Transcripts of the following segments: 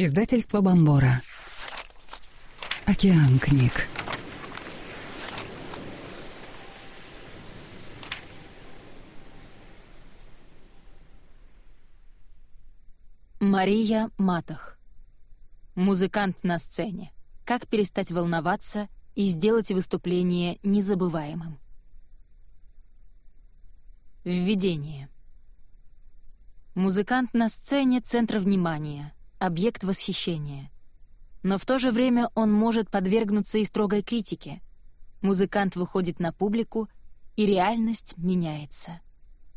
Издательство Бомбора. Океан книг. Мария Матах. Музыкант на сцене. Как перестать волноваться и сделать выступление незабываемым. Введение. Музыкант на сцене — центр внимания, объект восхищения. Но в то же время он может подвергнуться и строгой критике. Музыкант выходит на публику, и реальность меняется.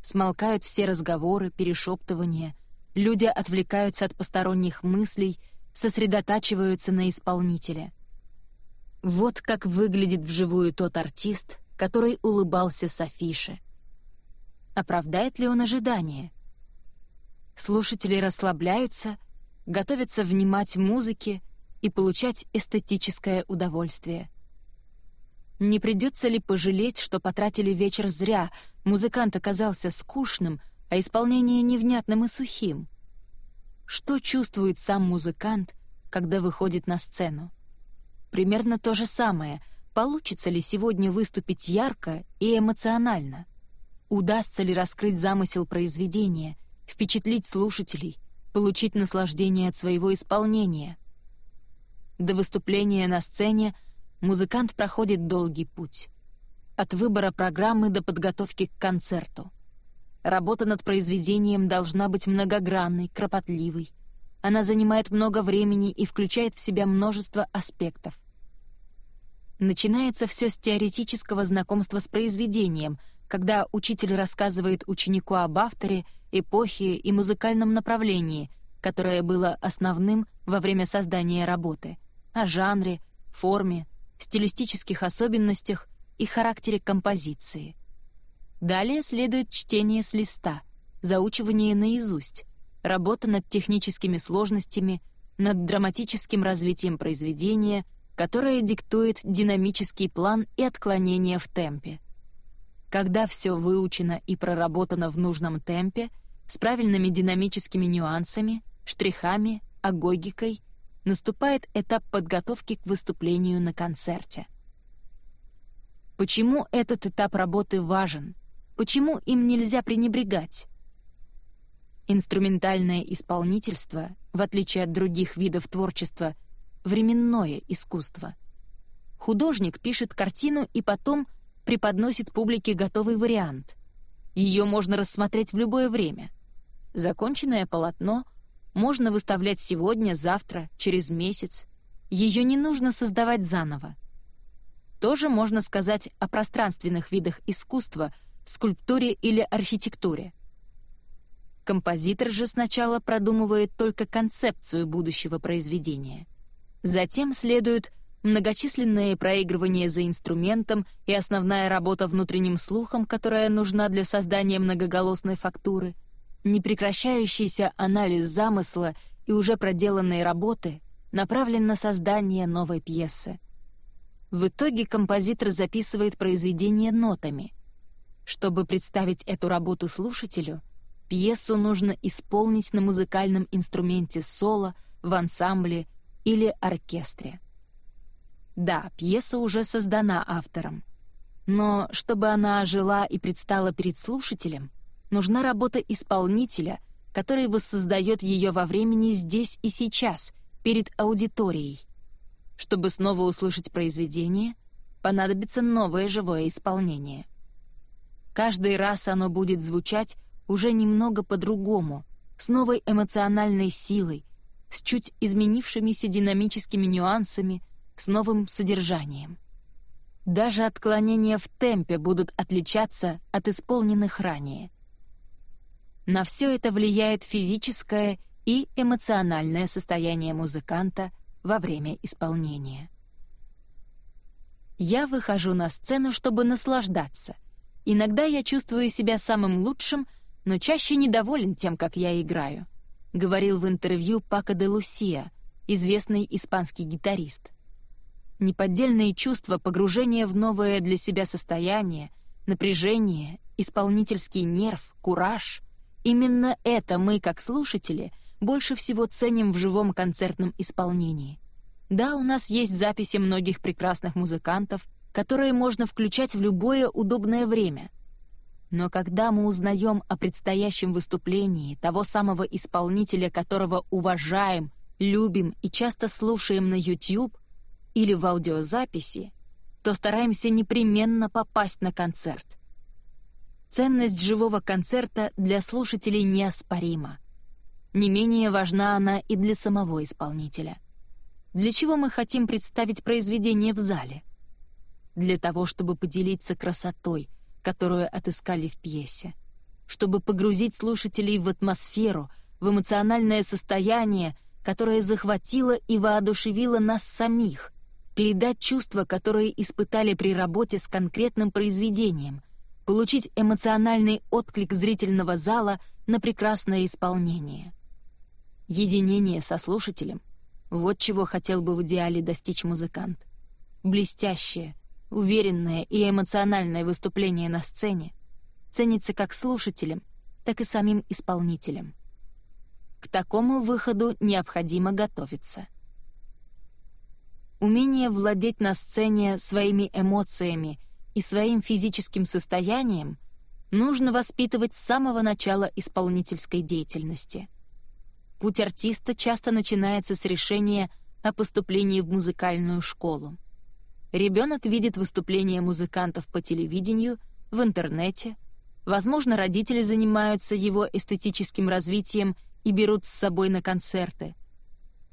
Смолкают все разговоры, перешептывания, люди отвлекаются от посторонних мыслей, сосредотачиваются на исполнителе. Вот как выглядит вживую тот артист, который улыбался с. Оправдает ли он ожидания? Слушатели расслабляются, готовятся внимать музыке и получать эстетическое удовольствие. Не придется ли пожалеть, что потратили вечер зря, музыкант оказался скучным, а исполнение невнятным и сухим? Что чувствует сам музыкант, когда выходит на сцену? Примерно то же самое. Получится ли сегодня выступить ярко и эмоционально? Удастся ли раскрыть замысел произведения, впечатлить слушателей, получить наслаждение от своего исполнения? До выступления на сцене музыкант проходит долгий путь. От выбора программы до подготовки к концерту. Работа над произведением должна быть многогранной, кропотливой. Она занимает много времени и включает в себя множество аспектов. Начинается все с теоретического знакомства с произведением, когда учитель рассказывает ученику об авторе, эпохе и музыкальном направлении, которое было основным во время создания работы, о жанре, форме, стилистических особенностях и характере композиции. Далее следует чтение с листа, заучивание наизусть, работа над техническими сложностями, над драматическим развитием произведения, которое диктует динамический план и отклонения в темпе. Когда все выучено и проработано в нужном темпе, с правильными динамическими нюансами, штрихами, агогикой, наступает этап подготовки к выступлению на концерте. Почему этот этап работы важен? Почему им нельзя пренебрегать? Инструментальное исполнительство, в отличие от других видов творчества, временное искусство. Художник пишет картину и потом преподносит публике готовый вариант. Ее можно рассмотреть в любое время. Законченное полотно можно выставлять сегодня, завтра, через месяц. Ее не нужно создавать заново. Тоже можно сказать о пространственных видах искусства, скульптуре или архитектуре. Композитор же сначала продумывает только концепцию будущего произведения. Затем следуют многочисленные проигрывания за инструментом и основная работа внутренним слухом, которая нужна для создания многоголосной фактуры, непрекращающийся анализ замысла и уже проделанной работы направлен на создание новой пьесы. В итоге композитор записывает произведение нотами. Чтобы представить эту работу слушателю, пьесу нужно исполнить на музыкальном инструменте соло, в ансамбле или оркестре. Да, пьеса уже создана автором. Но чтобы она ожила и предстала перед слушателем, нужна работа исполнителя, который воссоздает ее во времени здесь и сейчас, перед аудиторией. Чтобы снова услышать произведение, понадобится новое живое исполнение. Каждый раз оно будет звучать уже немного по-другому, с новой эмоциональной силой, с чуть изменившимися динамическими нюансами, с новым содержанием. Даже отклонения в темпе будут отличаться от исполненных ранее. На все это влияет физическое и эмоциональное состояние музыканта во время исполнения. Я выхожу на сцену, чтобы наслаждаться. Иногда я чувствую себя самым лучшим, но чаще недоволен тем, как я играю —— говорил в интервью Пако де Лусия, известный испанский гитарист. Неподдельные чувства погружения в новое для себя состояние, напряжение, исполнительский нерв, кураж — именно это мы, как слушатели, больше всего ценим в живом концертном исполнении. Да, у нас есть записи многих прекрасных музыкантов, которые можно включать в любое удобное время. Но когда мы узнаем о предстоящем выступлении того самого исполнителя, которого уважаем, любим и часто слушаем на YouTube или в аудиозаписи, то стараемся непременно попасть на концерт. Ценность живого концерта для слушателей неоспорима. Не менее важна она и для самого исполнителя. Для чего мы хотим представить произведение в зале? Для того, чтобы поделиться красотой, которую отыскали в пьесе, чтобы погрузить слушателей в атмосферу, в эмоциональное состояние, которое захватило и воодушевило нас самих, передать чувства, которые испытали при работе с конкретным произведением, получить эмоциональный отклик зрительного зала на прекрасное исполнение. Единение со слушателем — вот чего хотел бы в идеале достичь музыкант. Блестящее, уверенное и эмоциональное выступление на сцене ценится как слушателем, так и самим исполнителем. К такому выходу необходимо готовиться. Умение владеть на сцене своими эмоциями и своим физическим состоянием нужно воспитывать с самого начала исполнительской деятельности. Путь артиста часто начинается с решения о поступлении в музыкальную школу. Ребенок видит выступления музыкантов по телевидению, в интернете. Возможно, родители занимаются его эстетическим развитием и берут с собой на концерты.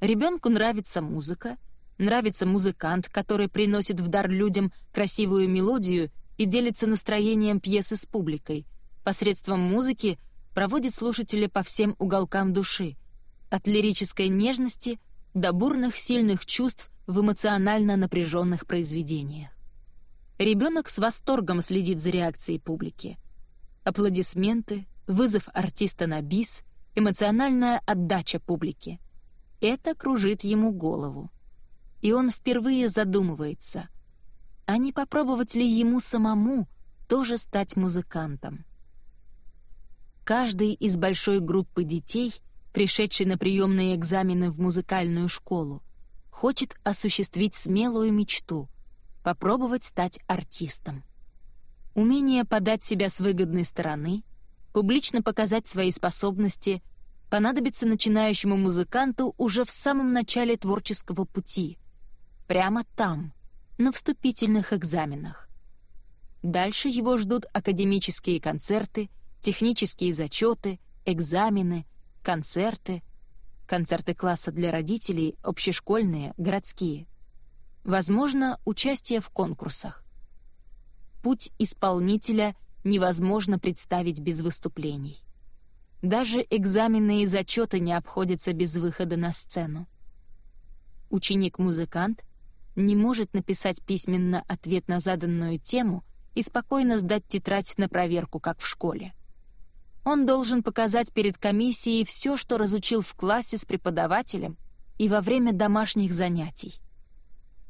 Ребенку нравится музыка, нравится музыкант, который приносит в дар людям красивую мелодию и делится настроением пьесы с публикой. Посредством музыки проводит слушателя по всем уголкам души, от лирической нежности до бурных сильных чувств в эмоционально напряженных произведениях. Ребенок с восторгом следит за реакцией публики. Аплодисменты, вызов артиста на бис, эмоциональная отдача публики. Это кружит ему голову и он впервые задумывается, а не попробовать ли ему самому тоже стать музыкантом. Каждый из большой группы детей, пришедший на приемные экзамены в музыкальную школу, хочет осуществить смелую мечту — попробовать стать артистом. Умение подать себя с выгодной стороны, публично показать свои способности понадобится начинающему музыканту уже в самом начале творческого пути — Прямо там, на вступительных экзаменах. Дальше его ждут академические концерты, технические зачеты, экзамены, концерты, концерты класса для родителей, общешкольные, городские. Возможно, участие в конкурсах. Путь исполнителя невозможно представить без выступлений. Даже экзамены и зачеты не обходятся без выхода на сцену. Ученик-музыкант не может написать письменно ответ на заданную тему и спокойно сдать тетрадь на проверку, как в школе. Он должен показать перед комиссией все, что разучил в классе с преподавателем и во время домашних занятий.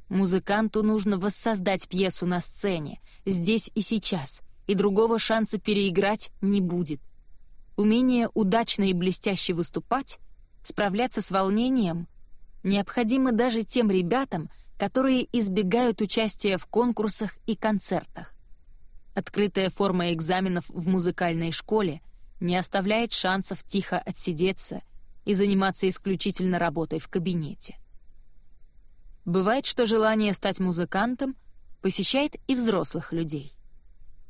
Музыканту нужно воссоздать пьесу на сцене, здесь и сейчас, и другого шанса переиграть не будет. Умение удачно и блестяще выступать, справляться с волнением необходимо даже тем ребятам, которые избегают участия в конкурсах и концертах. Открытая форма экзаменов в музыкальной школе не оставляет шансов тихо отсидеться и заниматься исключительно работой в кабинете. Бывает, что желание стать музыкантом посещает и взрослых людей.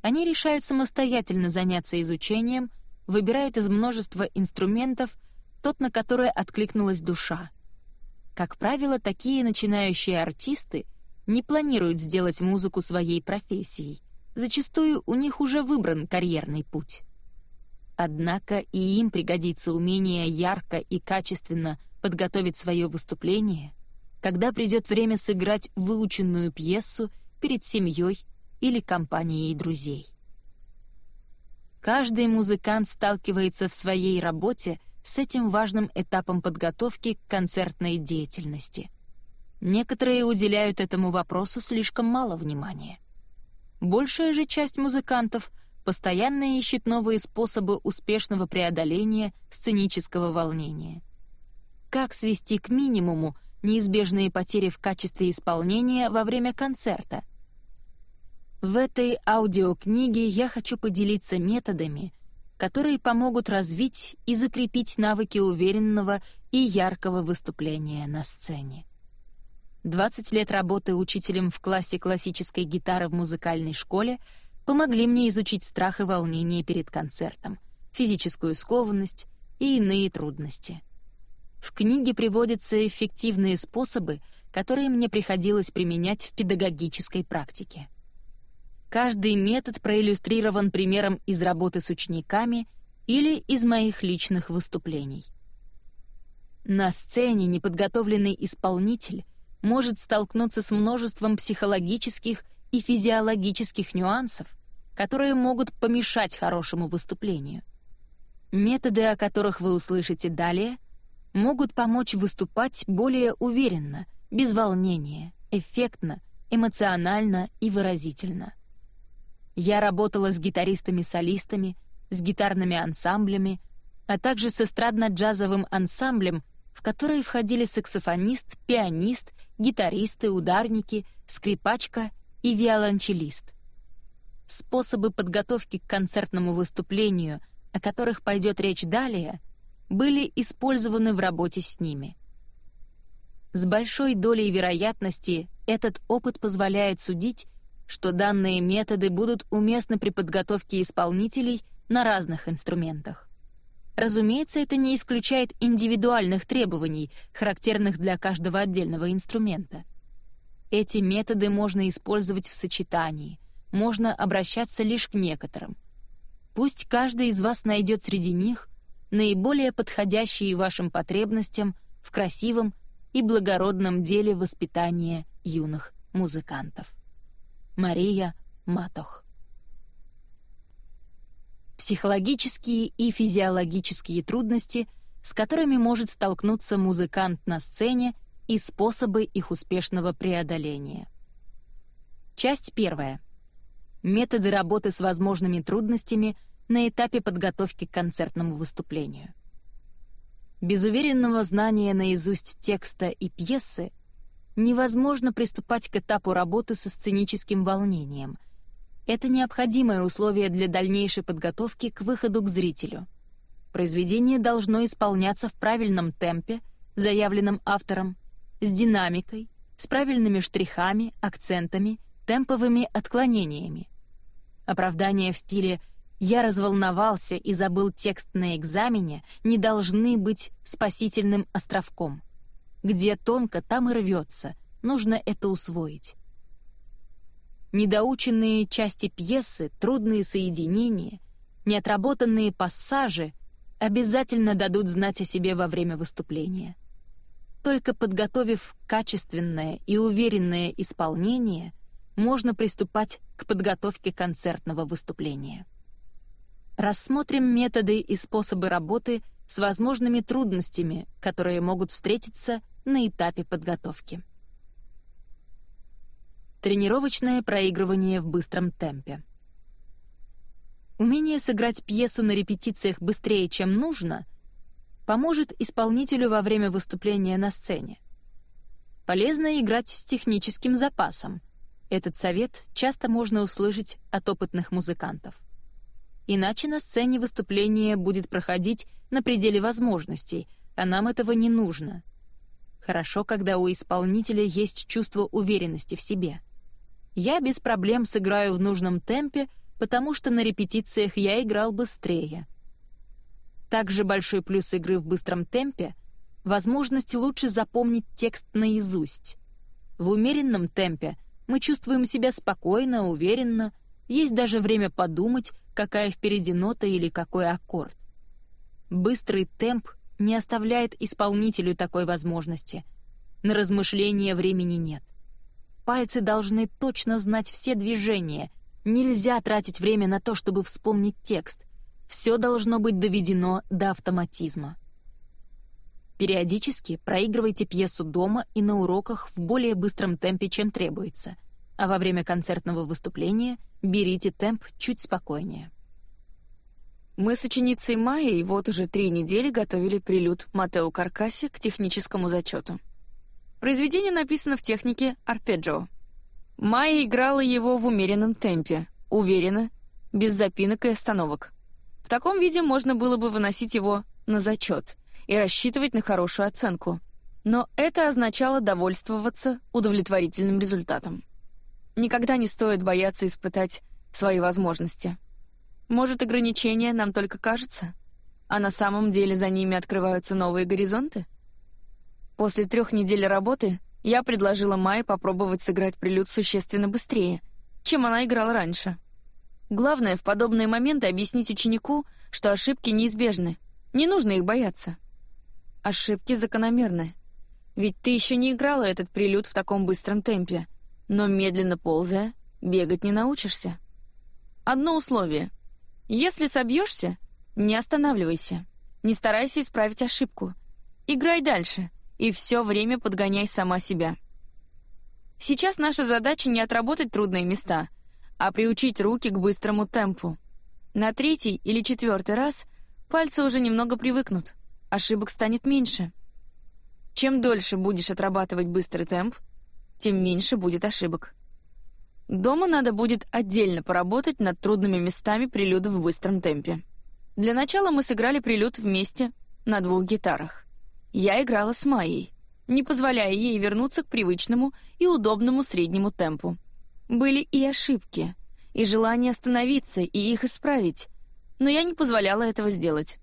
Они решают самостоятельно заняться изучением, выбирают из множества инструментов тот, на который откликнулась душа — как правило, такие начинающие артисты не планируют сделать музыку своей профессией. Зачастую у них уже выбран карьерный путь. Однако и им пригодится умение ярко и качественно подготовить свое выступление, когда придет время сыграть выученную пьесу перед семьей или компанией друзей. Каждый музыкант сталкивается в своей работе с этим важным этапом подготовки к концертной деятельности. Некоторые уделяют этому вопросу слишком мало внимания. Большая же часть музыкантов постоянно ищет новые способы успешного преодоления сценического волнения, как свести к минимуму неизбежные потери в качестве исполнения во время концерта. В этой аудиокниге я хочу поделиться методами, которые помогут развить и закрепить навыки уверенного и яркого выступления на сцене. 20 лет работы учителем в классе классической гитары в музыкальной школе помогли мне изучить страх и волнение перед концертом, физическую скованность и иные трудности. В книге приводятся эффективные способы, которые мне приходилось применять в педагогической практике. Каждый метод проиллюстрирован примером из работы с учениками или из моих личных выступлений. На сцене неподготовленный исполнитель может столкнуться с множеством психологических и физиологических нюансов, которые могут помешать хорошему выступлению. Методы, о которых вы услышите далее, могут помочь выступать более уверенно, без волнения, эффектно, эмоционально и выразительно. Я работала с гитаристами-солистами, с гитарными ансамблями, а также с эстрадно-джазовым ансамблем, в который входили саксофонист, пианист, гитаристы, ударники, скрипачка и виолончелист. Способы подготовки к концертному выступлению, о которых пойдет речь далее, были использованы в работе с ними. С большой долей вероятности этот опыт позволяет судить, что данные методы будут уместны при подготовке исполнителей на разных инструментах. Разумеется, это не исключает индивидуальных требований, характерных для каждого отдельного инструмента. Эти методы можно использовать в сочетании, можно обращаться лишь к некоторым. Пусть каждый из вас найдет среди них наиболее подходящие вашим потребностям в красивом и благородном деле воспитания юных музыкантов. Мария Матох. Психологические и физиологические трудности, с которыми может столкнуться музыкант на сцене и способы их успешного преодоления. Часть первая. Методы работы с возможными трудностями на этапе подготовки к концертному выступлению. Без уверенного знания наизусть текста и пьесы невозможно приступать к этапу работы со сценическим волнением. Это необходимое условие для дальнейшей подготовки к выходу к зрителю. Произведение должно исполняться в правильном темпе, заявленном автором, с динамикой, с правильными штрихами, акцентами, темповыми отклонениями. Оправдания в стиле «я разволновался и забыл текст на экзамене» не должны быть спасительным островком. Где тонко, там и рвется. Нужно это усвоить. Недоученные части пьесы, трудные соединения, неотработанные пассажи обязательно дадут знать о себе во время выступления. Только подготовив качественное и уверенное исполнение, можно приступать к подготовке концертного выступления. Рассмотрим методы и способы работы с возможными трудностями, которые могут встретиться на этапе подготовки. Тренировочное проигрывание в быстром темпе. Умение сыграть пьесу на репетициях быстрее, чем нужно, поможет исполнителю во время выступления на сцене. Полезно играть с техническим запасом. Этот совет часто можно услышать от опытных музыкантов иначе на сцене выступление будет проходить на пределе возможностей, а нам этого не нужно. Хорошо, когда у исполнителя есть чувство уверенности в себе. Я без проблем сыграю в нужном темпе, потому что на репетициях я играл быстрее. Также большой плюс игры в быстром темпе — возможность лучше запомнить текст наизусть. В умеренном темпе мы чувствуем себя спокойно, уверенно, есть даже время подумать, какая впереди нота или какой аккорд. Быстрый темп не оставляет исполнителю такой возможности. На размышления времени нет. Пальцы должны точно знать все движения. Нельзя тратить время на то, чтобы вспомнить текст. Все должно быть доведено до автоматизма. Периодически проигрывайте пьесу дома и на уроках в более быстром темпе, чем требуется, а во время концертного выступления берите темп чуть спокойнее. Мы с ученицей Майей вот уже три недели готовили прилюд Матео Каркаси к техническому зачету. Произведение написано в технике арпеджио. Майя играла его в умеренном темпе, уверенно, без запинок и остановок. В таком виде можно было бы выносить его на зачет и рассчитывать на хорошую оценку. Но это означало довольствоваться удовлетворительным результатом. Никогда не стоит бояться испытать свои возможности. Может, ограничения нам только кажутся, а на самом деле за ними открываются новые горизонты? После трех недель работы я предложила Майе попробовать сыграть прилюд существенно быстрее, чем она играла раньше. Главное в подобные моменты объяснить ученику, что ошибки неизбежны, не нужно их бояться. Ошибки закономерны. Ведь ты еще не играла этот прилюд в таком быстром темпе, но медленно ползая, бегать не научишься. Одно условие если собьешься, не останавливайся. Не старайся исправить ошибку. Играй дальше и все время подгоняй сама себя. Сейчас наша задача не отработать трудные места, а приучить руки к быстрому темпу. На третий или четвертый раз пальцы уже немного привыкнут, ошибок станет меньше. Чем дольше будешь отрабатывать быстрый темп, тем меньше будет ошибок. Дома надо будет отдельно поработать над трудными местами прелюда в быстром темпе. Для начала мы сыграли прелюд вместе на двух гитарах. Я играла с Майей, не позволяя ей вернуться к привычному и удобному среднему темпу. Были и ошибки, и желание остановиться и их исправить, но я не позволяла этого сделать.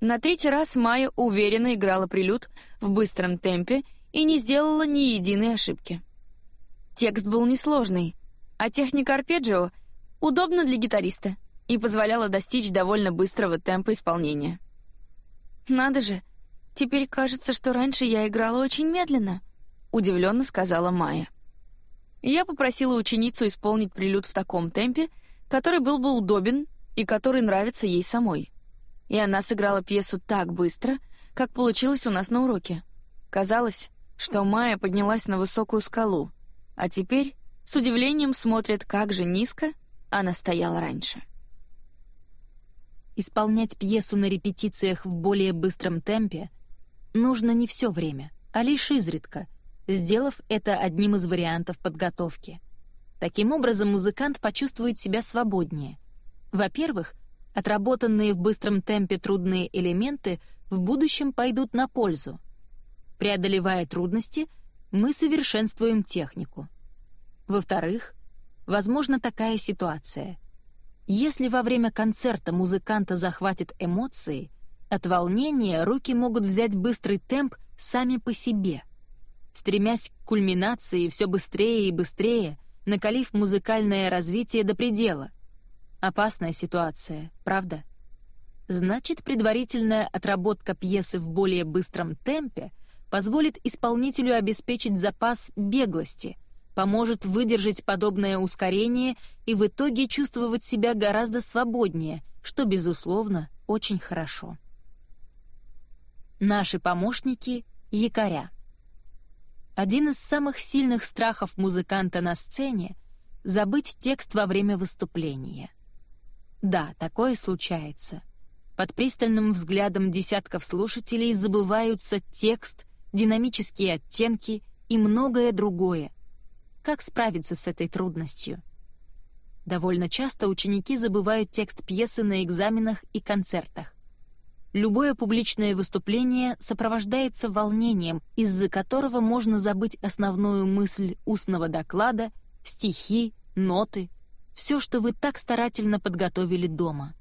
На третий раз Майя уверенно играла прелюд в быстром темпе и не сделала ни единой ошибки. Текст был несложный, а техника арпеджио удобна для гитариста и позволяла достичь довольно быстрого темпа исполнения. «Надо же, теперь кажется, что раньше я играла очень медленно», — удивленно сказала Майя. Я попросила ученицу исполнить прелюд в таком темпе, который был бы удобен и который нравится ей самой. И она сыграла пьесу так быстро, как получилось у нас на уроке. Казалось, что Майя поднялась на высокую скалу, а теперь с удивлением смотрит, как же низко она стояла раньше. Исполнять пьесу на репетициях в более быстром темпе нужно не все время, а лишь изредка, сделав это одним из вариантов подготовки. Таким образом, музыкант почувствует себя свободнее. Во-первых, отработанные в быстром темпе трудные элементы в будущем пойдут на пользу. Преодолевая трудности, мы совершенствуем технику — во-вторых, возможна такая ситуация. Если во время концерта музыканта захватит эмоции, от волнения руки могут взять быстрый темп сами по себе. Стремясь к кульминации все быстрее и быстрее, накалив музыкальное развитие до предела. Опасная ситуация, правда? Значит, предварительная отработка пьесы в более быстром темпе позволит исполнителю обеспечить запас беглости — поможет выдержать подобное ускорение и в итоге чувствовать себя гораздо свободнее, что, безусловно, очень хорошо. Наши помощники — якоря. Один из самых сильных страхов музыканта на сцене — забыть текст во время выступления. Да, такое случается. Под пристальным взглядом десятков слушателей забываются текст, динамические оттенки и многое другое — как справиться с этой трудностью? Довольно часто ученики забывают текст пьесы на экзаменах и концертах. Любое публичное выступление сопровождается волнением, из-за которого можно забыть основную мысль устного доклада, стихи, ноты, все, что вы так старательно подготовили дома.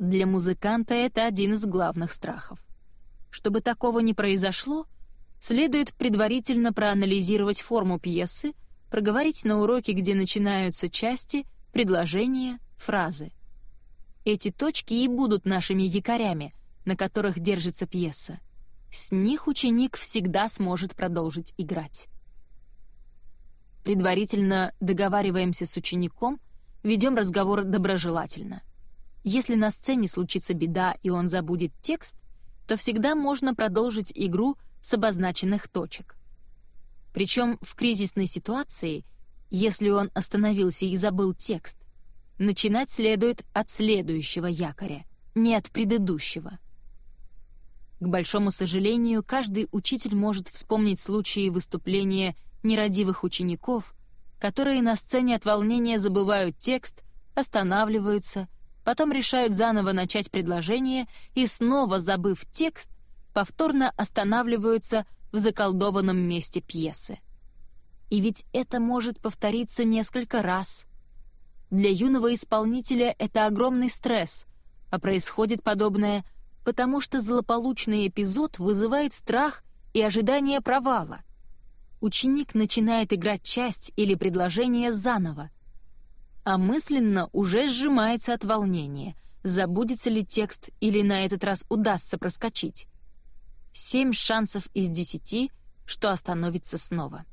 Для музыканта это один из главных страхов. Чтобы такого не произошло, следует предварительно проанализировать форму пьесы проговорить на уроке, где начинаются части, предложения, фразы. Эти точки и будут нашими якорями, на которых держится пьеса. С них ученик всегда сможет продолжить играть. Предварительно договариваемся с учеником, ведем разговор доброжелательно. Если на сцене случится беда и он забудет текст, то всегда можно продолжить игру с обозначенных точек. Причем в кризисной ситуации, если он остановился и забыл текст, начинать следует от следующего якоря, не от предыдущего. К большому сожалению, каждый учитель может вспомнить случаи выступления нерадивых учеников, которые на сцене от волнения забывают текст, останавливаются, потом решают заново начать предложение и, снова забыв текст, повторно останавливаются в заколдованном месте пьесы. И ведь это может повториться несколько раз. Для юного исполнителя это огромный стресс, а происходит подобное потому, что злополучный эпизод вызывает страх и ожидание провала. Ученик начинает играть часть или предложение заново, а мысленно уже сжимается от волнения, забудется ли текст или на этот раз удастся проскочить. Семь шансов из десяти, что остановится снова.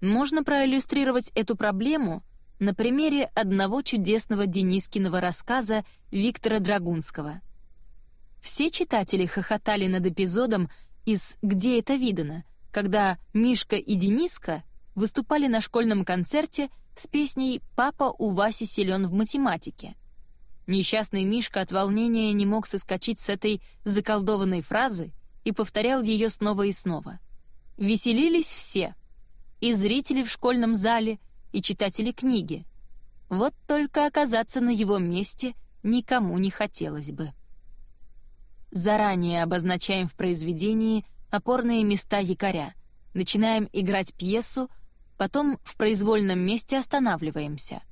Можно проиллюстрировать эту проблему на примере одного чудесного Денискиного рассказа Виктора Драгунского. Все читатели хохотали над эпизодом из «Где это видано», когда Мишка и Дениска выступали на школьном концерте с песней «Папа у Васи силен в математике». Несчастный Мишка от волнения не мог соскочить с этой заколдованной фразы и повторял ее снова и снова. Веселились все. И зрители в школьном зале, и читатели книги. Вот только оказаться на его месте никому не хотелось бы. Заранее обозначаем в произведении опорные места якоря, начинаем играть пьесу, потом в произвольном месте останавливаемся.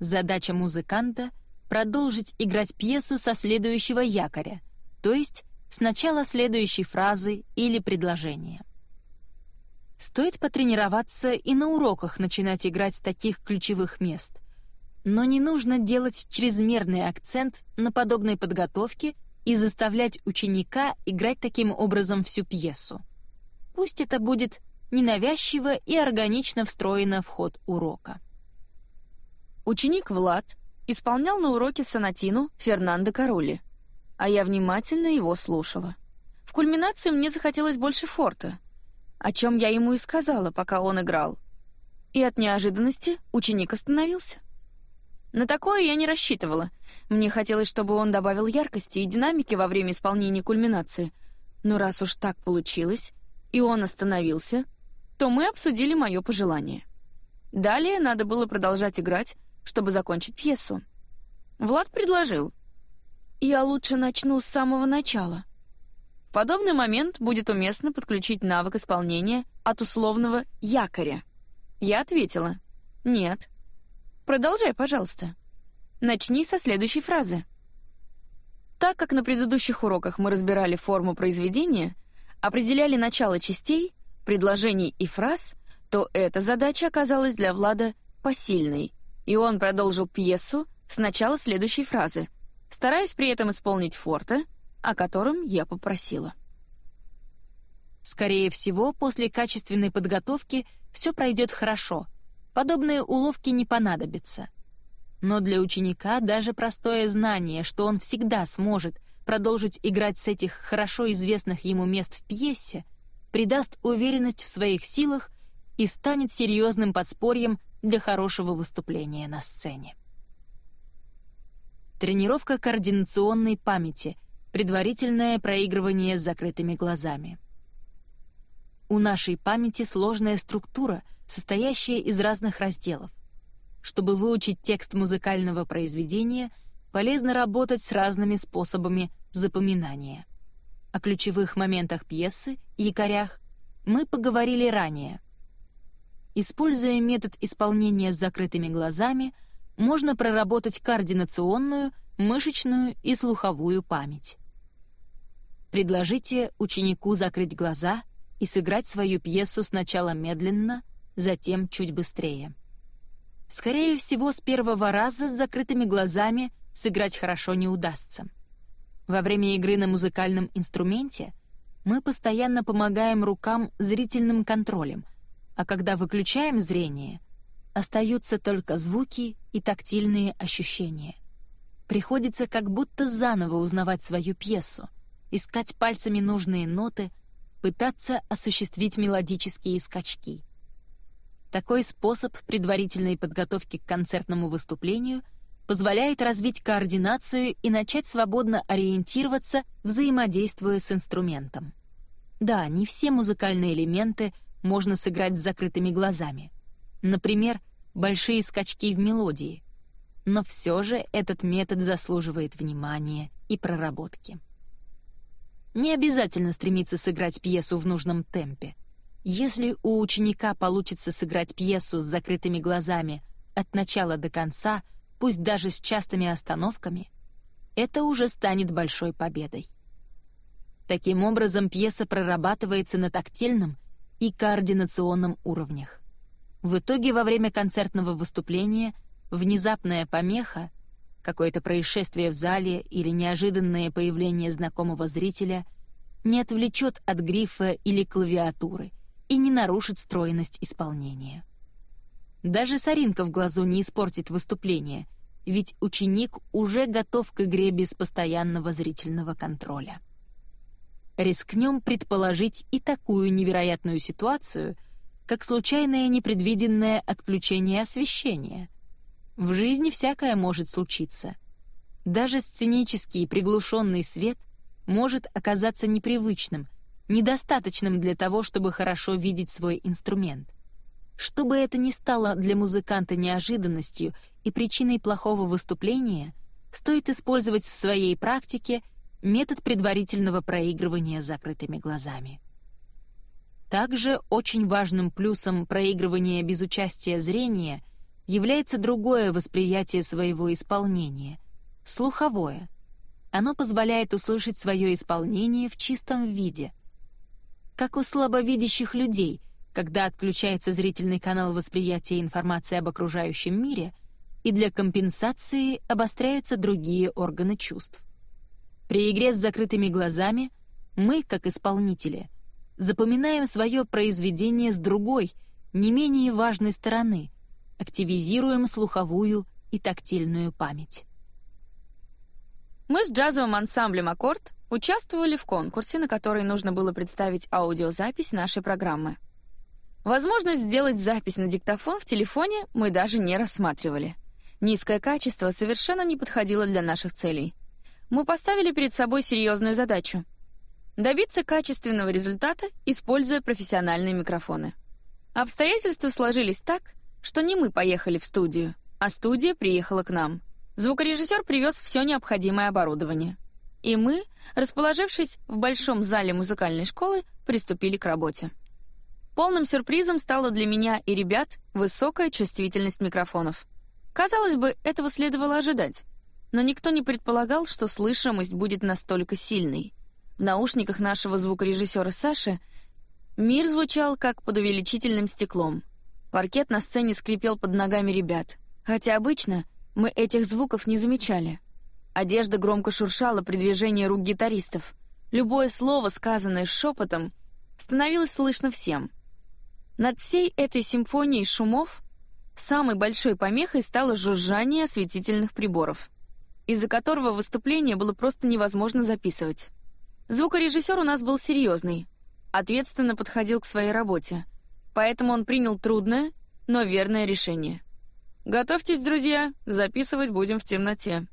Задача музыканта — продолжить играть пьесу со следующего якоря, то есть с начала следующей фразы или предложения. Стоит потренироваться и на уроках начинать играть с таких ключевых мест, но не нужно делать чрезмерный акцент на подобной подготовке и заставлять ученика играть таким образом всю пьесу. Пусть это будет ненавязчиво и органично встроено в ход урока. Ученик Влад исполнял на уроке сонатину Фернандо Кароли, а я внимательно его слушала. В кульминации мне захотелось больше форта, о чем я ему и сказала, пока он играл. И от неожиданности ученик остановился. На такое я не рассчитывала. Мне хотелось, чтобы он добавил яркости и динамики во время исполнения кульминации. Но раз уж так получилось, и он остановился, то мы обсудили мое пожелание. Далее надо было продолжать играть, чтобы закончить пьесу. Влад предложил. «Я лучше начну с самого начала». В подобный момент будет уместно подключить навык исполнения от условного якоря. Я ответила. «Нет». «Продолжай, пожалуйста. Начни со следующей фразы». Так как на предыдущих уроках мы разбирали форму произведения, определяли начало частей, предложений и фраз, то эта задача оказалась для Влада посильной — и он продолжил пьесу с начала следующей фразы, стараясь при этом исполнить форте, о котором я попросила. Скорее всего, после качественной подготовки все пройдет хорошо. Подобные уловки не понадобятся. Но для ученика даже простое знание, что он всегда сможет продолжить играть с этих хорошо известных ему мест в пьесе, придаст уверенность в своих силах и станет серьезным подспорьем для хорошего выступления на сцене. Тренировка координационной памяти, предварительное проигрывание с закрытыми глазами. У нашей памяти сложная структура, состоящая из разных разделов. Чтобы выучить текст музыкального произведения, полезно работать с разными способами запоминания. О ключевых моментах пьесы, якорях, мы поговорили ранее — Используя метод исполнения с закрытыми глазами, можно проработать координационную, мышечную и слуховую память. Предложите ученику закрыть глаза и сыграть свою пьесу сначала медленно, затем чуть быстрее. Скорее всего, с первого раза с закрытыми глазами сыграть хорошо не удастся. Во время игры на музыкальном инструменте мы постоянно помогаем рукам зрительным контролем, а когда выключаем зрение, остаются только звуки и тактильные ощущения. Приходится как будто заново узнавать свою пьесу, искать пальцами нужные ноты, пытаться осуществить мелодические скачки. Такой способ предварительной подготовки к концертному выступлению позволяет развить координацию и начать свободно ориентироваться, взаимодействуя с инструментом. Да, не все музыкальные элементы можно сыграть с закрытыми глазами. Например, большие скачки в мелодии. Но все же этот метод заслуживает внимания и проработки. Не обязательно стремиться сыграть пьесу в нужном темпе. Если у ученика получится сыграть пьесу с закрытыми глазами от начала до конца, пусть даже с частыми остановками, это уже станет большой победой. Таким образом, пьеса прорабатывается на тактильном и координационном уровнях. В итоге во время концертного выступления внезапная помеха, какое-то происшествие в зале или неожиданное появление знакомого зрителя не отвлечет от грифа или клавиатуры и не нарушит стройность исполнения. Даже соринка в глазу не испортит выступление, ведь ученик уже готов к игре без постоянного зрительного контроля. Рискнем предположить и такую невероятную ситуацию — как случайное непредвиденное отключение освещения. В жизни всякое может случиться. Даже сценический приглушенный свет может оказаться непривычным, недостаточным для того, чтобы хорошо видеть свой инструмент. Что бы это ни стало для музыканта неожиданностью и причиной плохого выступления, стоит использовать в своей практике метод предварительного проигрывания закрытыми глазами. Также очень важным плюсом проигрывания без участия зрения является другое восприятие своего исполнения — слуховое. Оно позволяет услышать свое исполнение в чистом виде. Как у слабовидящих людей, когда отключается зрительный канал восприятия информации об окружающем мире, и для компенсации обостряются другие органы чувств. При игре с закрытыми глазами мы, как исполнители — запоминаем свое произведение с другой, не менее важной стороны, активизируем слуховую и тактильную память. Мы с джазовым ансамблем «Аккорд» участвовали в конкурсе, на который нужно было представить аудиозапись нашей программы. Возможность сделать запись на диктофон в телефоне мы даже не рассматривали. Низкое качество совершенно не подходило для наших целей. Мы поставили перед собой серьезную задачу добиться качественного результата, используя профессиональные микрофоны. Обстоятельства сложились так, что не мы поехали в студию, а студия приехала к нам. Звукорежиссер привез все необходимое оборудование. И мы, расположившись в большом зале музыкальной школы, приступили к работе. Полным сюрпризом стала для меня и ребят высокая чувствительность микрофонов. Казалось бы, этого следовало ожидать, но никто не предполагал, что слышимость будет настолько сильной — в наушниках нашего звукорежиссера Саши мир звучал как под увеличительным стеклом. Паркет на сцене скрипел под ногами ребят, хотя обычно мы этих звуков не замечали. Одежда громко шуршала при движении рук гитаристов. Любое слово, сказанное шепотом, становилось слышно всем. Над всей этой симфонией шумов самой большой помехой стало жужжание осветительных приборов, из-за которого выступление было просто невозможно записывать. Звукорежиссер у нас был серьезный, ответственно подходил к своей работе, поэтому он принял трудное, но верное решение. «Готовьтесь, друзья, записывать будем в темноте».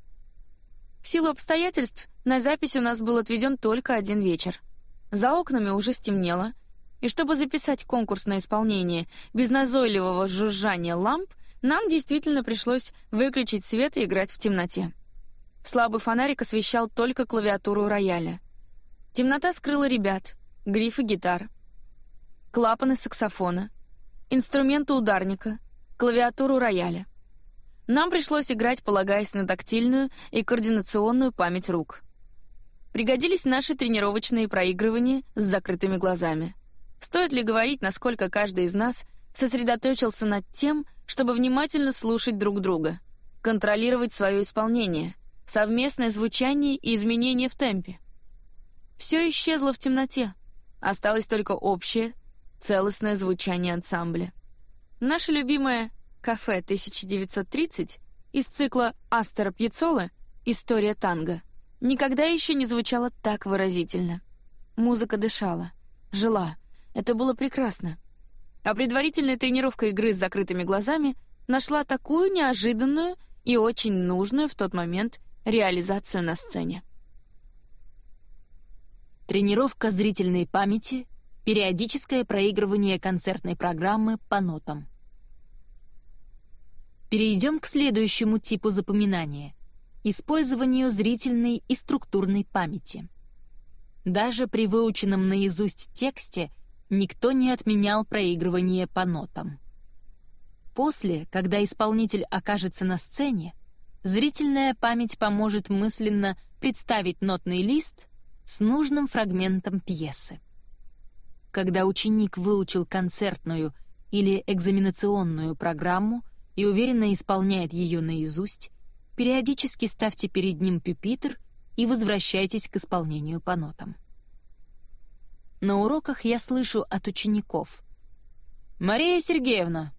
В силу обстоятельств на запись у нас был отведен только один вечер. За окнами уже стемнело, и чтобы записать конкурсное исполнение без назойливого жужжания ламп, нам действительно пришлось выключить свет и играть в темноте. Слабый фонарик освещал только клавиатуру рояля — Темнота скрыла ребят, грифы гитар, клапаны саксофона, инструменты ударника, клавиатуру рояля. Нам пришлось играть, полагаясь на тактильную и координационную память рук. Пригодились наши тренировочные проигрывания с закрытыми глазами. Стоит ли говорить, насколько каждый из нас сосредоточился над тем, чтобы внимательно слушать друг друга, контролировать свое исполнение, совместное звучание и изменения в темпе. Все исчезло в темноте. Осталось только общее, целостное звучание ансамбля. Наше любимое «Кафе 1930» из цикла Астера Пьяццолы «История танго» никогда еще не звучало так выразительно. Музыка дышала, жила. Это было прекрасно. А предварительная тренировка игры с закрытыми глазами нашла такую неожиданную и очень нужную в тот момент реализацию на сцене. Тренировка зрительной памяти, периодическое проигрывание концертной программы по нотам. Перейдем к следующему типу запоминания — использованию зрительной и структурной памяти. Даже при выученном наизусть тексте никто не отменял проигрывание по нотам. После, когда исполнитель окажется на сцене, зрительная память поможет мысленно представить нотный лист с нужным фрагментом пьесы. Когда ученик выучил концертную или экзаменационную программу и уверенно исполняет ее наизусть, периодически ставьте перед ним пюпитр и возвращайтесь к исполнению по нотам. На уроках я слышу от учеников. «Мария Сергеевна,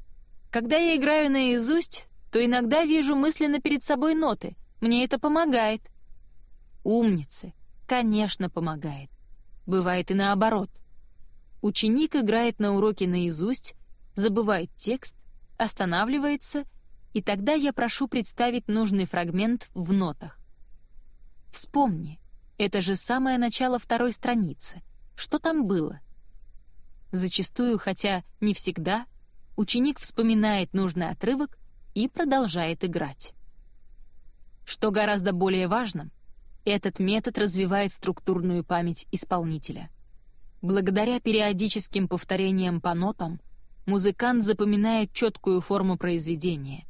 когда я играю наизусть, то иногда вижу мысленно перед собой ноты. Мне это помогает». Умницы. Конечно, помогает. Бывает и наоборот. Ученик играет на уроке наизусть, забывает текст, останавливается, и тогда я прошу представить нужный фрагмент в нотах. Вспомни, это же самое начало второй страницы. Что там было? Зачастую, хотя не всегда, ученик вспоминает нужный отрывок и продолжает играть. Что гораздо более важно, этот метод развивает структурную память исполнителя. Благодаря периодическим повторениям по нотам музыкант запоминает четкую форму произведения,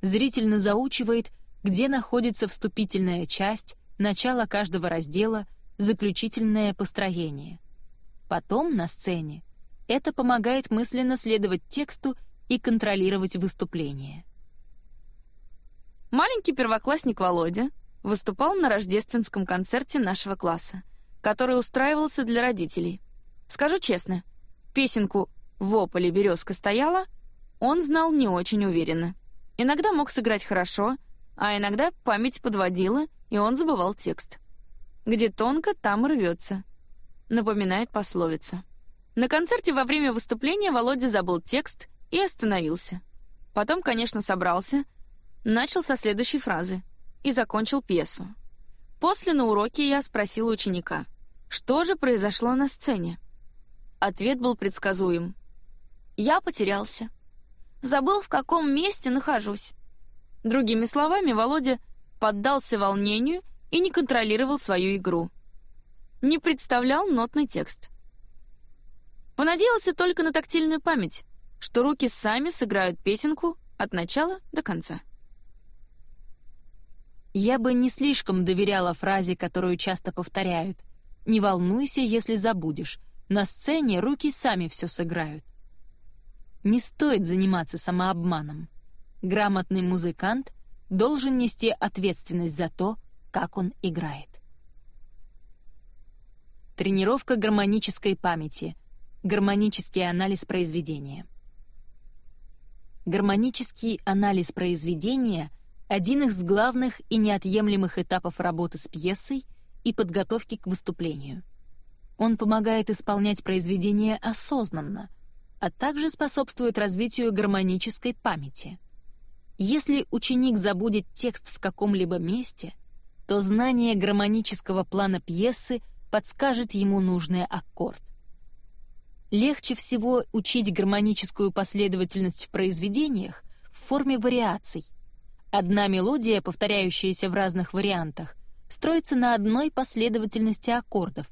зрительно заучивает, где находится вступительная часть, начало каждого раздела, заключительное построение. Потом на сцене это помогает мысленно следовать тексту и контролировать выступление. Маленький первоклассник Володя выступал на рождественском концерте нашего класса, который устраивался для родителей. Скажу честно, песенку «Во поле березка стояла» он знал не очень уверенно. Иногда мог сыграть хорошо, а иногда память подводила, и он забывал текст. «Где тонко, там рвется», — напоминает пословица. На концерте во время выступления Володя забыл текст и остановился. Потом, конечно, собрался, начал со следующей фразы и закончил пьесу. После на уроке я спросил ученика, что же произошло на сцене. Ответ был предсказуем. Я потерялся. Забыл, в каком месте нахожусь. Другими словами, Володя поддался волнению и не контролировал свою игру. Не представлял нотный текст. Понадеялся только на тактильную память, что руки сами сыграют песенку от начала до конца. Я бы не слишком доверяла фразе, которую часто повторяют. «Не волнуйся, если забудешь. На сцене руки сами все сыграют». Не стоит заниматься самообманом. Грамотный музыкант должен нести ответственность за то, как он играет. Тренировка гармонической памяти — Гармонический анализ произведения. Гармонический анализ произведения — один из главных и неотъемлемых этапов работы с пьесой и подготовки к выступлению. Он помогает исполнять произведение осознанно, а также способствует развитию гармонической памяти. Если ученик забудет текст в каком-либо месте, то знание гармонического плана пьесы подскажет ему нужный аккорд легче всего учить гармоническую последовательность в произведениях в форме вариаций. Одна мелодия, повторяющаяся в разных вариантах, строится на одной последовательности аккордов,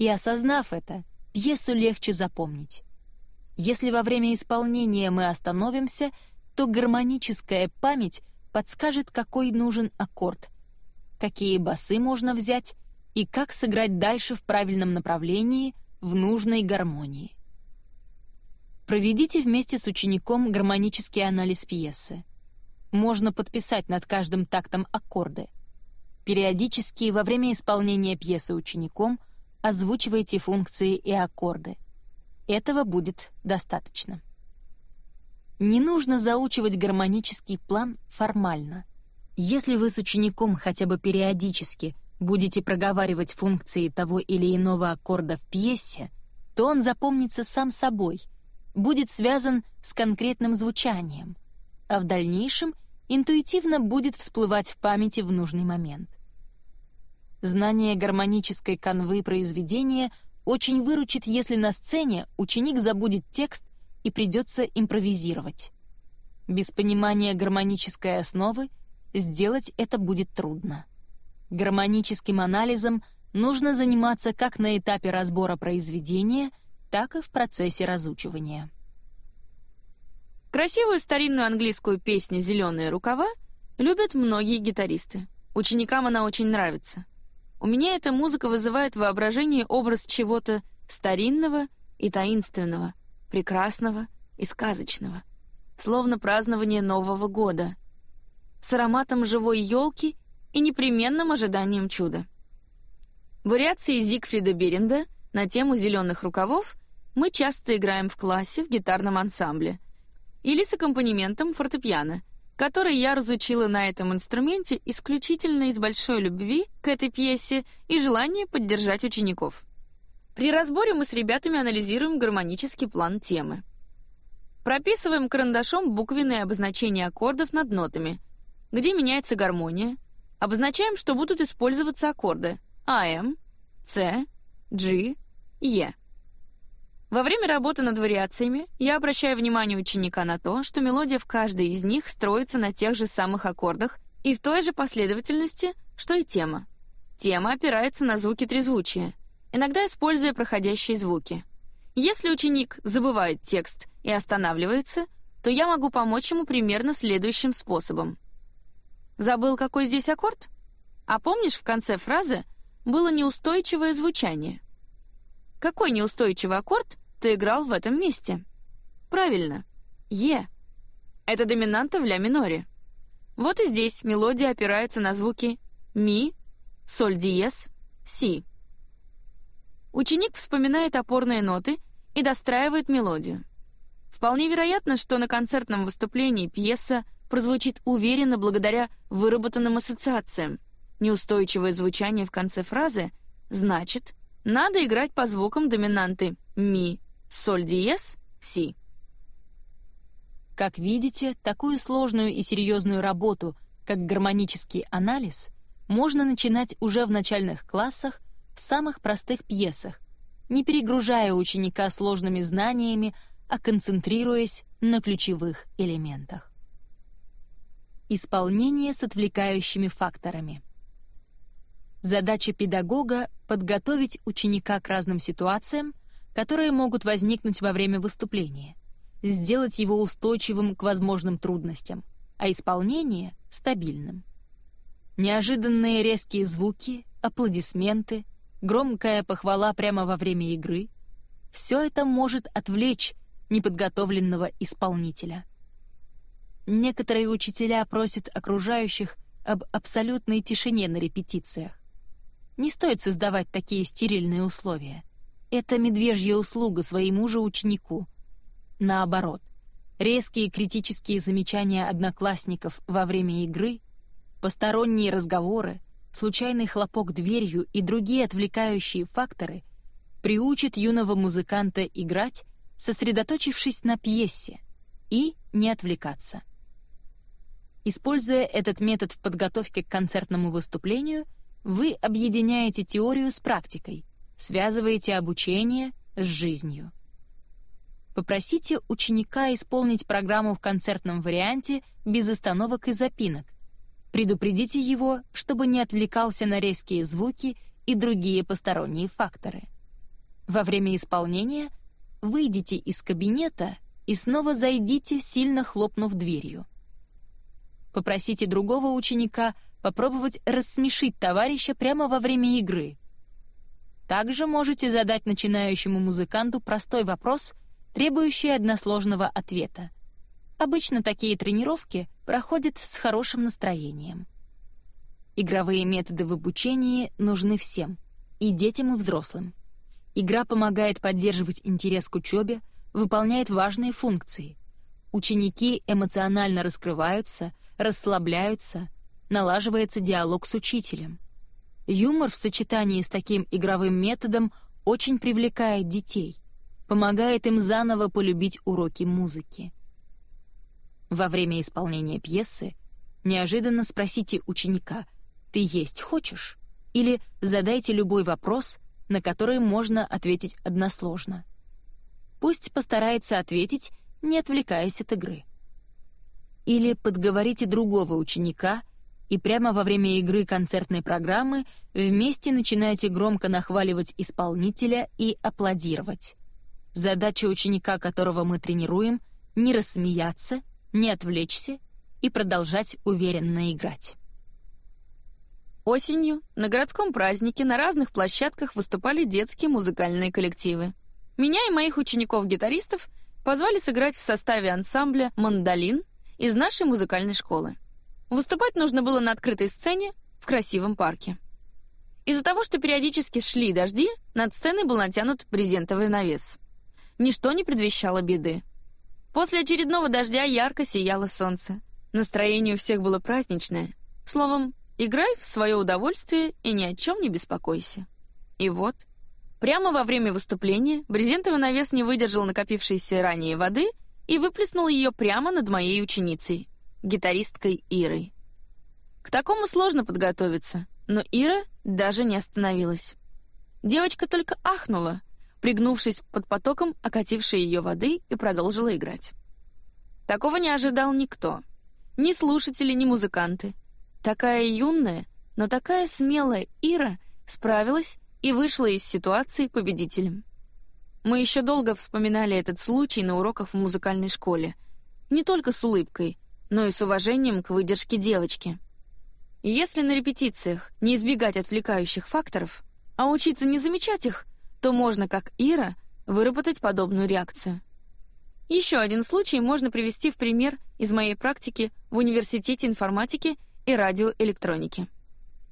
и, осознав это, пьесу легче запомнить. Если во время исполнения мы остановимся, то гармоническая память подскажет, какой нужен аккорд, какие басы можно взять и как сыграть дальше в правильном направлении в нужной гармонии. Проведите вместе с учеником гармонический анализ пьесы. Можно подписать над каждым тактом аккорды. Периодически во время исполнения пьесы учеником озвучивайте функции и аккорды. Этого будет достаточно. Не нужно заучивать гармонический план формально. Если вы с учеником хотя бы периодически будете проговаривать функции того или иного аккорда в пьесе, то он запомнится сам собой, будет связан с конкретным звучанием, а в дальнейшем интуитивно будет всплывать в памяти в нужный момент. Знание гармонической канвы произведения очень выручит, если на сцене ученик забудет текст и придется импровизировать. Без понимания гармонической основы сделать это будет трудно. Гармоническим анализом нужно заниматься как на этапе разбора произведения, так и в процессе разучивания. Красивую старинную английскую песню «Зеленые рукава» любят многие гитаристы. Ученикам она очень нравится. У меня эта музыка вызывает в воображении образ чего-то старинного и таинственного, прекрасного и сказочного, словно празднование Нового года, с ароматом живой елки и непременным ожиданием чуда. Вариации Зигфрида Беренда на тему зеленых рукавов мы часто играем в классе в гитарном ансамбле или с аккомпанементом фортепиано — который я разучила на этом инструменте исключительно из большой любви к этой пьесе и желания поддержать учеников. При разборе мы с ребятами анализируем гармонический план темы. Прописываем карандашом буквенные обозначения аккордов над нотами, где меняется гармония, обозначаем, что будут использоваться аккорды АМ, С, G, Е. Во время работы над вариациями я обращаю внимание ученика на то, что мелодия в каждой из них строится на тех же самых аккордах и в той же последовательности, что и тема. Тема опирается на звуки трезвучия, иногда используя проходящие звуки. Если ученик забывает текст и останавливается, то я могу помочь ему примерно следующим способом. Забыл, какой здесь аккорд? А помнишь, в конце фразы было неустойчивое звучание? Какой неустойчивый аккорд ты играл в этом месте? Правильно. Е. Это доминанта в ля миноре. Вот и здесь мелодия опирается на звуки ми, соль диез, си. Ученик вспоминает опорные ноты и достраивает мелодию. Вполне вероятно, что на концертном выступлении пьеса прозвучит уверенно благодаря выработанным ассоциациям. Неустойчивое звучание в конце фразы значит, надо играть по звукам доминанты ми, соль диез, си. Как видите, такую сложную и серьезную работу, как гармонический анализ, можно начинать уже в начальных классах в самых простых пьесах, не перегружая ученика сложными знаниями, а концентрируясь на ключевых элементах. Исполнение с отвлекающими факторами. Задача педагога — подготовить ученика к разным ситуациям, которые могут возникнуть во время выступления, сделать его устойчивым к возможным трудностям, а исполнение — стабильным. Неожиданные резкие звуки, аплодисменты, громкая похвала прямо во время игры — все это может отвлечь неподготовленного исполнителя. Некоторые учителя просят окружающих об абсолютной тишине на репетициях. Не стоит создавать такие стерильные условия — это медвежья услуга своему же ученику. Наоборот, резкие критические замечания одноклассников во время игры, посторонние разговоры, случайный хлопок дверью и другие отвлекающие факторы приучат юного музыканта играть, сосредоточившись на пьесе, и не отвлекаться. Используя этот метод в подготовке к концертному выступлению, вы объединяете теорию с практикой — связываете обучение с жизнью. Попросите ученика исполнить программу в концертном варианте без остановок и запинок. Предупредите его, чтобы не отвлекался на резкие звуки и другие посторонние факторы. Во время исполнения выйдите из кабинета и снова зайдите, сильно хлопнув дверью. Попросите другого ученика попробовать рассмешить товарища прямо во время игры — также можете задать начинающему музыканту простой вопрос, требующий односложного ответа. Обычно такие тренировки проходят с хорошим настроением. Игровые методы в обучении нужны всем, и детям, и взрослым. Игра помогает поддерживать интерес к учебе, выполняет важные функции. Ученики эмоционально раскрываются, расслабляются, налаживается диалог с учителем. Юмор в сочетании с таким игровым методом очень привлекает детей, помогает им заново полюбить уроки музыки. Во время исполнения пьесы Неожиданно спросите ученика «Ты есть хочешь?» или задайте любой вопрос, на который можно ответить односложно. Пусть постарается ответить, не отвлекаясь от игры. Или подговорите другого ученика и прямо во время игры концертной программы вместе начинайте громко нахваливать исполнителя и аплодировать. Задача ученика, которого мы тренируем, не рассмеяться, не отвлечься и продолжать уверенно играть. Осенью на городском празднике на разных площадках выступали детские музыкальные коллективы. Меня и моих учеников-гитаристов позвали сыграть в составе ансамбля «Мандолин» из нашей музыкальной школы. Выступать нужно было на открытой сцене в красивом парке. Из-за того, что периодически шли дожди, над сценой был натянут брезентовый навес. Ничто не предвещало беды. После очередного дождя ярко сияло солнце. Настроение у всех было праздничное. Словом, Играй в свое удовольствие и ни о чем не беспокойся. И вот, прямо во время выступления брезентовый навес не выдержал накопившейся ранее воды и выплеснул ее прямо над моей ученицей, гитаристкой Ирой. К такому сложно подготовиться, но Ира даже не остановилась. Девочка только ахнула, пригнувшись под потоком окатившей ее воды и продолжила играть. Такого не ожидал никто. Ни слушатели, ни музыканты. Такая юная, но такая смелая Ира справилась и вышла из ситуации победителем. Мы еще долго вспоминали этот случай на уроках в музыкальной школе. Не только с улыбкой, но и с уважением к выдержке девочки. Если на репетициях не избегать отвлекающих факторов, а учиться не замечать их, то можно, как Ира, выработать подобную реакцию. Еще один случай можно привести в пример из моей практики в Университете информатики и радиоэлектроники.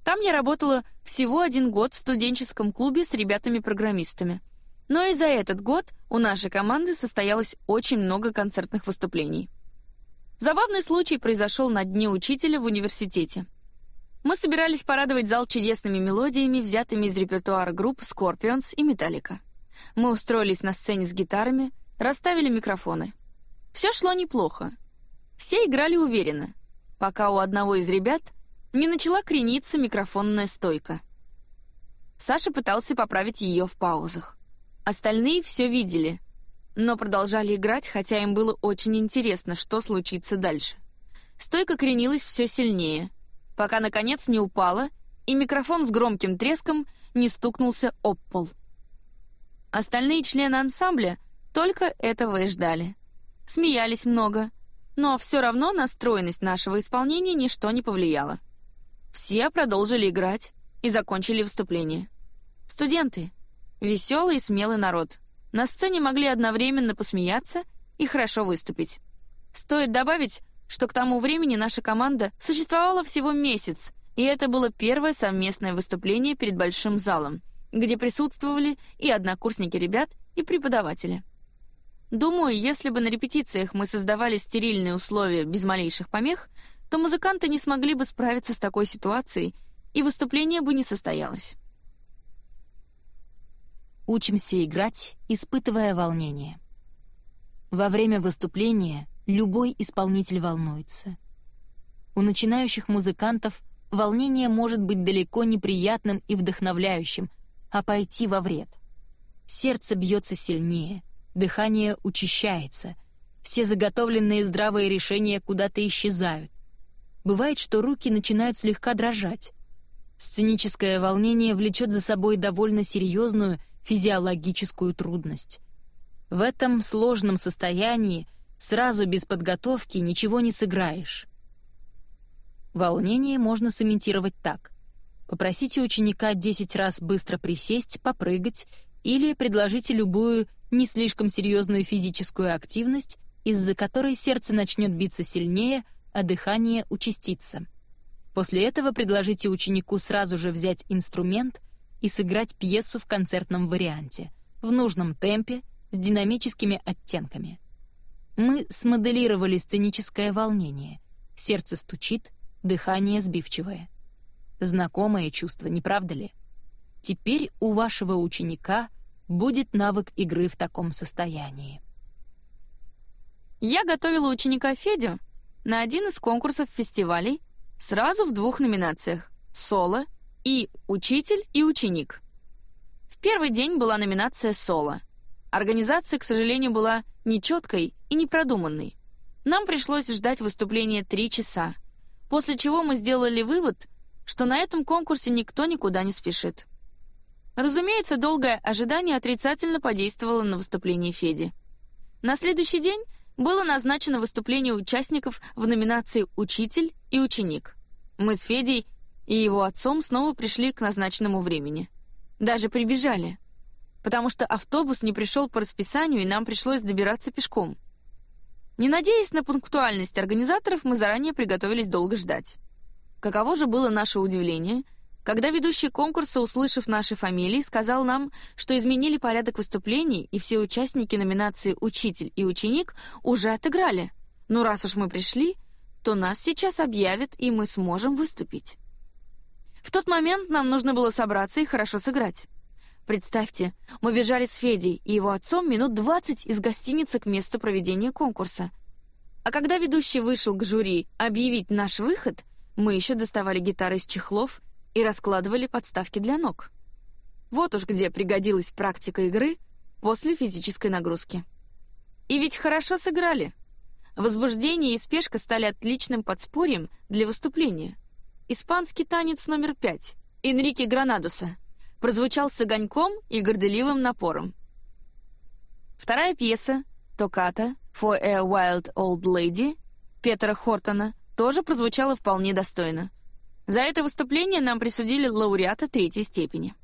Там я работала всего один год в студенческом клубе с ребятами-программистами. Но и за этот год у нашей команды состоялось очень много концертных выступлений. Забавный случай произошел на дне учителя в университете. Мы собирались порадовать зал чудесными мелодиями, взятыми из репертуара групп Scorpions и Metallica. Мы устроились на сцене с гитарами, расставили микрофоны. Все шло неплохо. Все играли уверенно, пока у одного из ребят не начала крениться микрофонная стойка. Саша пытался поправить ее в паузах. Остальные все видели, но продолжали играть, хотя им было очень интересно, что случится дальше. Стойка кренилась все сильнее, пока, наконец, не упала, и микрофон с громким треском не стукнулся об пол. Остальные члены ансамбля только этого и ждали. Смеялись много, но все равно на стройность нашего исполнения ничто не повлияло. Все продолжили играть и закончили выступление. Студенты — веселый и смелый народ. На сцене могли одновременно посмеяться и хорошо выступить. Стоит добавить, что к тому времени наша команда существовала всего месяц, и это было первое совместное выступление перед большим залом, где присутствовали и однокурсники ребят, и преподаватели. Думаю, если бы на репетициях мы создавали стерильные условия без малейших помех, то музыканты не смогли бы справиться с такой ситуацией, и выступление бы не состоялось. Учимся играть, испытывая волнение. Во время выступления любой исполнитель волнуется. У начинающих музыкантов волнение может быть далеко неприятным и вдохновляющим, а пойти во вред. Сердце бьется сильнее — Дыхание учащается. Все заготовленные здравые решения куда-то исчезают. Бывает, что руки начинают слегка дрожать. Сценическое волнение влечет за собой довольно серьезную физиологическую трудность. В этом сложном состоянии сразу без подготовки ничего не сыграешь. Волнение можно сымитировать так. Попросите ученика 10 раз быстро присесть, попрыгать или предложите любую не слишком серьезную физическую активность, из-за которой сердце начнет биться сильнее, а дыхание участится. После этого предложите ученику сразу же взять инструмент и сыграть пьесу в концертном варианте, в нужном темпе, с динамическими оттенками. Мы смоделировали сценическое волнение. Сердце стучит, дыхание сбивчивое. Знакомое чувство, не правда ли? Теперь у вашего ученика — будет навык игры в таком состоянии. Я готовила ученика Федю на один из конкурсов фестивалей сразу в двух номинациях — соло и учитель и ученик. В первый день была номинация соло. Организация, к сожалению, была нечеткой и непродуманной. Нам пришлось ждать выступления три часа, после чего мы сделали вывод, что на этом конкурсе никто никуда не спешит. Разумеется, долгое ожидание отрицательно подействовало на выступление Феди. На следующий день было назначено выступление участников в номинации «Учитель» и «Ученик». Мы с Федей и его отцом снова пришли к назначенному времени. Даже прибежали, потому что автобус не пришел по расписанию, и нам пришлось добираться пешком. Не надеясь на пунктуальность организаторов, мы заранее приготовились долго ждать. Каково же было наше удивление, когда ведущий конкурса, услышав наши фамилии, сказал нам, что изменили порядок выступлений, и все участники номинации «Учитель» и «Ученик» уже отыграли. Но раз уж мы пришли, то нас сейчас объявят, и мы сможем выступить. В тот момент нам нужно было собраться и хорошо сыграть. Представьте, мы бежали с Федей и его отцом минут 20 из гостиницы к месту проведения конкурса. А когда ведущий вышел к жюри объявить наш выход, мы еще доставали гитары из чехлов и раскладывали подставки для ног. Вот уж где пригодилась практика игры после физической нагрузки. И ведь хорошо сыграли. Возбуждение и спешка стали отличным подспорьем для выступления. Испанский танец номер пять Энрике Гранадуса — прозвучал с огоньком и горделивым напором. Вторая пьеса «Токата» «For a Wild Old Lady» Петра Хортона тоже прозвучала вполне достойно. За это выступление нам присудили лауреата третьей степени.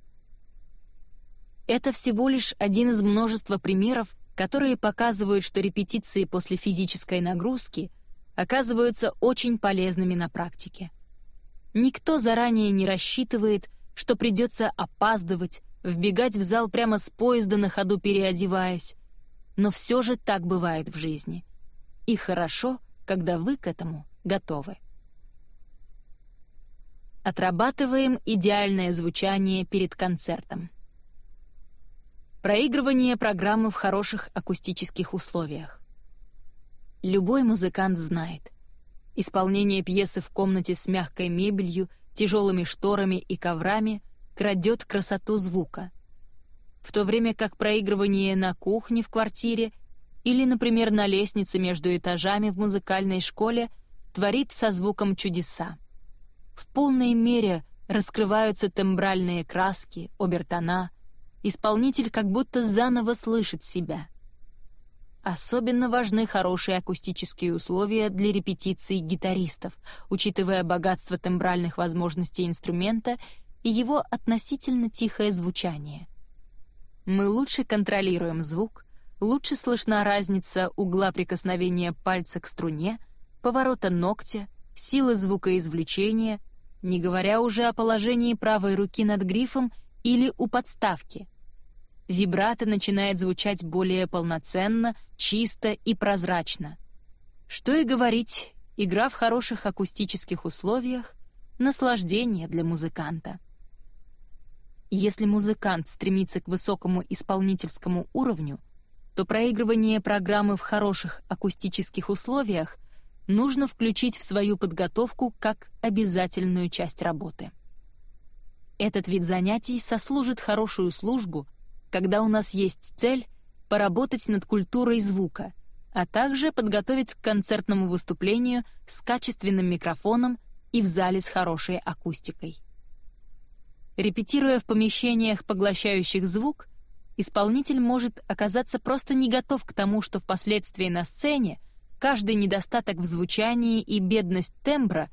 Это всего лишь один из множества примеров, которые показывают, что репетиции после физической нагрузки оказываются очень полезными на практике. Никто заранее не рассчитывает, что придется опаздывать, вбегать в зал прямо с поезда на ходу переодеваясь. Но все же так бывает в жизни. И хорошо, когда вы к этому готовы. Отрабатываем идеальное звучание перед концертом. Проигрывание программы в хороших акустических условиях. Любой музыкант знает. Исполнение пьесы в комнате с мягкой мебелью — тяжелыми шторами и коврами крадет красоту звука. В то время как проигрывание на кухне в квартире или, например, на лестнице между этажами в музыкальной школе творит со звуком чудеса. В полной мере раскрываются тембральные краски, обертона, исполнитель как будто заново слышит себя — Особенно важны хорошие акустические условия для репетиций гитаристов, учитывая богатство тембральных возможностей инструмента и его относительно тихое звучание. Мы лучше контролируем звук, лучше слышна разница угла прикосновения пальца к струне, поворота ногтя, силы звукоизвлечения, не говоря уже о положении правой руки над грифом или у подставки — вибрато начинает звучать более полноценно, чисто и прозрачно. Что и говорить, игра в хороших акустических условиях — наслаждение для музыканта. Если музыкант стремится к высокому исполнительскому уровню, то проигрывание программы в хороших акустических условиях нужно включить в свою подготовку как обязательную часть работы. Этот вид занятий сослужит хорошую службу когда у нас есть цель поработать над культурой звука, а также подготовить к концертному выступлению с качественным микрофоном и в зале с хорошей акустикой. Репетируя в помещениях, поглощающих звук, исполнитель может оказаться просто не готов к тому, что впоследствии на сцене каждый недостаток в звучании и бедность тембра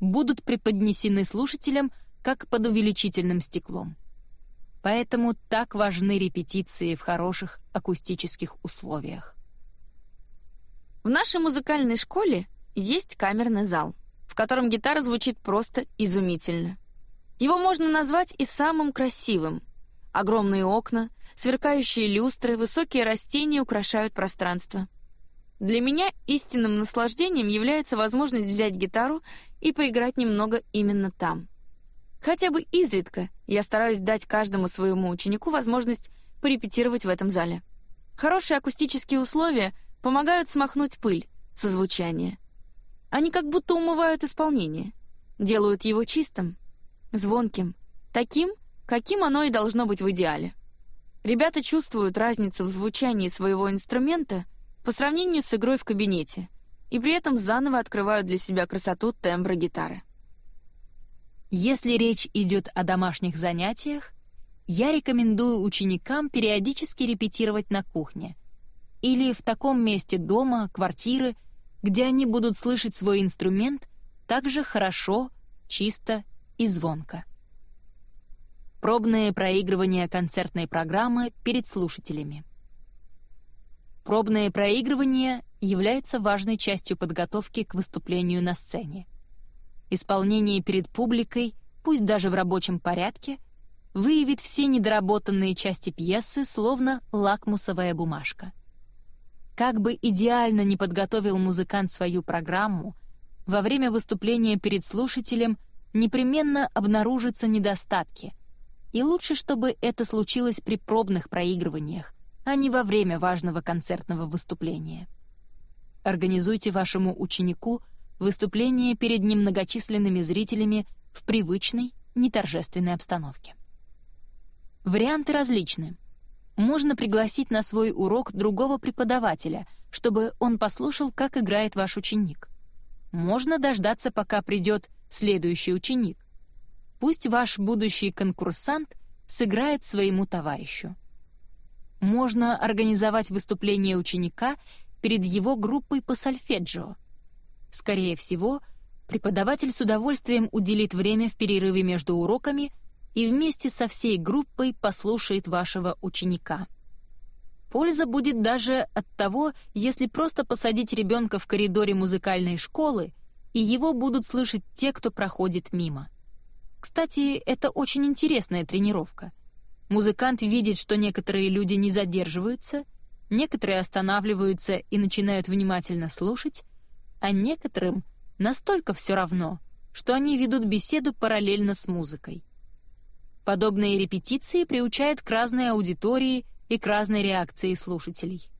будут преподнесены слушателям как под увеличительным стеклом. Поэтому так важны репетиции в хороших акустических условиях. В нашей музыкальной школе есть камерный зал, в котором гитара звучит просто изумительно. Его можно назвать и самым красивым. Огромные окна, сверкающие люстры, высокие растения украшают пространство. Для меня истинным наслаждением является возможность взять гитару и поиграть немного именно там — Хотя бы изредка я стараюсь дать каждому своему ученику возможность порепетировать в этом зале. Хорошие акустические условия помогают смахнуть пыль со звучания. Они как будто умывают исполнение, делают его чистым, звонким, таким, каким оно и должно быть в идеале. Ребята чувствуют разницу в звучании своего инструмента по сравнению с игрой в кабинете и при этом заново открывают для себя красоту тембра гитары. Если речь идет о домашних занятиях, я рекомендую ученикам периодически репетировать на кухне или в таком месте дома, квартиры, где они будут слышать свой инструмент так же хорошо, чисто и звонко. Пробное проигрывание концертной программы перед слушателями. Пробное проигрывание является важной частью подготовки к выступлению на сцене. Исполнение перед публикой, пусть даже в рабочем порядке, выявит все недоработанные части пьесы, словно лакмусовая бумажка. Как бы идеально не подготовил музыкант свою программу, во время выступления перед слушателем непременно обнаружатся недостатки. И лучше, чтобы это случилось при пробных проигрываниях, а не во время важного концертного выступления. Организуйте вашему ученику выступление перед немногочисленными зрителями в привычной, неторжественной обстановке. Варианты различны — можно пригласить на свой урок другого преподавателя, чтобы он послушал, как играет ваш ученик. Можно дождаться, пока придет следующий ученик. Пусть ваш будущий конкурсант сыграет своему товарищу. Можно организовать выступление ученика перед его группой по сольфеджио. Скорее всего, преподаватель с удовольствием уделит время в перерыве между уроками и вместе со всей группой послушает вашего ученика. Польза будет даже от того, если просто посадить ребенка в коридоре музыкальной школы, и его будут слышать те, кто проходит мимо. Кстати, это очень интересная тренировка. Музыкант видит, что некоторые люди не задерживаются, некоторые останавливаются и начинают внимательно слушать, а некоторым настолько все равно, что они ведут беседу параллельно с музыкой. Подобные репетиции приучают к разной аудитории и к разной реакции слушателей.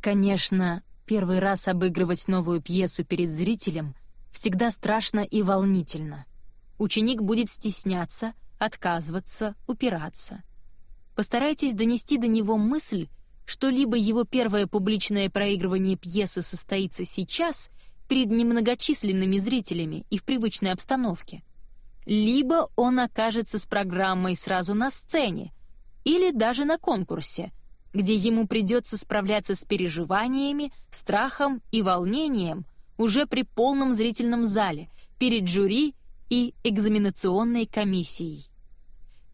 Конечно, первый раз обыгрывать новую пьесу перед зрителем всегда страшно и волнительно. Ученик будет стесняться, отказываться, упираться. Постарайтесь донести до него мысль, что либо его первое публичное проигрывание пьесы состоится сейчас перед немногочисленными зрителями и в привычной обстановке, либо он окажется с программой сразу на сцене или даже на конкурсе, где ему придется справляться с переживаниями, страхом и волнением уже при полном зрительном зале, перед жюри и экзаменационной комиссией.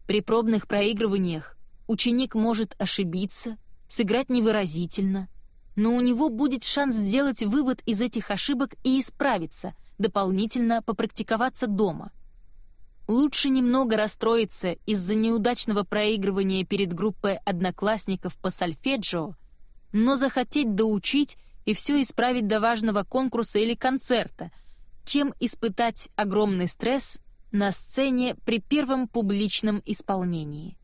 При пробных проигрываниях ученик может ошибиться, сыграть невыразительно, но у него будет шанс сделать вывод из этих ошибок и исправиться, дополнительно попрактиковаться дома — Лучше немного расстроиться из-за неудачного проигрывания перед группой одноклассников по сольфеджио, но захотеть доучить и все исправить до важного конкурса или концерта, чем испытать огромный стресс на сцене при первом публичном исполнении.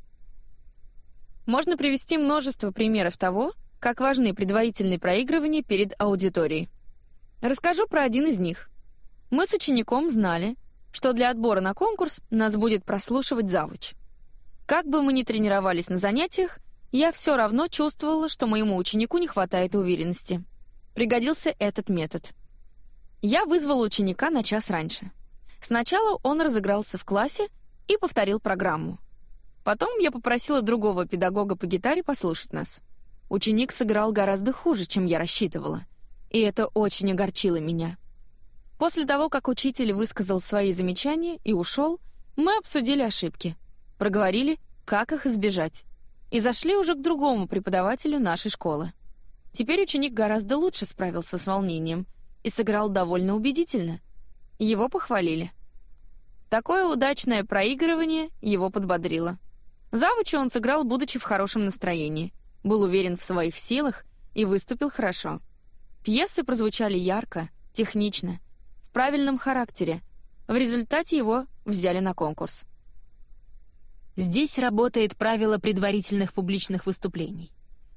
Можно привести множество примеров того, как важны предварительные проигрывания перед аудиторией. Расскажу про один из них. Мы с учеником знали, что для отбора на конкурс нас будет прослушивать завуч. Как бы мы ни тренировались на занятиях, я все равно чувствовала, что моему ученику не хватает уверенности. Пригодился этот метод. Я вызвала ученика на час раньше. Сначала он разыгрался в классе и повторил программу. Потом я попросила другого педагога по гитаре послушать нас. Ученик сыграл гораздо хуже, чем я рассчитывала, и это очень огорчило меня. После того, как учитель высказал свои замечания и ушел, мы обсудили ошибки, проговорили, как их избежать, и зашли уже к другому преподавателю нашей школы. Теперь ученик гораздо лучше справился с волнением и сыграл довольно убедительно. Его похвалили. Такое удачное проигрывание его подбодрило. Завучу он сыграл, будучи в хорошем настроении, был уверен в своих силах и выступил хорошо. Пьесы прозвучали ярко, технично — правильном характере. В результате его взяли на конкурс. Здесь работает правило предварительных публичных выступлений.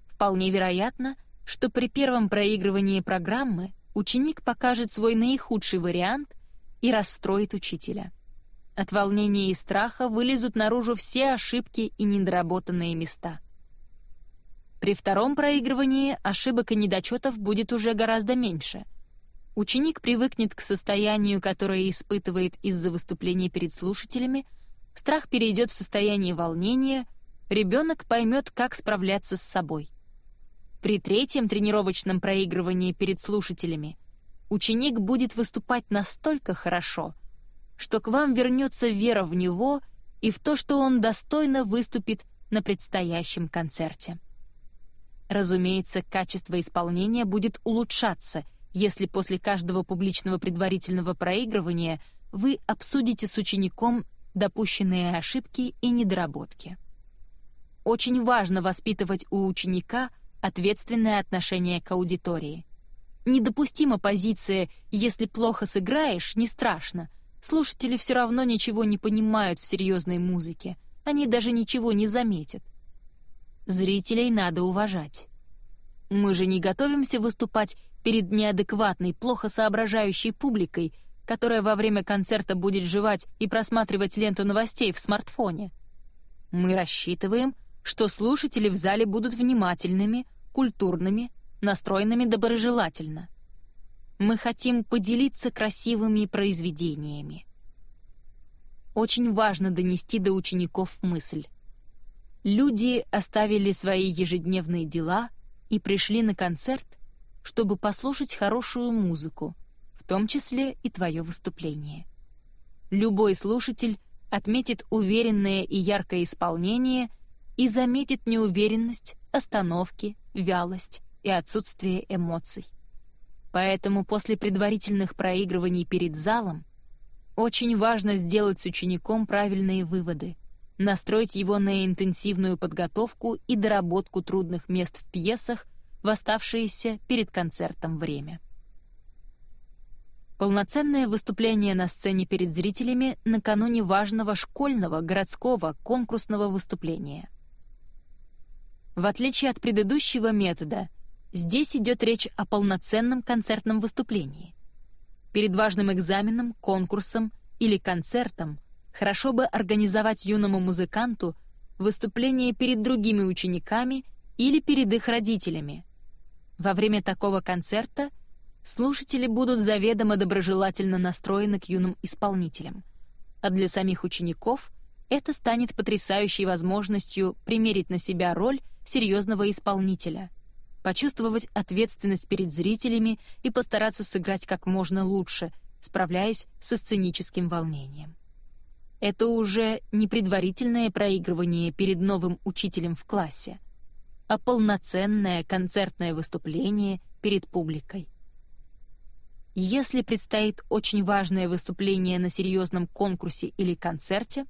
Вполне вероятно, что при первом проигрывании программы ученик покажет свой наихудший вариант и расстроит учителя. От волнения и страха вылезут наружу все ошибки и недоработанные места. При втором проигрывании ошибок и недочетов будет уже гораздо меньше. Ученик привыкнет к состоянию, которое испытывает из-за выступления перед слушателями, страх перейдет в состояние волнения, ребенок поймет, как справляться с собой. При третьем тренировочном проигрывании перед слушателями ученик будет выступать настолько хорошо, что к вам вернется вера в него и в то, что он достойно выступит на предстоящем концерте. Разумеется, качество исполнения будет улучшаться, если после каждого публичного предварительного проигрывания вы обсудите с учеником допущенные ошибки и недоработки. Очень важно воспитывать у ученика ответственное отношение к аудитории. Недопустима позиция «если плохо сыграешь, не страшно», слушатели все равно ничего не понимают в серьезной музыке, они даже ничего не заметят. Зрителей надо уважать. Мы же не готовимся выступать перед неадекватной, плохо соображающей публикой, которая во время концерта будет жевать и просматривать ленту новостей в смартфоне. Мы рассчитываем, что слушатели в зале будут внимательными, культурными, настроенными доброжелательно. Мы хотим поделиться красивыми произведениями. Очень важно донести до учеников мысль. Люди оставили свои ежедневные дела и пришли на концерт, чтобы послушать хорошую музыку, в том числе и твое выступление. Любой слушатель отметит уверенное и яркое исполнение и заметит неуверенность, остановки, вялость и отсутствие эмоций. Поэтому после предварительных проигрываний перед залом очень важно сделать с учеником правильные выводы, настроить его на интенсивную подготовку и доработку трудных мест в пьесах в оставшееся перед концертом время. Полноценное выступление на сцене перед зрителями накануне важного школьного, городского, конкурсного выступления. В отличие от предыдущего метода, здесь идет речь о полноценном концертном выступлении. Перед важным экзаменом, конкурсом или концертом хорошо бы организовать юному музыканту выступление перед другими учениками или перед их родителями. Во время такого концерта слушатели будут заведомо доброжелательно настроены к юным исполнителям, а для самих учеников это станет потрясающей возможностью примерить на себя роль серьезного исполнителя, почувствовать ответственность перед зрителями и постараться сыграть как можно лучше, справляясь со сценическим волнением. Это уже не предварительное проигрывание перед новым учителем в классе, а полноценное концертное выступление перед публикой. Если предстоит очень важное выступление на серьезном конкурсе или концерте,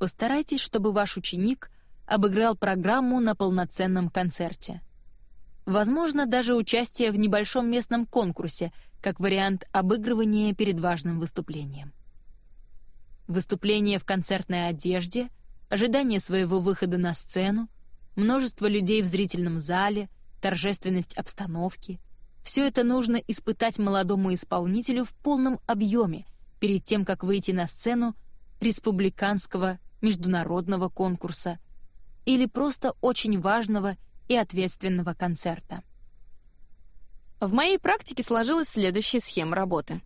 постарайтесь, чтобы ваш ученик обыграл программу на полноценном концерте. Возможно, даже участие в небольшом местном конкурсе, как вариант обыгрывания перед важным выступлением. Выступление в концертной одежде, ожидание своего выхода на сцену, множество людей в зрительном зале, торжественность обстановки — все это нужно испытать молодому исполнителю в полном объеме перед тем, как выйти на сцену республиканского международного конкурса или просто очень важного и ответственного концерта. В моей практике сложилась следующая схема работы.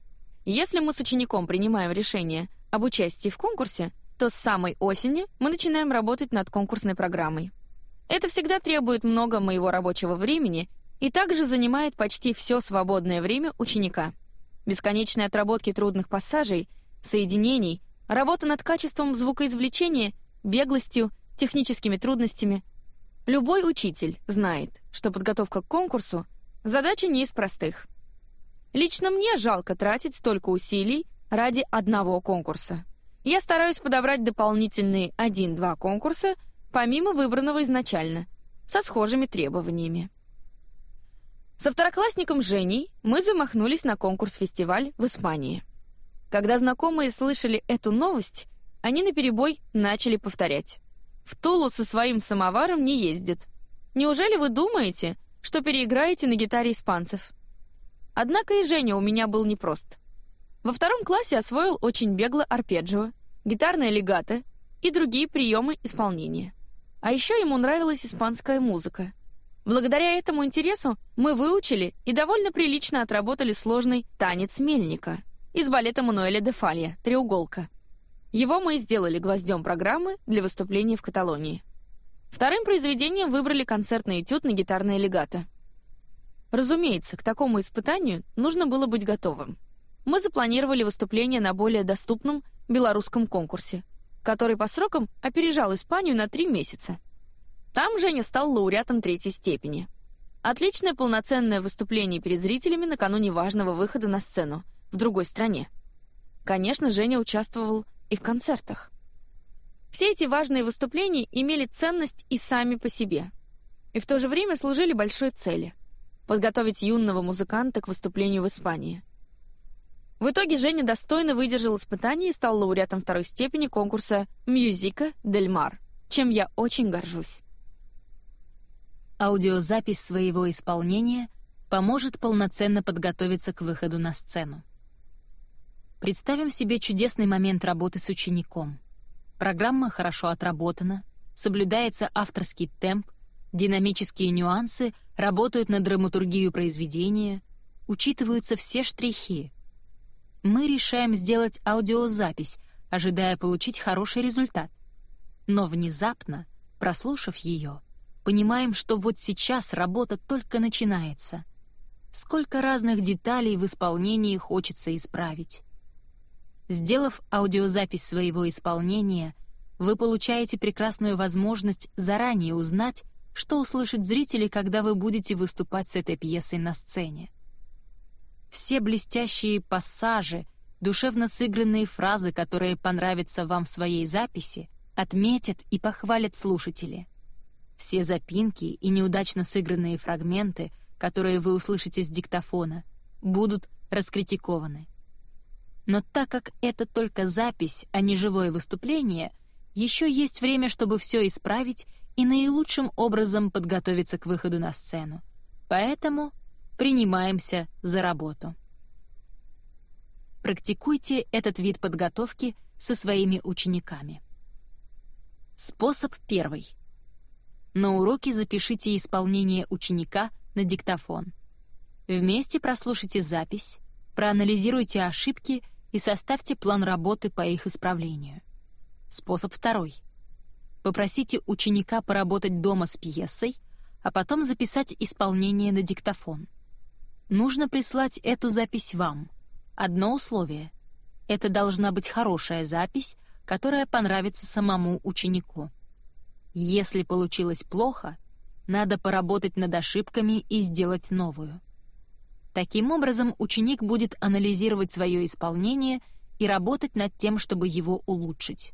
Если мы с учеником принимаем решение об участии в конкурсе, то с самой осени мы начинаем работать над конкурсной программой. Это всегда требует много моего рабочего времени и также занимает почти все свободное время ученика. Бесконечные отработки трудных пассажей, соединений, работа над качеством звукоизвлечения, беглостью, техническими трудностями. Любой учитель знает, что подготовка к конкурсу — задача не из простых. Лично мне жалко тратить столько усилий ради одного конкурса. Я стараюсь подобрать дополнительные один-два конкурса — помимо выбранного изначально, со схожими требованиями. Со второклассником Женей мы замахнулись на конкурс-фестиваль в Испании. Когда знакомые слышали эту новость, они наперебой начали повторять. «В Тулу со своим самоваром не ездит. Неужели вы думаете, что переиграете на гитаре испанцев?» Однако и Женя у меня был непрост. Во втором классе освоил очень бегло арпеджио, гитарное легато и другие приемы исполнения. А еще ему нравилась испанская музыка. Благодаря этому интересу мы выучили и довольно прилично отработали сложный «Танец мельника» из балета Мануэля де Фалья «Треуголка». Его мы и сделали гвоздем программы для выступления в Каталонии. Вторым произведением выбрали концертный этюд на гитарное легато. Разумеется, к такому испытанию нужно было быть готовым мы запланировали выступление на более доступном белорусском конкурсе, который по срокам опережал Испанию на три месяца. Там Женя стал лауреатом третьей степени. Отличное полноценное выступление перед зрителями накануне важного выхода на сцену в другой стране. Конечно, Женя участвовал и в концертах. Все эти важные выступления имели ценность и сами по себе, и в то же время служили большой цели — подготовить юного музыканта к выступлению в Испании — в итоге Женя достойно выдержал испытание и стал лауреатом второй степени конкурса «Мьюзика Дель Мар», чем я очень горжусь. Аудиозапись своего исполнения поможет полноценно подготовиться к выходу на сцену. Представим себе чудесный момент работы с учеником. Программа хорошо отработана, соблюдается авторский темп, динамические нюансы работают на драматургию произведения, учитываются все штрихи, мы решаем сделать аудиозапись, ожидая получить хороший результат. Но внезапно, прослушав ее, понимаем, что вот сейчас работа только начинается. Сколько разных деталей в исполнении хочется исправить. Сделав аудиозапись своего исполнения, вы получаете прекрасную возможность заранее узнать, что услышат зрители, когда вы будете выступать с этой пьесой на сцене все блестящие пассажи, душевно сыгранные фразы, которые понравятся вам в своей записи, отметят и похвалят слушатели. Все запинки и неудачно сыгранные фрагменты, которые вы услышите с диктофона, будут раскритикованы. Но так как это только запись, а не живое выступление, еще есть время, чтобы все исправить и наилучшим образом подготовиться к выходу на сцену. Поэтому принимаемся за работу. Практикуйте этот вид подготовки со своими учениками. Способ первый. На уроке запишите исполнение ученика на диктофон. Вместе прослушайте запись, проанализируйте ошибки и составьте план работы по их исправлению. Способ второй. Попросите ученика поработать дома с пьесой, а потом записать исполнение на диктофон нужно прислать эту запись вам. Одно условие — это должна быть хорошая запись, которая понравится самому ученику. Если получилось плохо, надо поработать над ошибками и сделать новую. Таким образом, ученик будет анализировать свое исполнение и работать над тем, чтобы его улучшить.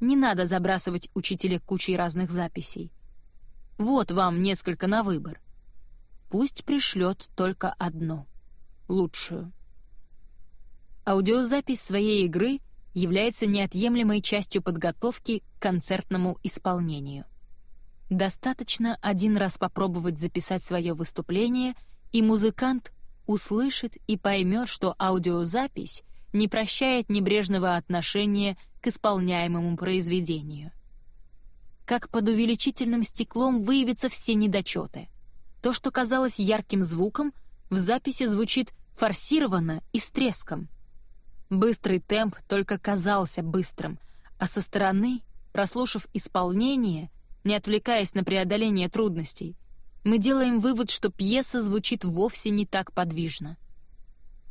Не надо забрасывать учителя кучей разных записей. Вот вам несколько на выбор пусть пришлет только одну, лучшую. Аудиозапись своей игры является неотъемлемой частью подготовки к концертному исполнению. Достаточно один раз попробовать записать свое выступление, и музыкант услышит и поймет, что аудиозапись не прощает небрежного отношения к исполняемому произведению. Как под увеличительным стеклом выявятся все недочеты. То, что казалось ярким звуком, в записи звучит форсированно и с треском. Быстрый темп только казался быстрым, а со стороны, прослушав исполнение, не отвлекаясь на преодоление трудностей, мы делаем вывод, что пьеса звучит вовсе не так подвижно.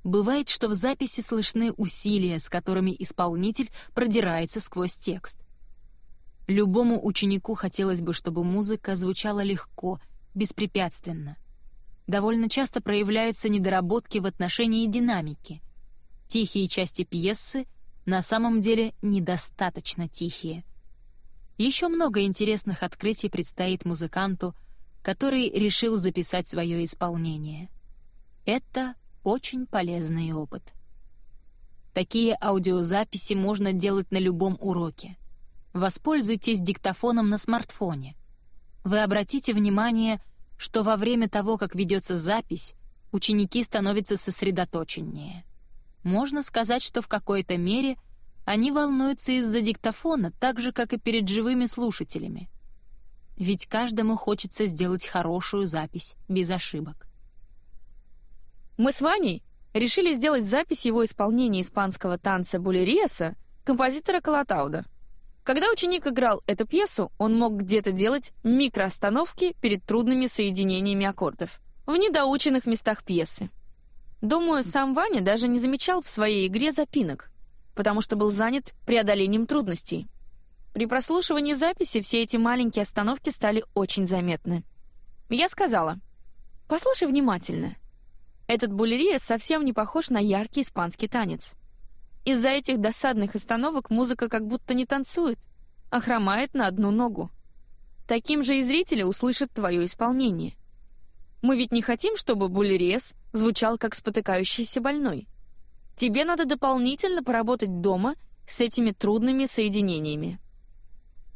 Бывает, что в записи слышны усилия, с которыми исполнитель продирается сквозь текст. Любому ученику хотелось бы, чтобы музыка звучала легко — беспрепятственно. Довольно часто проявляются недоработки в отношении динамики. Тихие части пьесы на самом деле недостаточно тихие. Еще много интересных открытий предстоит музыканту, который решил записать свое исполнение. Это очень полезный опыт. Такие аудиозаписи можно делать на любом уроке. Воспользуйтесь диктофоном на смартфоне — вы обратите внимание, что во время того, как ведется запись, ученики становятся сосредоточеннее. Можно сказать, что в какой-то мере они волнуются из-за диктофона, так же, как и перед живыми слушателями. Ведь каждому хочется сделать хорошую запись, без ошибок. Мы с Ваней решили сделать запись его исполнения испанского танца булериеса композитора Калатауда. Когда ученик играл эту пьесу, он мог где-то делать микроостановки перед трудными соединениями аккордов в недоученных местах пьесы. Думаю, сам Ваня даже не замечал в своей игре запинок, потому что был занят преодолением трудностей. При прослушивании записи все эти маленькие остановки стали очень заметны. Я сказала, «Послушай внимательно. Этот булерия совсем не похож на яркий испанский танец. Из-за этих досадных остановок музыка как будто не танцует, а хромает на одну ногу. Таким же и зрители услышат твое исполнение. Мы ведь не хотим, чтобы булерес звучал как спотыкающийся больной. Тебе надо дополнительно поработать дома с этими трудными соединениями.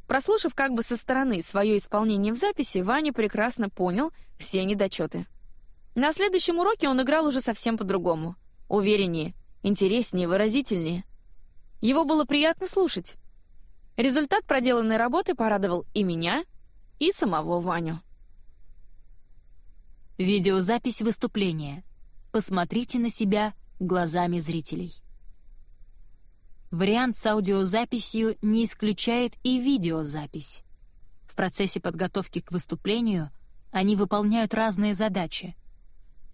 Прослушав как бы со стороны свое исполнение в записи, Ваня прекрасно понял все недочеты. На следующем уроке он играл уже совсем по-другому. Увереннее, интереснее, выразительнее. Его было приятно слушать. Результат проделанной работы порадовал и меня, и самого Ваню. Видеозапись выступления. Посмотрите на себя глазами зрителей. Вариант с аудиозаписью не исключает и видеозапись. В процессе подготовки к выступлению они выполняют разные задачи.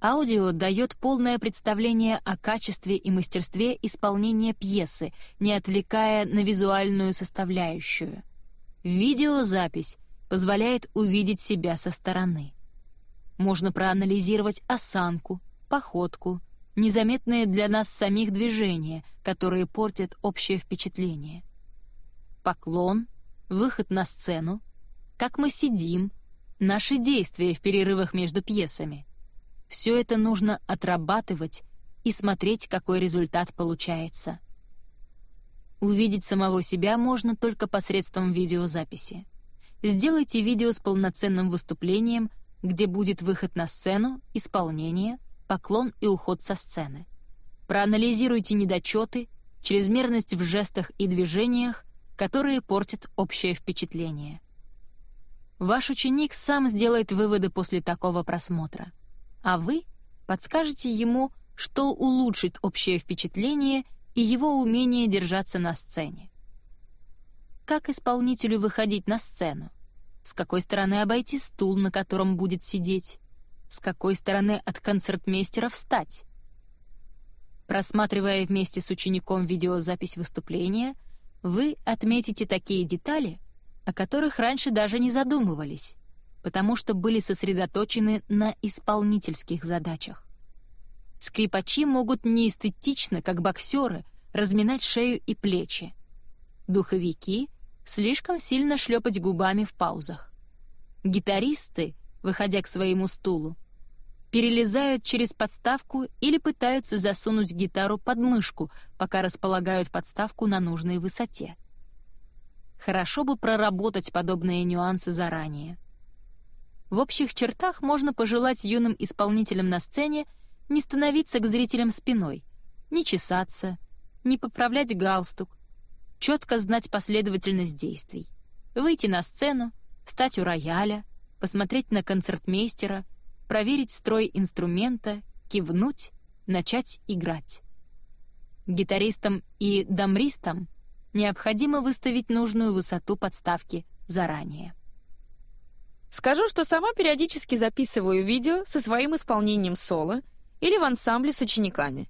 Аудио дает полное представление о качестве и мастерстве исполнения пьесы, не отвлекая на визуальную составляющую. Видеозапись позволяет увидеть себя со стороны. Можно проанализировать осанку, походку, незаметные для нас самих движения, которые портят общее впечатление. Поклон, выход на сцену, как мы сидим, наши действия в перерывах между пьесами. Все это нужно отрабатывать и смотреть, какой результат получается. Увидеть самого себя можно только посредством видеозаписи. Сделайте видео с полноценным выступлением, где будет выход на сцену, исполнение — поклон и уход со сцены. Проанализируйте недочеты, чрезмерность в жестах и движениях, которые портят общее впечатление. Ваш ученик сам сделает выводы после такого просмотра, а вы подскажете ему, что улучшит общее впечатление и его умение держаться на сцене. Как исполнителю выходить на сцену? С какой стороны обойти стул, на котором будет сидеть? С какой стороны от концертмейстера встать. Просматривая вместе с учеником видеозапись выступления, вы отметите такие детали, о которых раньше даже не задумывались, потому что были сосредоточены на исполнительских задачах. Скрипачи могут неэстетично, как боксеры, разминать шею и плечи. Духовики — слишком сильно шлепать губами в паузах. Гитаристы, выходя к своему стулу, перелезают через подставку или пытаются засунуть гитару под мышку, пока располагают подставку на нужной высоте. Хорошо бы проработать подобные нюансы заранее. В общих чертах можно пожелать юным исполнителям на сцене не становиться к зрителям спиной, не чесаться, не поправлять галстук, четко знать последовательность действий, выйти на сцену, встать у рояля, посмотреть на концертмейстера — проверить строй инструмента, кивнуть, начать играть. Гитаристам и дамристам необходимо выставить нужную высоту подставки заранее. Скажу, что сама периодически записываю видео со своим исполнением соло или в ансамбле с учениками.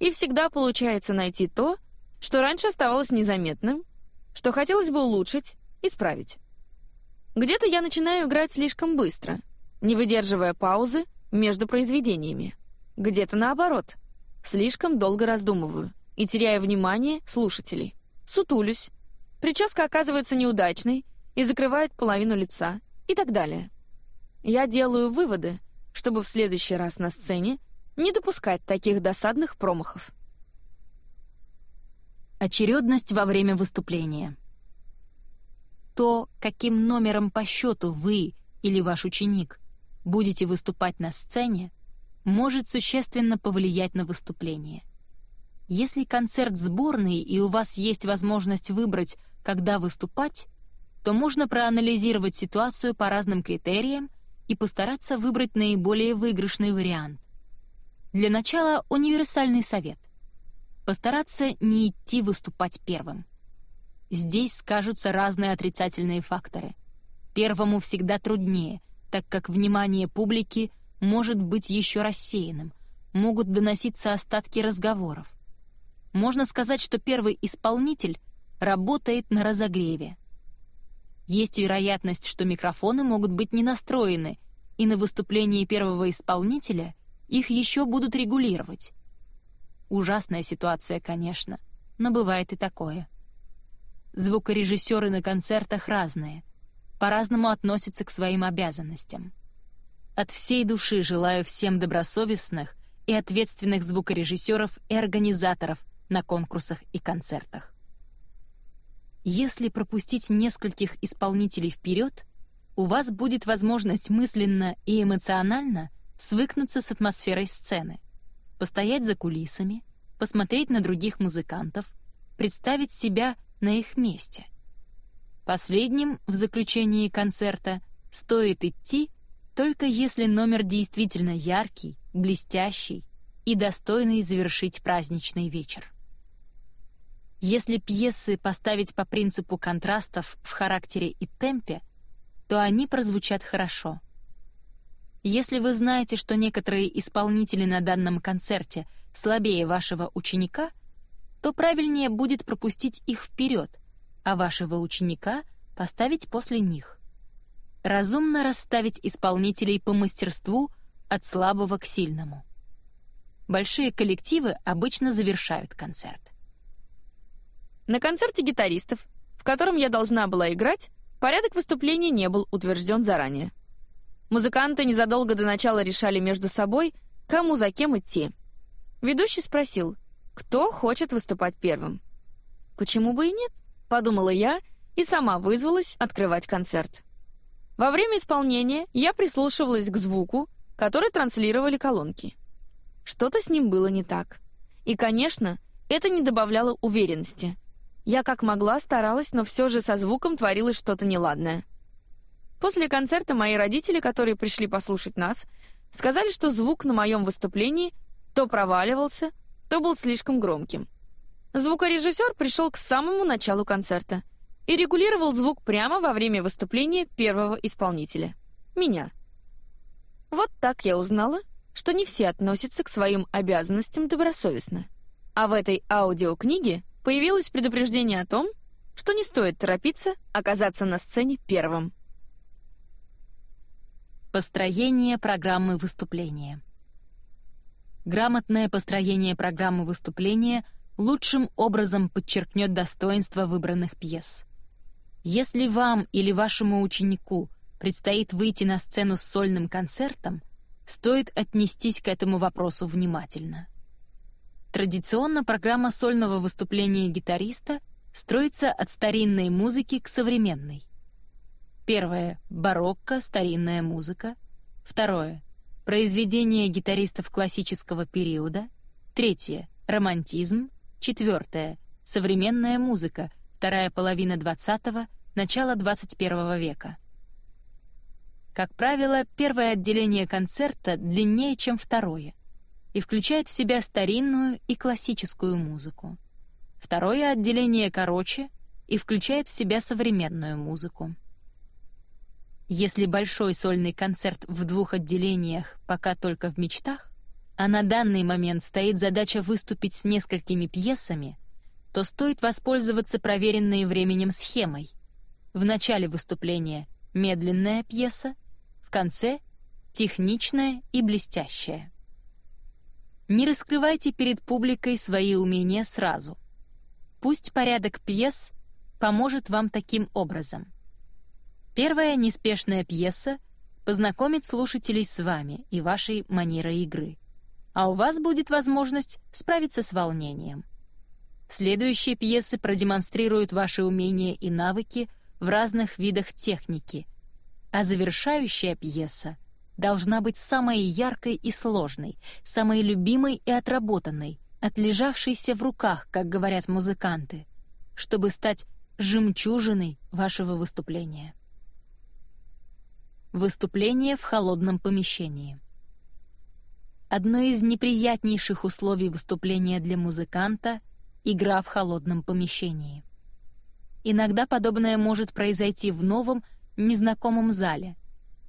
И всегда получается найти то, что раньше оставалось незаметным, что хотелось бы улучшить, исправить. Где-то я начинаю играть слишком быстро — не выдерживая паузы между произведениями. Где-то наоборот. Слишком долго раздумываю и теряю внимание слушателей. Сутулюсь. Прическа оказывается неудачной и закрывает половину лица и так далее. Я делаю выводы, чтобы в следующий раз на сцене не допускать таких досадных промахов. Очередность во время выступления. То, каким номером по счету вы или ваш ученик будете выступать на сцене, может существенно повлиять на выступление. Если концерт сборный и у вас есть возможность выбрать, когда выступать, то можно проанализировать ситуацию по разным критериям и постараться выбрать наиболее выигрышный вариант. Для начала универсальный совет. Постараться не идти выступать первым. Здесь скажутся разные отрицательные факторы. Первому всегда труднее, так как внимание публики может быть еще рассеянным, могут доноситься остатки разговоров. Можно сказать, что первый исполнитель работает на разогреве. Есть вероятность, что микрофоны могут быть не настроены, и на выступлении первого исполнителя их еще будут регулировать. Ужасная ситуация, конечно, но бывает и такое. Звукорежиссеры на концертах разные, по-разному относятся к своим обязанностям. От всей души желаю всем добросовестных и ответственных звукорежиссеров и организаторов на конкурсах и концертах. Если пропустить нескольких исполнителей вперед, у вас будет возможность мысленно и эмоционально свыкнуться с атмосферой сцены, постоять за кулисами, посмотреть на других музыкантов, представить себя на их месте. Последним, в заключении концерта, стоит идти, только если номер действительно яркий, блестящий и достойный завершить праздничный вечер. Если пьесы поставить по принципу контрастов в характере и темпе, то они прозвучат хорошо. Если вы знаете, что некоторые исполнители на данном концерте слабее вашего ученика, то правильнее будет пропустить их вперед, а вашего ученика поставить после них. Разумно расставить исполнителей по мастерству от слабого к сильному. Большие коллективы обычно завершают концерт. На концерте гитаристов, в котором я должна была играть, порядок выступления не был утвержден заранее. Музыканты незадолго до начала решали между собой, кому за кем идти. Ведущий спросил, кто хочет выступать первым. «Почему бы и нет?» — подумала я и сама вызвалась открывать концерт. Во время исполнения я прислушивалась к звуку, который транслировали колонки. Что-то с ним было не так. И, конечно, это не добавляло уверенности. Я как могла старалась, но все же со звуком творилось что-то неладное. После концерта мои родители, которые пришли послушать нас, сказали, что звук на моем выступлении то проваливался, то был слишком громким. Звукорежиссер пришел к самому началу концерта и регулировал звук прямо во время выступления первого исполнителя — меня. Вот так я узнала, что не все относятся к своим обязанностям добросовестно. А в этой аудиокниге появилось предупреждение о том, что не стоит торопиться оказаться на сцене первым. Построение программы выступления. Грамотное построение программы выступления лучшим образом подчеркнет достоинство выбранных пьес. Если вам или вашему ученику предстоит выйти на сцену с сольным концертом, стоит отнестись к этому вопросу внимательно. Традиционно программа сольного выступления гитариста строится от старинной музыки к современной. Первое — барокко, старинная музыка. Второе — произведения гитаристов классического периода. Третье — романтизм. Четвертое — современная музыка, вторая половина XX — начало XXI века. Как правило, первое отделение концерта длиннее, чем второе — и включает в себя старинную и классическую музыку. Второе отделение короче и включает в себя современную музыку. Если большой сольный концерт в двух отделениях пока только в мечтах, а на данный момент стоит задача выступить с несколькими пьесами, то стоит воспользоваться проверенной временем схемой. В начале выступления медленная пьеса, в конце — техничная и блестящая. Не раскрывайте перед публикой свои умения сразу. Пусть порядок пьес поможет вам таким образом. Первая неспешная пьеса познакомит слушателей с вами и вашей манерой игры, а у вас будет возможность справиться с волнением. Следующие пьесы продемонстрируют ваши умения и навыки в разных видах техники, а завершающая пьеса должна быть самой яркой и сложной, самой любимой и отработанной, отлежавшейся в руках, как говорят музыканты, чтобы стать жемчужиной вашего выступления. Выступление в холодном помещении. Одно из неприятнейших условий выступления для музыканта — игра в холодном помещении. Иногда подобное может произойти в новом, незнакомом зале.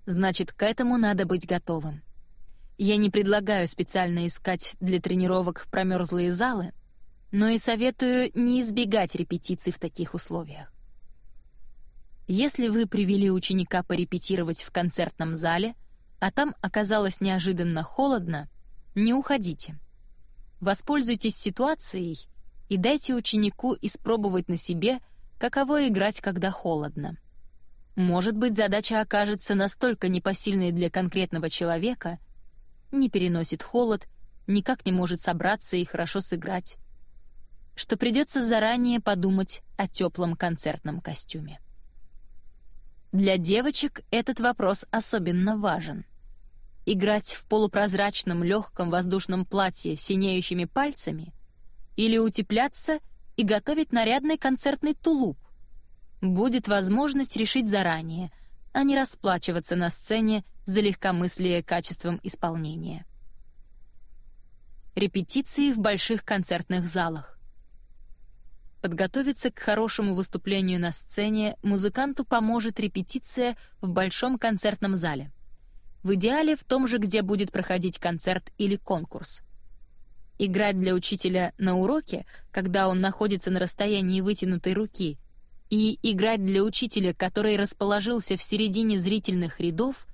Значит, к этому надо быть готовым. Я не предлагаю специально искать для тренировок промерзлые залы, но и советую не избегать репетиций в таких условиях. Если вы привели ученика порепетировать в концертном зале, а там оказалось неожиданно холодно, не уходите. Воспользуйтесь ситуацией и дайте ученику испробовать на себе, каково играть, когда холодно. Может быть, задача окажется настолько непосильной для конкретного человека, не переносит холод, никак не может собраться и хорошо сыграть, что придется заранее подумать о теплом концертном костюме. Для девочек этот вопрос особенно важен. Играть в полупрозрачном легком воздушном платье синеющими пальцами или утепляться и готовить нарядный концертный тулуп. Будет возможность решить заранее, а не расплачиваться на сцене за легкомыслие качеством исполнения. Репетиции в больших концертных залах. Подготовиться к хорошему выступлению на сцене музыканту поможет репетиция в большом концертном зале. В идеале в том же, где будет проходить концерт или конкурс. Играть для учителя на уроке, когда он находится на расстоянии вытянутой руки, и играть для учителя, который расположился в середине зрительных рядов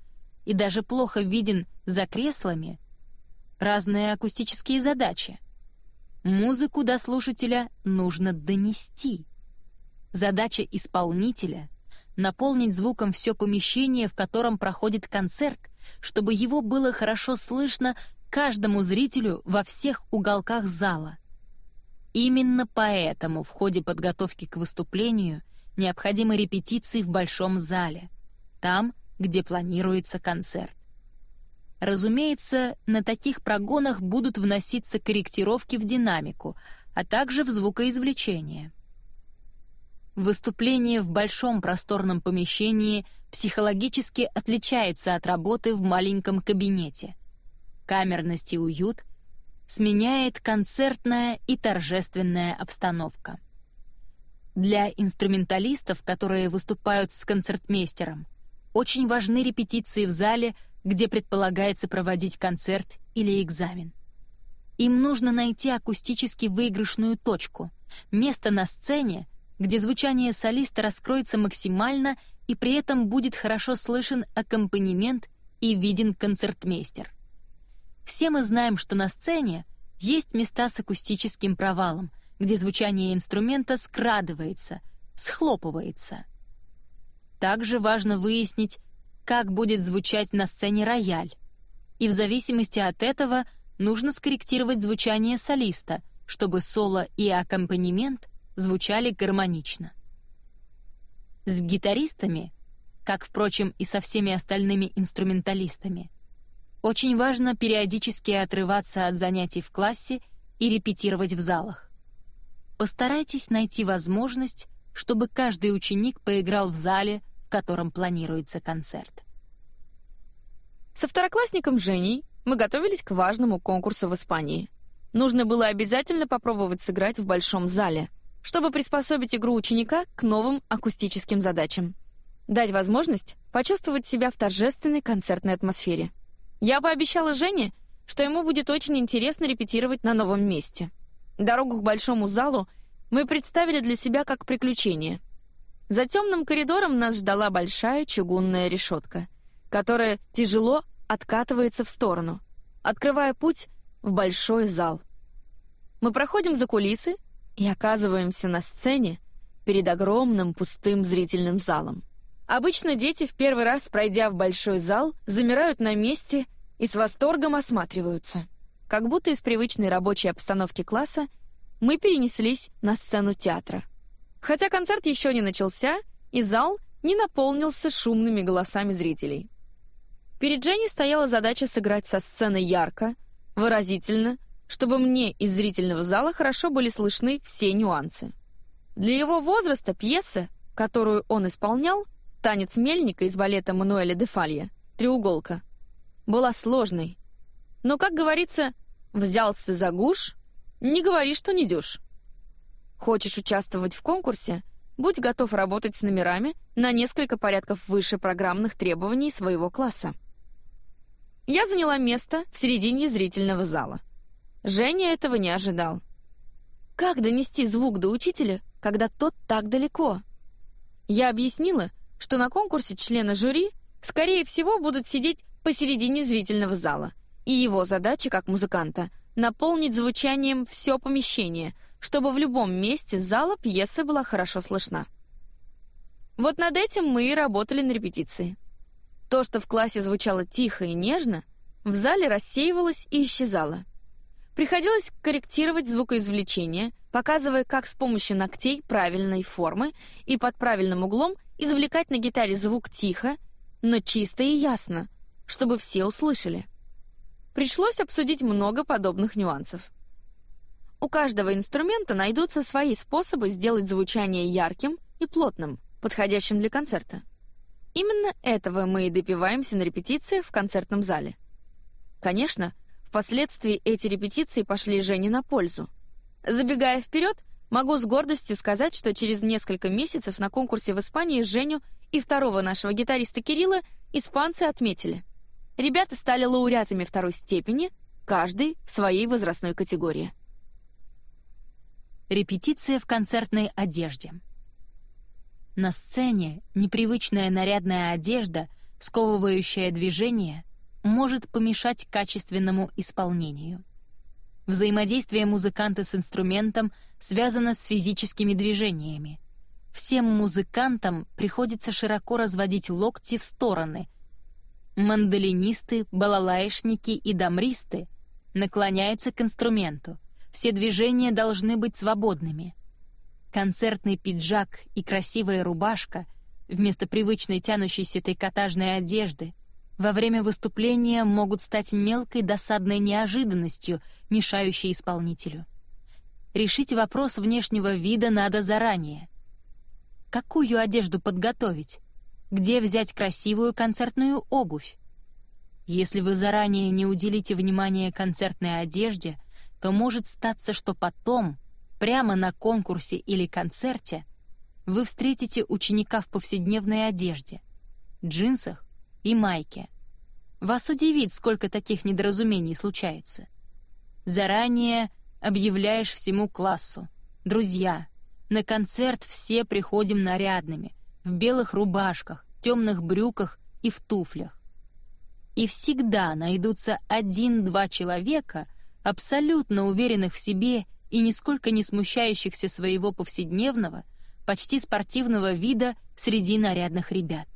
и даже плохо виден за креслами, разные акустические задачи. Музыку до слушателя нужно донести. Задача исполнителя — наполнить звуком все помещение, в котором проходит концерт, чтобы его было хорошо слышно каждому зрителю во всех уголках зала. Именно поэтому в ходе подготовки к выступлению необходимы репетиции в большом зале, там, где планируется концерт. Разумеется, на таких прогонах будут вноситься корректировки в динамику, а также в звукоизвлечение. Выступление в большом просторном помещении психологически отличаются от работы в маленьком кабинете. Камерность и уют сменяет концертная и торжественная обстановка. Для инструменталистов, которые выступают с концертмейстером, очень важны репетиции в зале, где предполагается проводить концерт или экзамен. Им нужно найти акустически выигрышную точку, место на сцене, где звучание солиста раскроется максимально и при этом будет хорошо слышен аккомпанемент и виден концертмейстер. Все мы знаем, что на сцене есть места с акустическим провалом, где звучание инструмента скрадывается, схлопывается. Также важно выяснить, как будет звучать на сцене рояль. И в зависимости от этого нужно скорректировать звучание солиста, чтобы соло и аккомпанемент звучали гармонично. С гитаристами, как, впрочем, и со всеми остальными инструменталистами, очень важно периодически отрываться от занятий в классе и репетировать в залах. Постарайтесь найти возможность, чтобы каждый ученик поиграл в зале, в котором планируется концерт. Со второклассником Женей мы готовились к важному конкурсу в Испании. Нужно было обязательно попробовать сыграть в большом зале, чтобы приспособить игру ученика к новым акустическим задачам. Дать возможность почувствовать себя в торжественной концертной атмосфере. Я пообещала Жене, что ему будет очень интересно репетировать на новом месте — Дорогу к большому залу мы представили для себя как приключение. За темным коридором нас ждала большая чугунная решетка, которая тяжело откатывается в сторону, открывая путь в большой зал. Мы проходим за кулисы и оказываемся на сцене перед огромным пустым зрительным залом. Обычно дети, в первый раз пройдя в большой зал, замирают на месте и с восторгом осматриваются. Как будто из привычной рабочей обстановки класса мы перенеслись на сцену театра. Хотя концерт еще не начался, и зал не наполнился шумными голосами зрителей. Перед Женей стояла задача сыграть со сцены ярко, выразительно, чтобы мне из зрительного зала хорошо были слышны все нюансы. Для его возраста пьеса, которую он исполнял, танец мельника из балета Мануэля де Фалья, «Треуголка», была сложной. Но, как говорится, взялся за гуш, не говори, что не дюшь. Хочешь участвовать в конкурсе, будь готов работать с номерами на несколько порядков выше программных требований своего класса. Я заняла место в середине зрительного зала. Женя этого не ожидал. Как донести звук до учителя, когда тот так далеко? Я объяснила, что на конкурсе члены жюри, скорее всего, будут сидеть посередине зрительного зала, и его задача как музыканта — наполнить звучанием все помещение, чтобы в любом месте зала пьеса была хорошо слышна. Вот над этим мы и работали на репетиции. То, что в классе звучало тихо и нежно, в зале рассеивалось и исчезало. Приходилось корректировать звукоизвлечение, показывая, как с помощью ногтей правильной формы и под правильным углом извлекать на гитаре звук тихо, но чисто и ясно, чтобы все услышали. Пришлось обсудить много подобных нюансов. У каждого инструмента найдутся свои способы сделать звучание ярким и плотным, подходящим для концерта. Именно этого мы и допиваемся на репетициях в концертном зале. Конечно, впоследствии эти репетиции пошли Жене на пользу. Забегая вперед, могу с гордостью сказать, что через несколько месяцев на конкурсе в Испании Женю и второго нашего гитариста Кирилла испанцы отметили. Ребята стали лауреатами второй степени, каждый в своей возрастной категории. Репетиция в концертной одежде. На сцене непривычная нарядная одежда, сковывающая движение, может помешать качественному исполнению. Взаимодействие музыканта с инструментом связано с физическими движениями. Всем музыкантам приходится широко разводить локти в стороны. Мандолинисты, балалаишники и дамристы наклоняются к инструменту. Все движения должны быть свободными. Концертный пиджак и красивая рубашка вместо привычной тянущейся трикотажной одежды во время выступления могут стать мелкой досадной неожиданностью, мешающей исполнителю. Решить вопрос внешнего вида надо заранее. Какую одежду подготовить? Где взять красивую концертную обувь? Если вы заранее не уделите внимания концертной одежде, то может статься, что потом, прямо на конкурсе или концерте, вы встретите ученика в повседневной одежде, джинсах и майке. Вас удивит, сколько таких недоразумений случается. Заранее объявляешь всему классу. Друзья, на концерт все приходим нарядными, в белых рубашках, темных брюках и в туфлях. И всегда найдутся один-два человека, абсолютно уверенных в себе и нисколько не смущающихся своего повседневного, почти спортивного вида среди нарядных ребят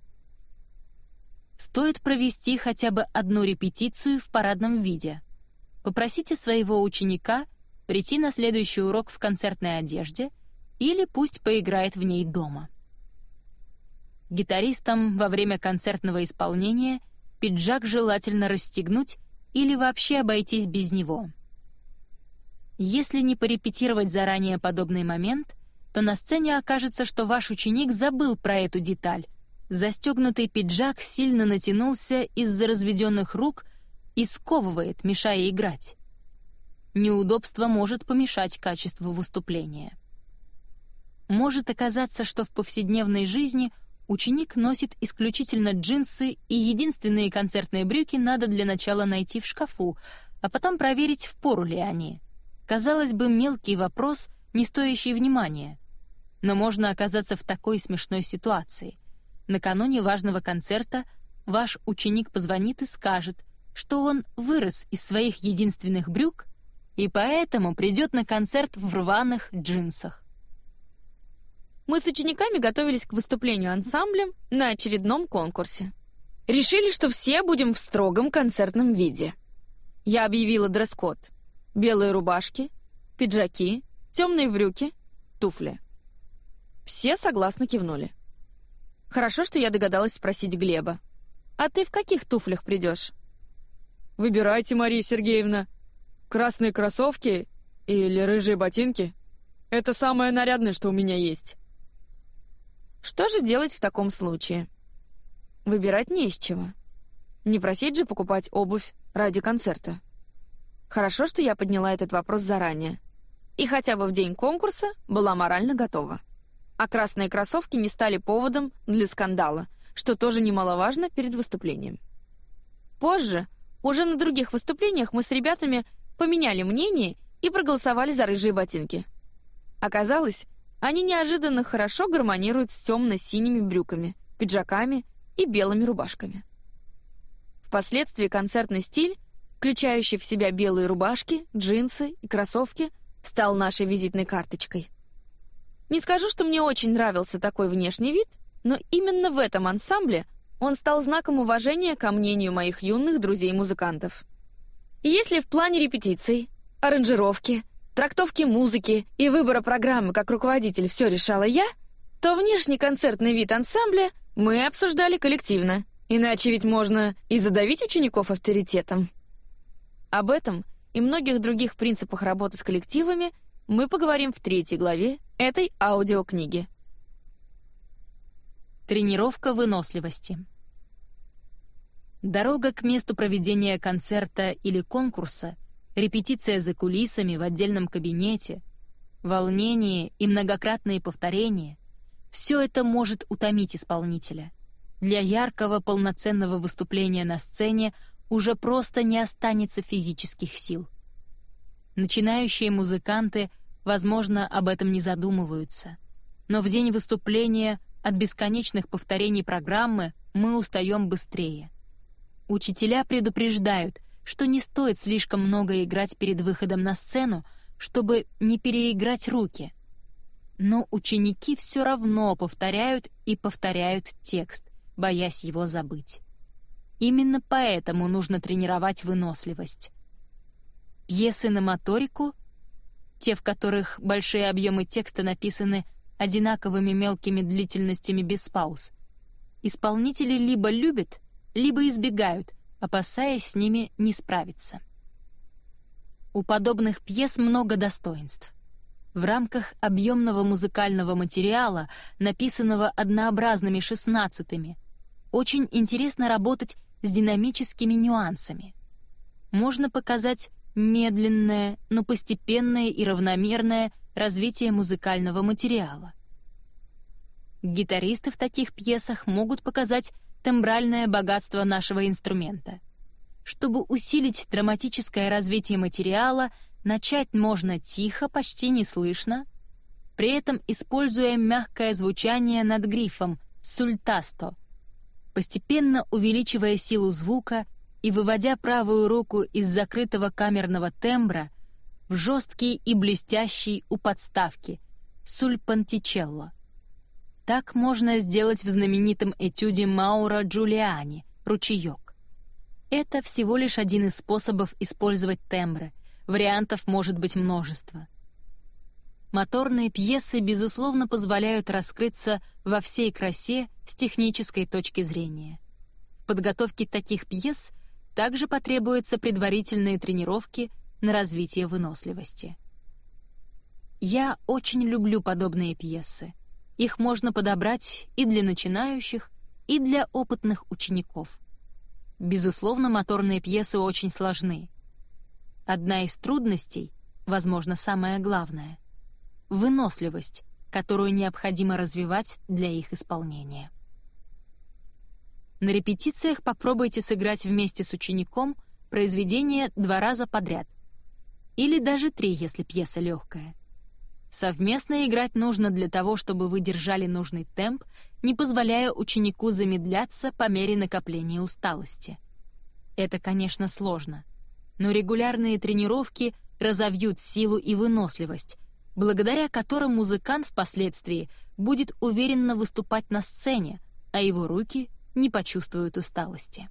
стоит провести хотя бы одну репетицию в парадном виде. Попросите своего ученика прийти на следующий урок в концертной одежде или пусть поиграет в ней дома. Гитаристам во время концертного исполнения пиджак желательно расстегнуть или вообще обойтись без него. Если не порепетировать заранее подобный момент, то на сцене окажется, что ваш ученик забыл про эту деталь, Застегнутый пиджак сильно натянулся из-за разведенных рук и сковывает, мешая играть. Неудобство может помешать качеству выступления. Может оказаться, что в повседневной жизни ученик носит исключительно джинсы, и единственные концертные брюки надо для начала найти в шкафу, а потом проверить, в пору ли они. Казалось бы, мелкий вопрос, не стоящий внимания. Но можно оказаться в такой смешной ситуации — Накануне важного концерта ваш ученик позвонит и скажет, что он вырос из своих единственных брюк и поэтому придет на концерт в рваных джинсах. Мы с учениками готовились к выступлению ансамблем на очередном конкурсе. Решили, что все будем в строгом концертном виде. Я объявила дресс-код. Белые рубашки, пиджаки, темные брюки, туфли. Все согласно кивнули. Хорошо, что я догадалась спросить Глеба. А ты в каких туфлях придешь? Выбирайте, Мария Сергеевна. Красные кроссовки или рыжие ботинки? Это самое нарядное, что у меня есть. Что же делать в таком случае? Выбирать не из чего. Не просить же покупать обувь ради концерта. Хорошо, что я подняла этот вопрос заранее. И хотя бы в день конкурса была морально готова. А красные кроссовки не стали поводом для скандала, что тоже немаловажно перед выступлением. Позже, уже на других выступлениях мы с ребятами поменяли мнение и проголосовали за рыжие ботинки. Оказалось, они неожиданно хорошо гармонируют с темно-синими брюками, пиджаками и белыми рубашками. Впоследствии концертный стиль, включающий в себя белые рубашки, джинсы и кроссовки, стал нашей визитной карточкой. Не скажу, что мне очень нравился такой внешний вид, но именно в этом ансамбле он стал знаком уважения ко мнению моих юных друзей-музыкантов. Если в плане репетиций, аранжировки, трактовки музыки и выбора программы как руководитель все решала я, то внешний концертный вид ансамбля мы обсуждали коллективно. Иначе ведь можно и задавить учеников авторитетом. Об этом и многих других принципах работы с коллективами мы поговорим в третьей главе этой аудиокниги. Тренировка выносливости. Дорога к месту проведения концерта или конкурса, репетиция за кулисами в отдельном кабинете, волнение и многократные повторения — все это может утомить исполнителя. Для яркого полноценного выступления на сцене уже просто не останется физических сил. Начинающие музыканты, возможно, об этом не задумываются. Но в день выступления от бесконечных повторений программы мы устаем быстрее. Учителя предупреждают, что не стоит слишком много играть перед выходом на сцену, чтобы не переиграть руки. Но ученики все равно повторяют и повторяют текст, боясь его забыть. Именно поэтому нужно тренировать выносливость. Пьесы на моторику, те, в которых большие объемы текста написаны одинаковыми мелкими длительностями без пауз, исполнители либо любят, либо избегают, опасаясь с ними не справиться. У подобных пьес много достоинств. В рамках объемного музыкального материала, написанного однообразными шестнадцатыми, очень интересно работать с динамическими нюансами. Можно показать медленное, но постепенное и равномерное развитие музыкального материала. Гитаристы в таких пьесах могут показать тембральное богатство нашего инструмента. Чтобы усилить драматическое развитие материала, начать можно тихо, почти неслышно, при этом используя мягкое звучание над грифом «сультасто», постепенно увеличивая силу звука и выводя правую руку из закрытого камерного тембра в жесткий и блестящий у подставки сульпантичелло. Так можно сделать в знаменитом этюде Маура Джулиани «Ручеек». Это всего лишь один из способов использовать тембры, вариантов может быть множество. Моторные пьесы, безусловно, позволяют раскрыться во всей красе с технической точки зрения. В подготовке таких пьес также потребуются предварительные тренировки на развитие выносливости. Я очень люблю подобные пьесы. Их можно подобрать и для начинающих, и для опытных учеников. Безусловно, моторные пьесы очень сложны. Одна из трудностей, возможно, самая главная — выносливость, которую необходимо развивать для их исполнения. На репетициях попробуйте сыграть вместе с учеником произведение два раза подряд. Или даже три, если пьеса легкая. Совместно играть нужно для того, чтобы вы держали нужный темп, не позволяя ученику замедляться по мере накопления усталости. Это, конечно, сложно, но регулярные тренировки разовьют силу и выносливость, благодаря которым музыкант впоследствии будет уверенно выступать на сцене, а его руки не почувствуют усталости.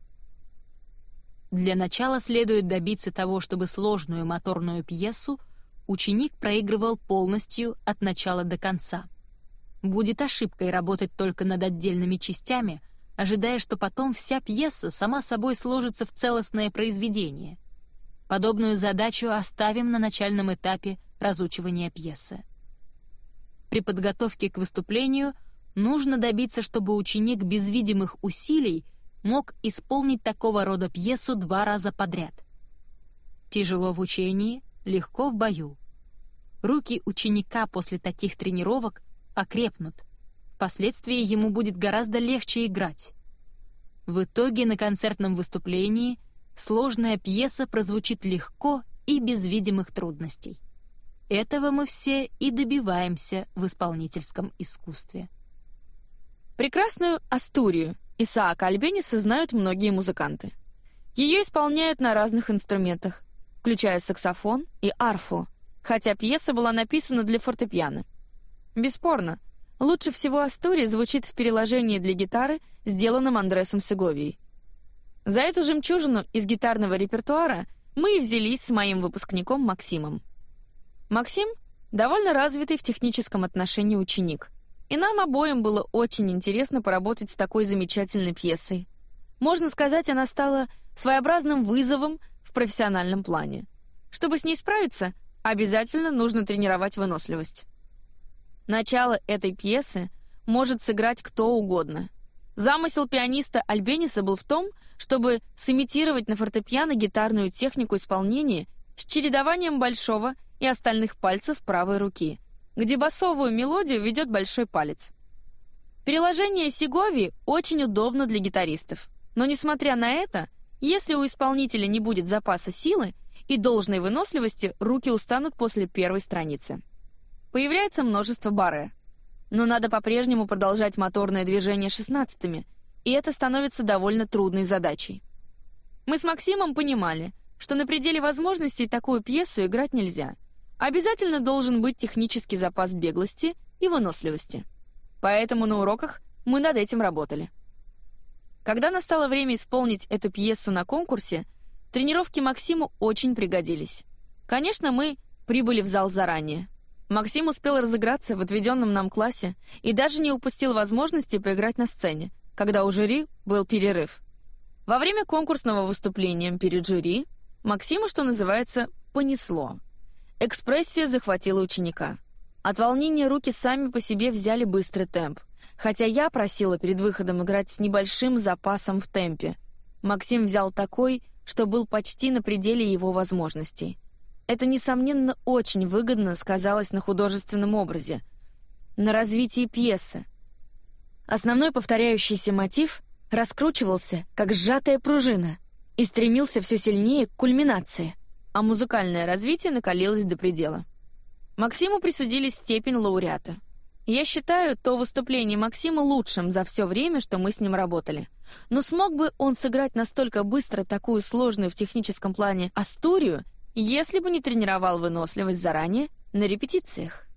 Для начала следует добиться того, чтобы сложную моторную пьесу ученик проигрывал полностью от начала до конца. Будет ошибкой работать только над отдельными частями, ожидая, что потом вся пьеса сама собой сложится в целостное произведение. Подобную задачу оставим на начальном этапе разучивания пьесы. При подготовке к выступлению нужно добиться, чтобы ученик без видимых усилий мог исполнить такого рода пьесу два раза подряд. Тяжело в учении, легко в бою. Руки ученика после таких тренировок окрепнут. Впоследствии ему будет гораздо легче играть. В итоге на концертном выступлении сложная пьеса прозвучит легко и без видимых трудностей. Этого мы все и добиваемся в исполнительском искусстве. Прекрасную «Астурию» Исаака Альбениса знают многие музыканты. Ее исполняют на разных инструментах, включая саксофон и арфу, хотя пьеса была написана для фортепиано. Бесспорно, лучше всего «Астурия» звучит в переложении для гитары, сделанном Андресом Сеговией. За эту жемчужину из гитарного репертуара мы и взялись с моим выпускником Максимом. Максим — довольно развитый в техническом отношении ученик, и нам обоим было очень интересно поработать с такой замечательной пьесой. Можно сказать, она стала своеобразным вызовом в профессиональном плане. Чтобы с ней справиться, обязательно нужно тренировать выносливость. Начало этой пьесы может сыграть кто угодно. Замысел пианиста Альбениса был в том, чтобы сымитировать на фортепиано гитарную технику исполнения с чередованием большого и остальных пальцев правой руки, где басовую мелодию ведет большой палец. Переложение Сигови очень удобно для гитаристов, но несмотря на это, если у исполнителя не будет запаса силы и должной выносливости, руки устанут после первой страницы. Появляется множество баре. Но надо по-прежнему продолжать моторное движение шестнадцатыми, и это становится довольно трудной задачей. Мы с Максимом понимали, что на пределе возможностей такую пьесу играть нельзя — Обязательно должен быть технический запас беглости и выносливости. Поэтому на уроках мы над этим работали. Когда настало время исполнить эту пьесу на конкурсе, тренировки Максиму очень пригодились. Конечно, мы прибыли в зал заранее. Максим успел разыграться в отведенном нам классе и даже не упустил возможности поиграть на сцене, когда у жюри был перерыв. Во время конкурсного выступления перед жюри Максима, что называется, понесло. Экспрессия захватила ученика. От волнения руки сами по себе взяли быстрый темп. Хотя я просила перед выходом играть с небольшим запасом в темпе. Максим взял такой, что был почти на пределе его возможностей. Это, несомненно, очень выгодно сказалось на художественном образе, на развитии пьесы. Основной повторяющийся мотив раскручивался, как сжатая пружина, и стремился все сильнее к кульминации — а музыкальное развитие накалилось до предела. Максиму присудили степень лауреата. Я считаю то выступление Максима лучшим за все время, что мы с ним работали. Но смог бы он сыграть настолько быстро такую сложную в техническом плане астурию, если бы не тренировал выносливость заранее на репетициях?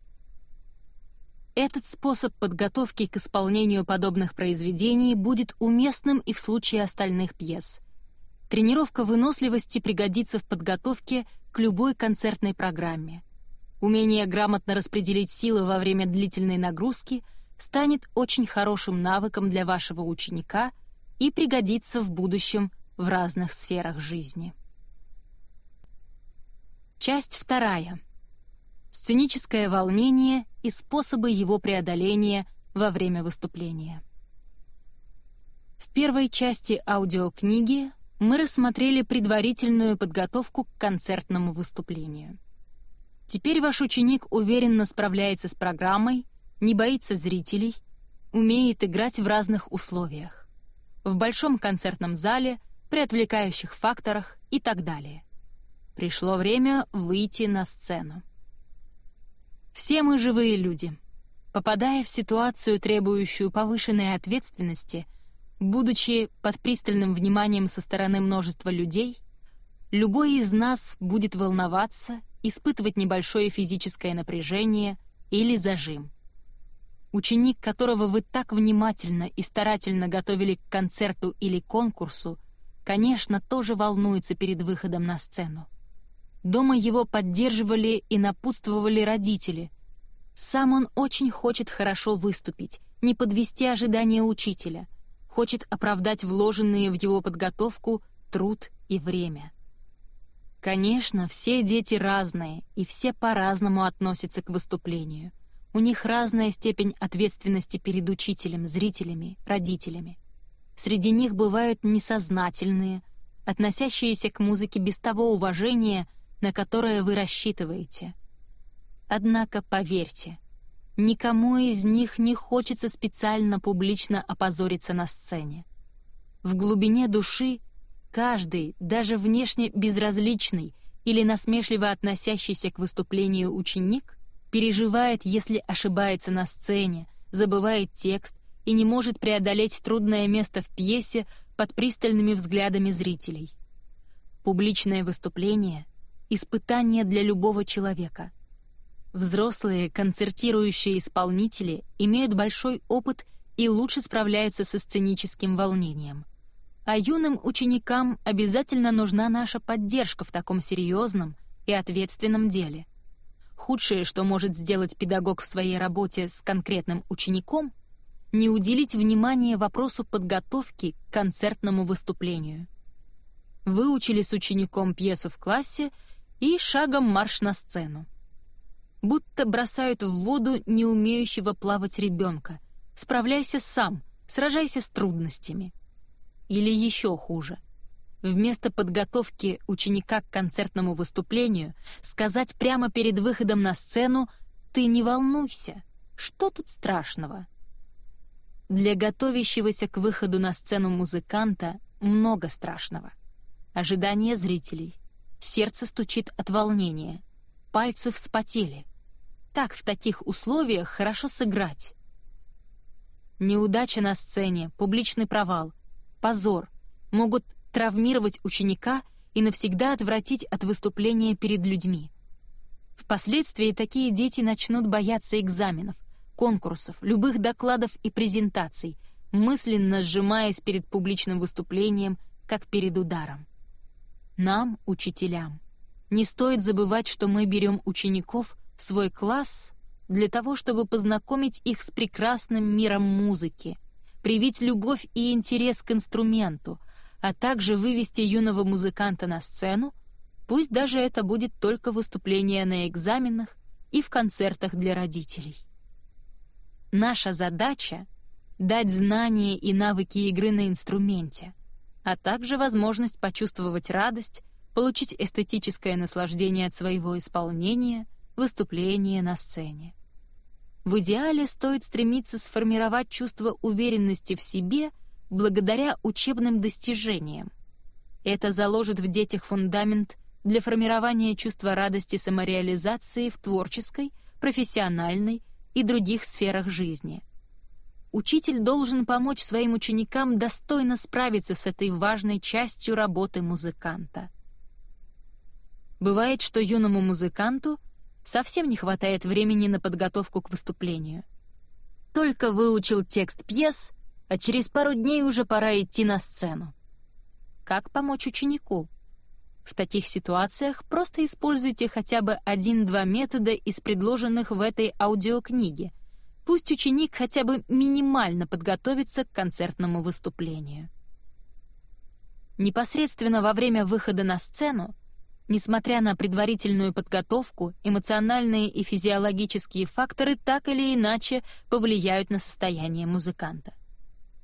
Этот способ подготовки к исполнению подобных произведений будет уместным и в случае остальных пьес — Тренировка выносливости пригодится в подготовке к любой концертной программе. Умение грамотно распределить силы во время длительной нагрузки станет очень хорошим навыком для вашего ученика и пригодится в будущем в разных сферах жизни. Часть вторая. Сценическое волнение и способы его преодоления во время выступления. В первой части аудиокниги мы рассмотрели предварительную подготовку к концертному выступлению. Теперь ваш ученик уверенно справляется с программой, не боится зрителей, умеет играть в разных условиях. В большом концертном зале, при отвлекающих факторах и так далее. Пришло время выйти на сцену. Все мы живые люди. Попадая в ситуацию, требующую повышенной ответственности — Будучи под пристальным вниманием со стороны множества людей, любой из нас будет волноваться, испытывать небольшое физическое напряжение или зажим. Ученик, которого вы так внимательно и старательно готовили к концерту или конкурсу, конечно, тоже волнуется перед выходом на сцену. Дома его поддерживали и напутствовали родители. Сам он очень хочет хорошо выступить, не подвести ожидания учителя — хочет оправдать вложенные в его подготовку труд и время. Конечно, все дети разные, и все по-разному относятся к выступлению. У них разная степень ответственности перед учителем, зрителями, родителями. Среди них бывают несознательные, относящиеся к музыке без того уважения, на которое вы рассчитываете. Однако поверьте, никому из них не хочется специально публично опозориться на сцене. В глубине души каждый, даже внешне безразличный или насмешливо относящийся к выступлению ученик, переживает, если ошибается на сцене, забывает текст и не может преодолеть трудное место в пьесе под пристальными взглядами зрителей. Публичное выступление — испытание для любого человека. Взрослые концертирующие исполнители имеют большой опыт и лучше справляются со сценическим волнением. А юным ученикам обязательно нужна наша поддержка в таком серьезном и ответственном деле — Худшее, что может сделать педагог в своей работе с конкретным учеником, не уделить внимания вопросу подготовки к концертному выступлению. Выучили с учеником пьесу в классе и шагом марш на сцену. Будто бросают в воду не умеющего плавать ребенка. Справляйся сам, сражайся с трудностями. Или еще хуже — Вместо подготовки ученика к концертному выступлению сказать прямо перед выходом на сцену «Ты не волнуйся, что тут страшного?» Для готовящегося к выходу на сцену музыканта много страшного. Ожидание зрителей. Сердце стучит от волнения. Пальцы вспотели. Так в таких условиях хорошо сыграть. Неудача на сцене, публичный провал, позор могут травмировать ученика и навсегда отвратить от выступления перед людьми. Впоследствии такие дети начнут бояться экзаменов, конкурсов, любых докладов и презентаций, мысленно сжимаясь перед публичным выступлением, как перед ударом. Нам, учителям, не стоит забывать, что мы берем учеников в свой класс для того, чтобы познакомить их с прекрасным миром музыки, привить любовь и интерес к инструменту, а также вывести юного музыканта на сцену, пусть даже это будет только выступление на экзаменах и в концертах для родителей. Наша задача — дать знания и навыки игры на инструменте, а также возможность почувствовать радость, получить эстетическое наслаждение от своего исполнения, выступления на сцене. В идеале стоит стремиться сформировать чувство уверенности в себе — благодаря учебным достижениям. Это заложит в детях фундамент для формирования чувства радости самореализации в творческой, профессиональной и других сферах жизни. Учитель должен помочь своим ученикам достойно справиться с этой важной частью работы музыканта. Бывает, что юному музыканту совсем не хватает времени на подготовку к выступлению. Только выучил текст пьес, а через пару дней уже пора идти на сцену. Как помочь ученику? В таких ситуациях просто используйте хотя бы один-два метода из предложенных в этой аудиокниге. Пусть ученик хотя бы минимально подготовится к концертному выступлению. Непосредственно во время выхода на сцену, несмотря на предварительную подготовку, эмоциональные и физиологические факторы так или иначе повлияют на состояние музыканта.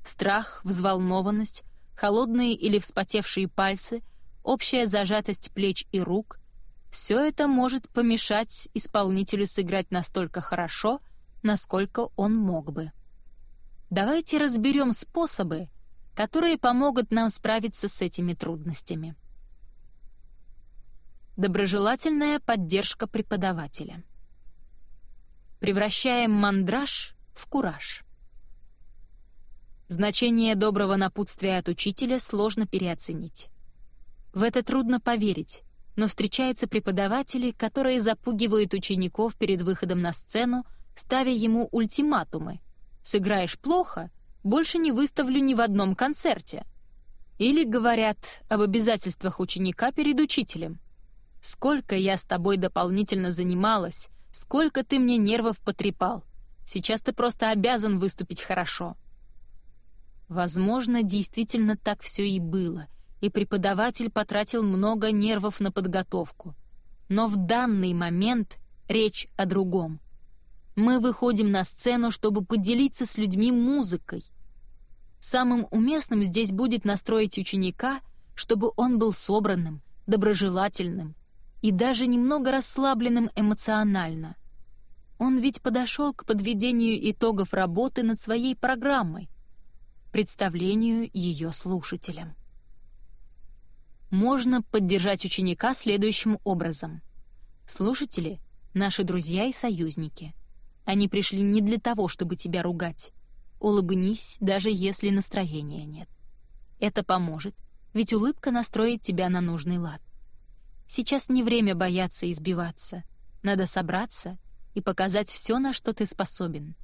Страх, взволнованность, холодные или вспотевшие пальцы, общая зажатость плеч и рук — все это может помешать исполнителю сыграть настолько хорошо, насколько он мог бы. Давайте разберем способы, которые помогут нам справиться с этими трудностями. Доброжелательная поддержка преподавателя. Превращаем мандраж в кураж. Значение доброго напутствия от учителя сложно переоценить. В это трудно поверить, но встречаются преподаватели, которые запугивают учеников перед выходом на сцену, ставя ему ультиматумы. «Сыграешь плохо, больше не выставлю ни в одном концерте». Или говорят об обязательствах ученика перед учителем. «Сколько я с тобой дополнительно занималась, сколько ты мне нервов потрепал. Сейчас ты просто обязан выступить хорошо». Возможно, действительно так все и было, и преподаватель потратил много нервов на подготовку. Но в данный момент речь о другом. Мы выходим на сцену, чтобы поделиться с людьми музыкой. Самым уместным здесь будет настроить ученика, чтобы он был собранным, доброжелательным и даже немного расслабленным эмоционально. Он ведь подошел к подведению итогов работы над своей программой, представлению ее слушателям. Можно поддержать ученика следующим образом. Слушатели — наши друзья и союзники. Они пришли не для того, чтобы тебя ругать. Улыбнись, даже если настроения нет. Это поможет, ведь улыбка настроит тебя на нужный лад. Сейчас не время бояться избиваться. Надо собраться и показать все, на что ты способен.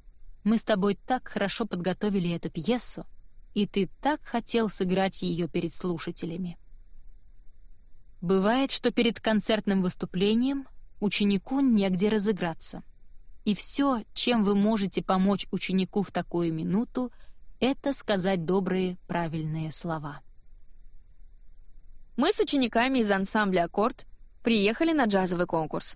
Мы с тобой так хорошо подготовили эту пьесу, и ты так хотел сыграть ее перед слушателями. Бывает, что перед концертным выступлением ученику негде разыграться. И все, чем вы можете помочь ученику в такую минуту, это сказать добрые, правильные слова. Мы с учениками из ансамбля «Аккорд» приехали на джазовый конкурс.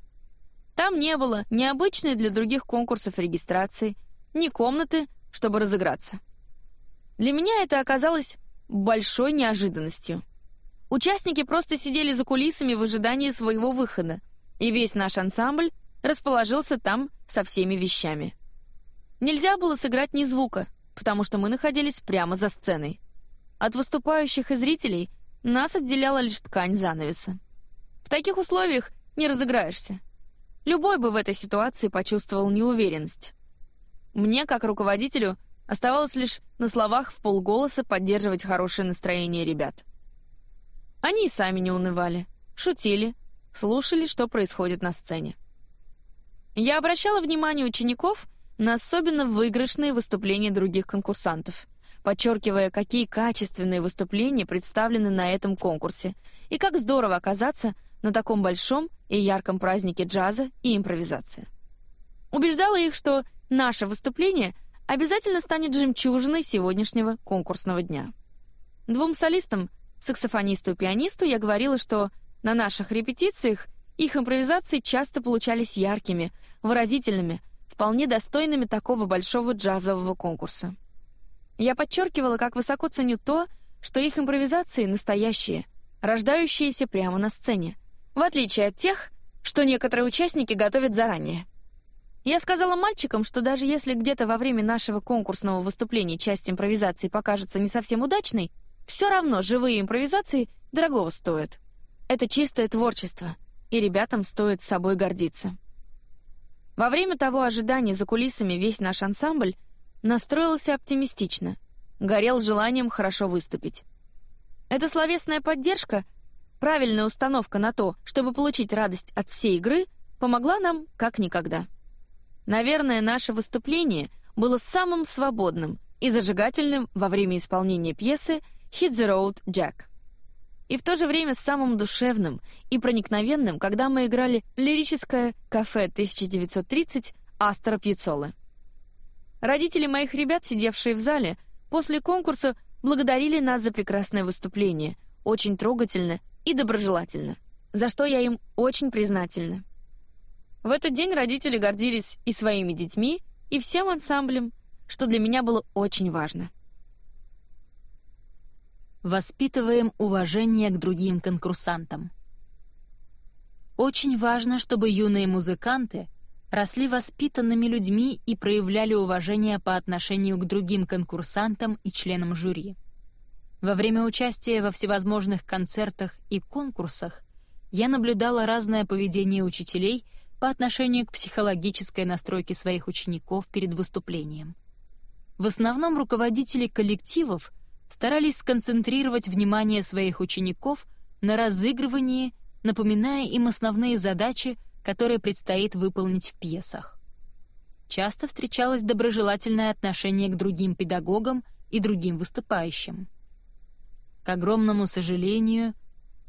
Там не было ни обычной для других конкурсов регистрации, ни комнаты, чтобы разыграться. Для меня это оказалось большой неожиданностью. Участники просто сидели за кулисами в ожидании своего выхода, и весь наш ансамбль расположился там со всеми вещами. Нельзя было сыграть ни звука, потому что мы находились прямо за сценой. От выступающих и зрителей нас отделяла лишь ткань занавеса. В таких условиях не разыграешься. Любой бы в этой ситуации почувствовал неуверенность. Мне, как руководителю, Оставалось лишь на словах в полголоса поддерживать хорошее настроение ребят. Они и сами не унывали, шутили, слушали, что происходит на сцене. Я обращала внимание учеников на особенно выигрышные выступления других конкурсантов, подчеркивая, какие качественные выступления представлены на этом конкурсе и как здорово оказаться на таком большом и ярком празднике джаза и импровизации. Убеждала их, что наше выступление — обязательно станет жемчужиной сегодняшнего конкурсного дня. Двум солистам, саксофонисту и пианисту, я говорила, что на наших репетициях их импровизации часто получались яркими, выразительными, вполне достойными такого большого джазового конкурса. Я подчеркивала, как высоко ценю то, что их импровизации настоящие, рождающиеся прямо на сцене, в отличие от тех, что некоторые участники готовят заранее. Я сказала мальчикам, что даже если где-то во время нашего конкурсного выступления часть импровизации покажется не совсем удачной, все равно живые импровизации дорогого стоят. Это чистое творчество, и ребятам стоит собой гордиться. Во время того ожидания за кулисами весь наш ансамбль настроился оптимистично, горел желанием хорошо выступить. Эта словесная поддержка, правильная установка на то, чтобы получить радость от всей игры, помогла нам как никогда. Наверное, наше выступление было самым свободным и зажигательным во время исполнения пьесы «Hit the Road, Jack». И в то же время самым душевным и проникновенным, когда мы играли лирическое «Кафе 1930» Астора Пьяцолы. Родители моих ребят, сидевшие в зале, после конкурса благодарили нас за прекрасное выступление, очень трогательно и доброжелательно, за что я им очень признательна. В этот день родители гордились и своими детьми, и всем ансамблем, что для меня было очень важно. Воспитываем уважение к другим конкурсантам. Очень важно, чтобы юные музыканты росли воспитанными людьми и проявляли уважение по отношению к другим конкурсантам и членам жюри. Во время участия во всевозможных концертах и конкурсах я наблюдала разное поведение учителей — по отношению к психологической настройке своих учеников перед выступлением. В основном руководители коллективов старались сконцентрировать внимание своих учеников на разыгрывании, напоминая им основные задачи, которые предстоит выполнить в пьесах. Часто встречалось доброжелательное отношение к другим педагогам и другим выступающим. К огромному сожалению,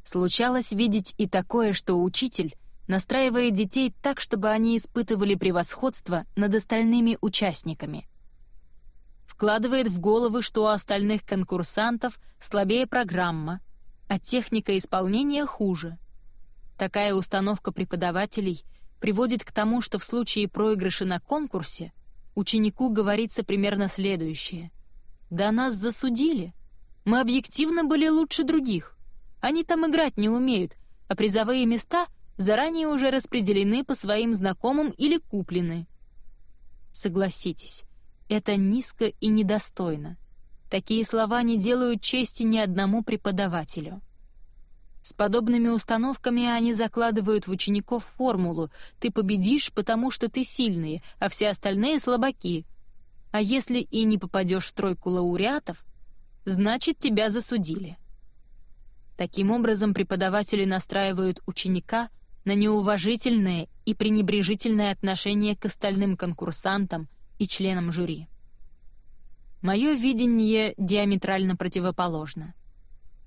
случалось видеть и такое, что учитель настраивая детей так, чтобы они испытывали превосходство над остальными участниками. Вкладывает в головы, что у остальных конкурсантов слабее программа, а техника исполнения хуже. Такая установка преподавателей приводит к тому, что в случае проигрыша на конкурсе ученику говорится примерно следующее. «Да нас засудили. Мы объективно были лучше других. Они там играть не умеют, а призовые места заранее уже распределены по своим знакомым или куплены». Согласитесь, это низко и недостойно. Такие слова не делают чести ни одному преподавателю. С подобными установками они закладывают в учеников формулу «ты победишь, потому что ты сильный, а все остальные слабаки». А если и не попадешь в тройку лауреатов, значит, тебя засудили. Таким образом, преподаватели настраивают ученика на неуважительное и пренебрежительное отношение к остальным конкурсантам и членам жюри. Мое видение диаметрально противоположно —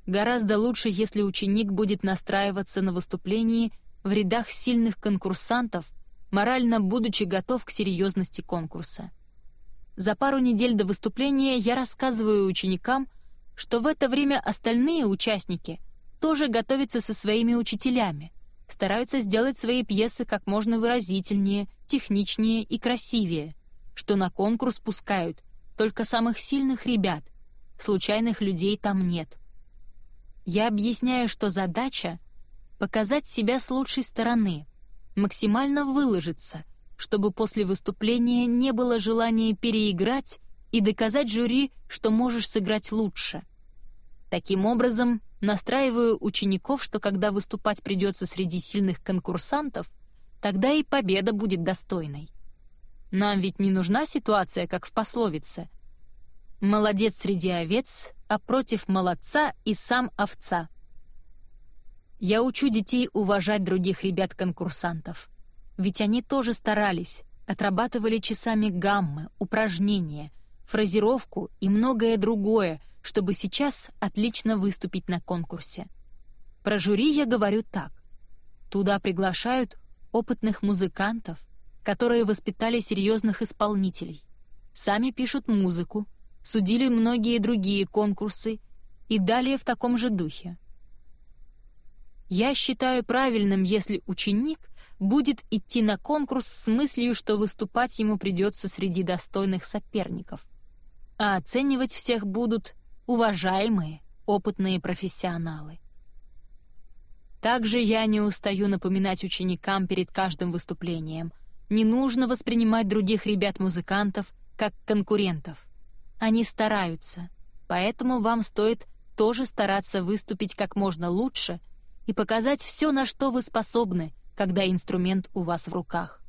Гораздо лучше, если ученик будет настраиваться на выступлении в рядах сильных конкурсантов, морально будучи готов к серьезности конкурса. За пару недель до выступления я рассказываю ученикам, что в это время остальные участники тоже готовятся со своими учителями, стараются сделать свои пьесы как можно выразительнее, техничнее и красивее, что на конкурс пускают только самых сильных ребят, случайных людей там нет — я объясняю, что задача — показать себя с лучшей стороны, максимально выложиться, чтобы после выступления не было желания переиграть и доказать жюри, что можешь сыграть лучше. Таким образом, настраиваю учеников, что когда выступать придется среди сильных конкурсантов, тогда и победа будет достойной. Нам ведь не нужна ситуация, как в пословице. «Молодец среди овец, а против молодца и сам овца. Я учу детей уважать других ребят-конкурсантов. Ведь они тоже старались, отрабатывали часами гаммы, упражнения, фразировку и многое другое, чтобы сейчас отлично выступить на конкурсе. Про жюри я говорю так. Туда приглашают опытных музыкантов, которые воспитали серьезных исполнителей, сами пишут музыку, судили многие другие конкурсы и далее в таком же духе. Я считаю правильным, если ученик будет идти на конкурс с мыслью, что выступать ему придется среди достойных соперников, а оценивать всех будут уважаемые, опытные профессионалы. Также я не устаю напоминать ученикам перед каждым выступлением, не нужно воспринимать других ребят-музыкантов как конкурентов. Они стараются, поэтому вам стоит тоже стараться выступить как можно лучше и показать все, на что вы способны, когда инструмент у вас в руках.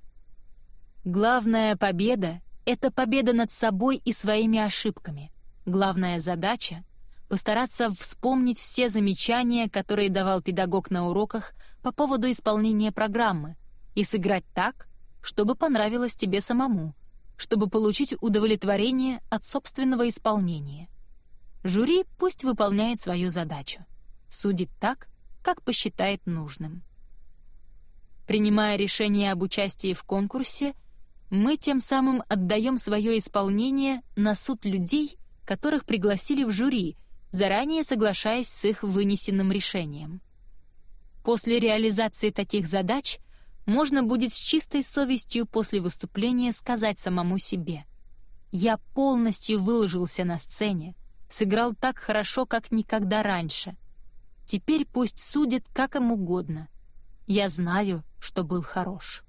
Главная победа — это победа над собой и своими ошибками. Главная задача — постараться вспомнить все замечания, которые давал педагог на уроках по поводу исполнения программы, и сыграть так, чтобы понравилось тебе самому, чтобы получить удовлетворение от собственного исполнения. Жюри пусть выполняет свою задачу. Судит так, как посчитает нужным. Принимая решение об участии в конкурсе, мы тем самым отдаем свое исполнение на суд людей, которых пригласили в жюри, заранее соглашаясь с их вынесенным решением. После реализации таких задач — можно будет с чистой совестью после выступления сказать самому себе. «Я полностью выложился на сцене, сыграл так хорошо, как никогда раньше. Теперь пусть судят как им угодно. Я знаю, что был хорош».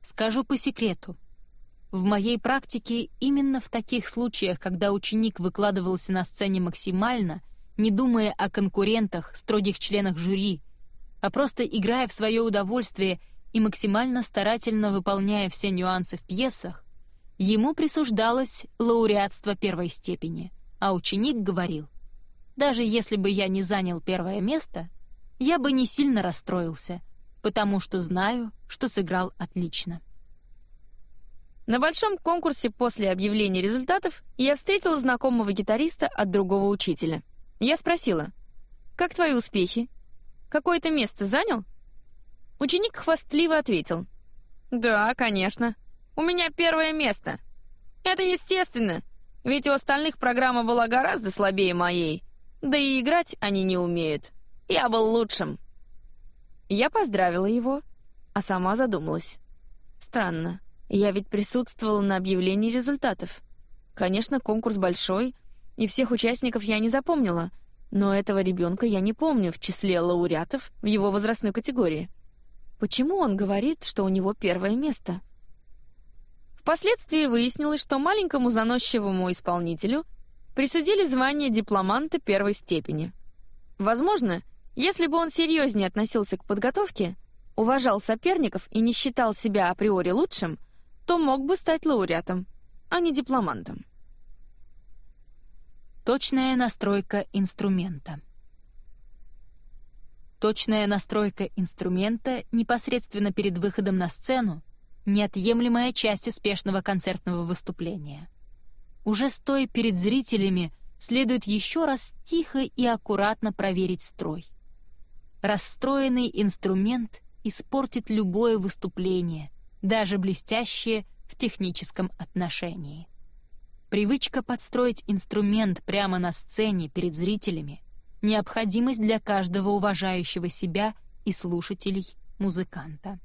Скажу по секрету. В моей практике именно в таких случаях, когда ученик выкладывался на сцене максимально, не думая о конкурентах, строгих членах жюри, а просто играя в свое удовольствие и максимально старательно выполняя все нюансы в пьесах, ему присуждалось лауреатство первой степени, а ученик говорил, «Даже если бы я не занял первое место, я бы не сильно расстроился, потому что знаю, что сыграл отлично». На большом конкурсе после объявления результатов я встретила знакомого гитариста от другого учителя. Я спросила, «Как твои успехи? Какое-то место занял?» Ученик хвастливо ответил. «Да, конечно. У меня первое место. Это естественно, ведь у остальных программа была гораздо слабее моей. Да и играть они не умеют. Я был лучшим. Я поздравила его, а сама задумалась. Странно, я ведь присутствовала на объявлении результатов. Конечно, конкурс большой, и всех участников я не запомнила, но этого ребенка я не помню в числе лауреатов в его возрастной категории. Почему он говорит, что у него первое место? Впоследствии выяснилось, что маленькому заносчивому исполнителю присудили звание дипломанта первой степени. Возможно, если бы он серьезнее относился к подготовке, уважал соперников и не считал себя априори лучшим, то мог бы стать лауреатом, а не дипломантом. Точная настройка инструмента. Точная настройка инструмента непосредственно перед выходом на сцену — неотъемлемая часть успешного концертного выступления. Уже стоя перед зрителями, следует еще раз тихо и аккуратно проверить строй. Расстроенный инструмент испортит любое выступление, даже блестящее в техническом отношении. Привычка подстроить инструмент прямо на сцене перед зрителями — необходимость для каждого уважающего себя и слушателей музыканта.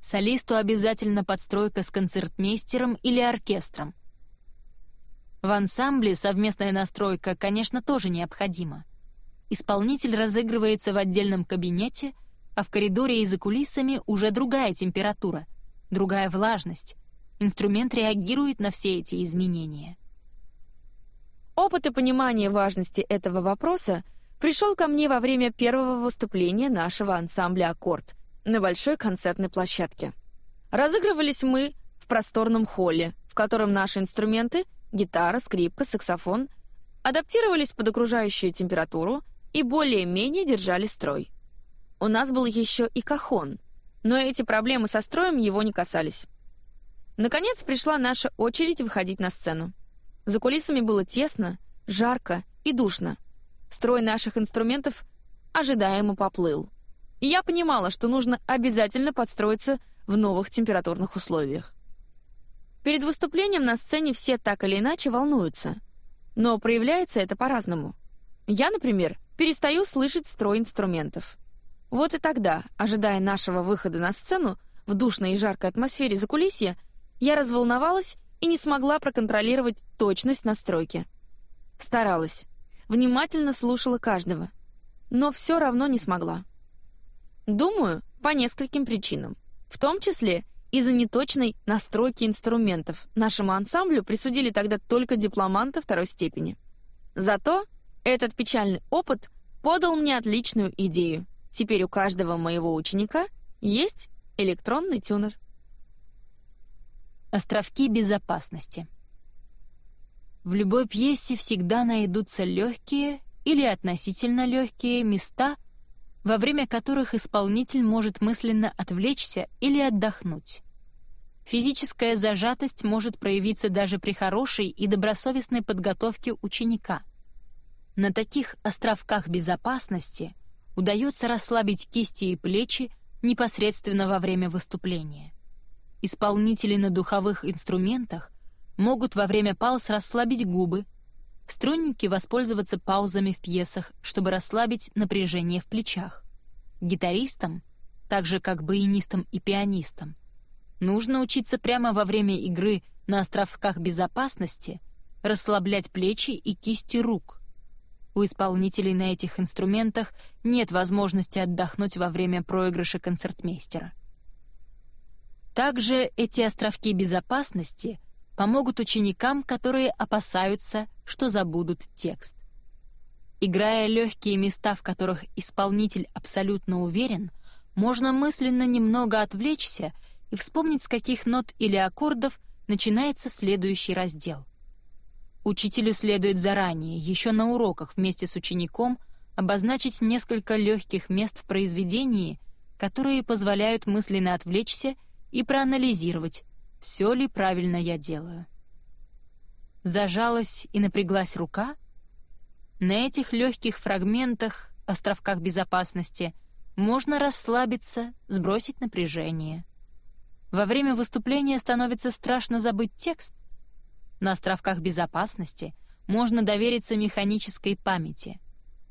Солисту обязательно подстройка с концертмейстером или оркестром. В ансамбле совместная настройка, конечно, тоже необходима. Исполнитель разыгрывается в отдельном кабинете, а в коридоре и за кулисами уже другая температура, другая влажность, Инструмент реагирует на все эти изменения. Опыт и понимание важности этого вопроса пришел ко мне во время первого выступления нашего ансамбля «Аккорд» на большой концертной площадке. Разыгрывались мы в просторном холле, в котором наши инструменты — гитара, скрипка, саксофон — адаптировались под окружающую температуру и более-менее держали строй. У нас был еще и кахон, но эти проблемы со строем его не касались. Наконец пришла наша очередь выходить на сцену. За кулисами было тесно, жарко и душно. Строй наших инструментов ожидаемо поплыл. И я понимала, что нужно обязательно подстроиться в новых температурных условиях. Перед выступлением на сцене все так или иначе волнуются. Но проявляется это по-разному. Я, например, перестаю слышать строй инструментов. Вот и тогда, ожидая нашего выхода на сцену, в душной и жаркой атмосфере закулисья, я разволновалась и не смогла проконтролировать точность настройки. Старалась, внимательно слушала каждого, но все равно не смогла. Думаю, по нескольким причинам. В том числе из-за неточной настройки инструментов. Нашему ансамблю присудили тогда только дипломанта второй степени. Зато этот печальный опыт подал мне отличную идею. Теперь у каждого моего ученика есть электронный тюнер. Островки безопасности. В любой пьесе всегда найдутся легкие или относительно легкие места, во время которых исполнитель может мысленно отвлечься или отдохнуть. Физическая зажатость может проявиться даже при хорошей и добросовестной подготовке ученика. На таких островках безопасности удается расслабить кисти и плечи непосредственно во время выступления. Исполнители на духовых инструментах могут во время пауз расслабить губы, струнники воспользоваться паузами в пьесах, чтобы расслабить напряжение в плечах. Гитаристам, так же как баянистам и пианистам, нужно учиться прямо во время игры на островках безопасности расслаблять плечи и кисти рук. У исполнителей на этих инструментах нет возможности отдохнуть во время проигрыша концертмейстера. Также эти островки безопасности помогут ученикам, которые опасаются, что забудут текст. Играя легкие места, в которых исполнитель абсолютно уверен, можно мысленно немного отвлечься и вспомнить, с каких нот или аккордов начинается следующий раздел. Учителю следует заранее, еще на уроках вместе с учеником, обозначить несколько легких мест в произведении, которые позволяют мысленно отвлечься и проанализировать, все ли правильно я делаю. Зажалась и напряглась рука? На этих легких фрагментах, островках безопасности, можно расслабиться, сбросить напряжение. Во время выступления становится страшно забыть текст. На островках безопасности можно довериться механической памяти.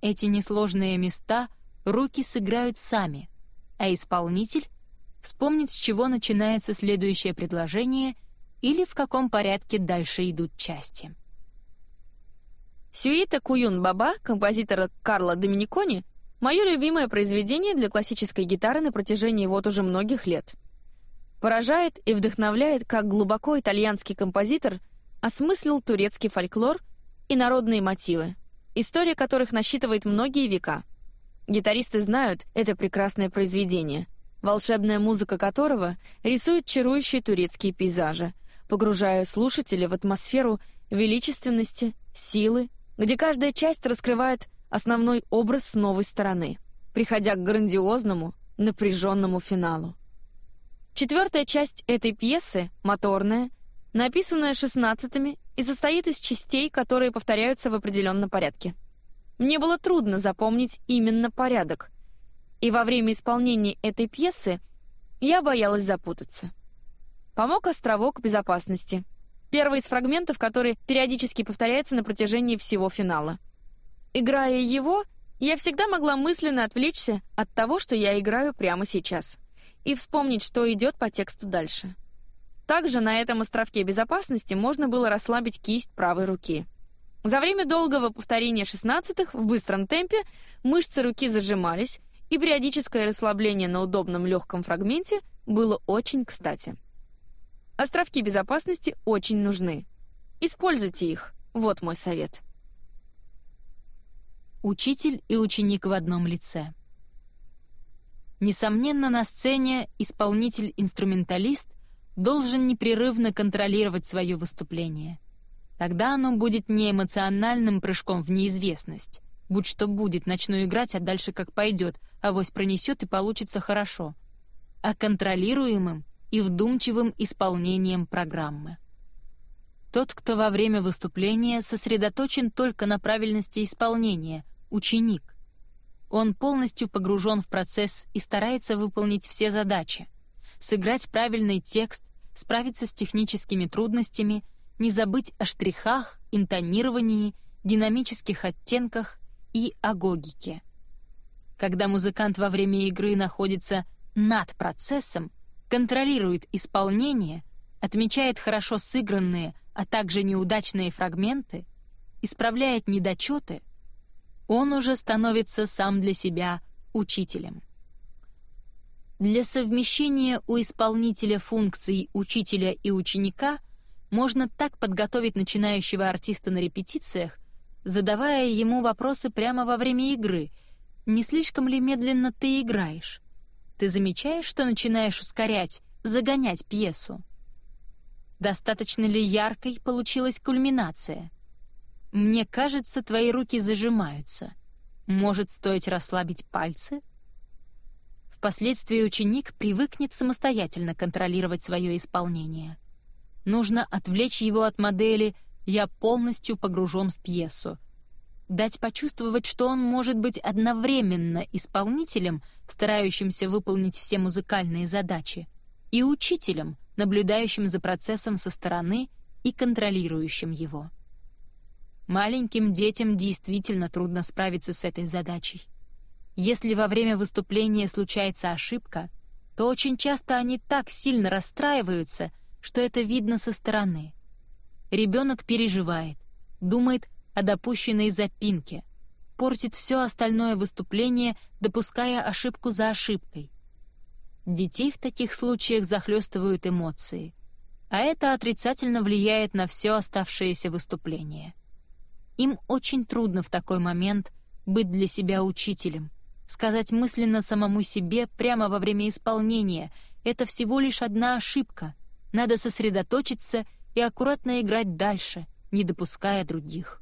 Эти несложные места руки сыграют сами, а исполнитель вспомнит, с чего начинается следующее предложение или в каком порядке дальше идут части. Сюита Куюн-Баба композитора Карла Доминикони — мое любимое произведение для классической гитары на протяжении вот уже многих лет. Поражает и вдохновляет, как глубоко итальянский композитор осмыслил турецкий фольклор и народные мотивы, история которых насчитывает многие века. Гитаристы знают это прекрасное произведение, волшебная музыка которого рисует чарующие турецкие пейзажи, погружая слушателя в атмосферу величественности, силы, где каждая часть раскрывает основной образ с новой стороны, приходя к грандиозному, напряженному финалу. Четвертая часть этой пьесы, моторная, написанная шестнадцатыми и состоит из частей, которые повторяются в определенном порядке. Мне было трудно запомнить именно порядок, и во время исполнения этой пьесы я боялась запутаться. Помог островок безопасности. Первый из фрагментов, который периодически повторяется на протяжении всего финала. Играя его, я всегда могла мысленно отвлечься от того, что я играю прямо сейчас, и вспомнить, что идет по тексту дальше. Также на этом островке безопасности можно было расслабить кисть правой руки. За время долгого повторения шестнадцатых в быстром темпе мышцы руки зажимались, и периодическое расслабление на удобном легком фрагменте было очень кстати. Островки безопасности очень нужны. Используйте их. Вот мой совет. Учитель и ученик в одном лице. Несомненно, на сцене исполнитель-инструменталист должен непрерывно контролировать свое выступление. Тогда оно будет не эмоциональным прыжком в неизвестность. Будь что будет, начну играть, а дальше как пойдет, авось пронесет и получится хорошо. А контролируемым и вдумчивым исполнением программы. Тот, кто во время выступления сосредоточен только на правильности исполнения, ученик. Он полностью погружен в процесс и старается выполнить все задачи. Сыграть правильный текст, справиться с техническими трудностями, не забыть о штрихах, интонировании, динамических оттенках и агогике. Когда музыкант во время игры находится над процессом, контролирует исполнение, отмечает хорошо сыгранные, а также неудачные фрагменты, исправляет недочеты, он уже становится сам для себя учителем. Для совмещения у исполнителя функций учителя и ученика можно так подготовить начинающего артиста на репетициях, задавая ему вопросы прямо во время игры. Не слишком ли медленно ты играешь? Ты замечаешь, что начинаешь ускорять, загонять пьесу? Достаточно ли яркой получилась кульминация? Мне кажется, твои руки зажимаются. Может, стоит расслабить пальцы? Впоследствии ученик привыкнет самостоятельно контролировать свое исполнение. Нужно отвлечь его от модели «я полностью погружен в пьесу», дать почувствовать, что он может быть одновременно исполнителем, старающимся выполнить все музыкальные задачи, и учителем, наблюдающим за процессом со стороны и контролирующим его. Маленьким детям действительно трудно справиться с этой задачей. Если во время выступления случается ошибка, то очень часто они так сильно расстраиваются, что это видно со стороны. Ребенок переживает, думает о допущенной запинке, портит все остальное выступление, допуская ошибку за ошибкой. Детей в таких случаях захлестывают эмоции, а это отрицательно влияет на все оставшееся выступление. Им очень трудно в такой момент быть для себя учителем, сказать мысленно самому себе прямо во время исполнения «это всего лишь одна ошибка», надо сосредоточиться и аккуратно играть дальше, не допуская других.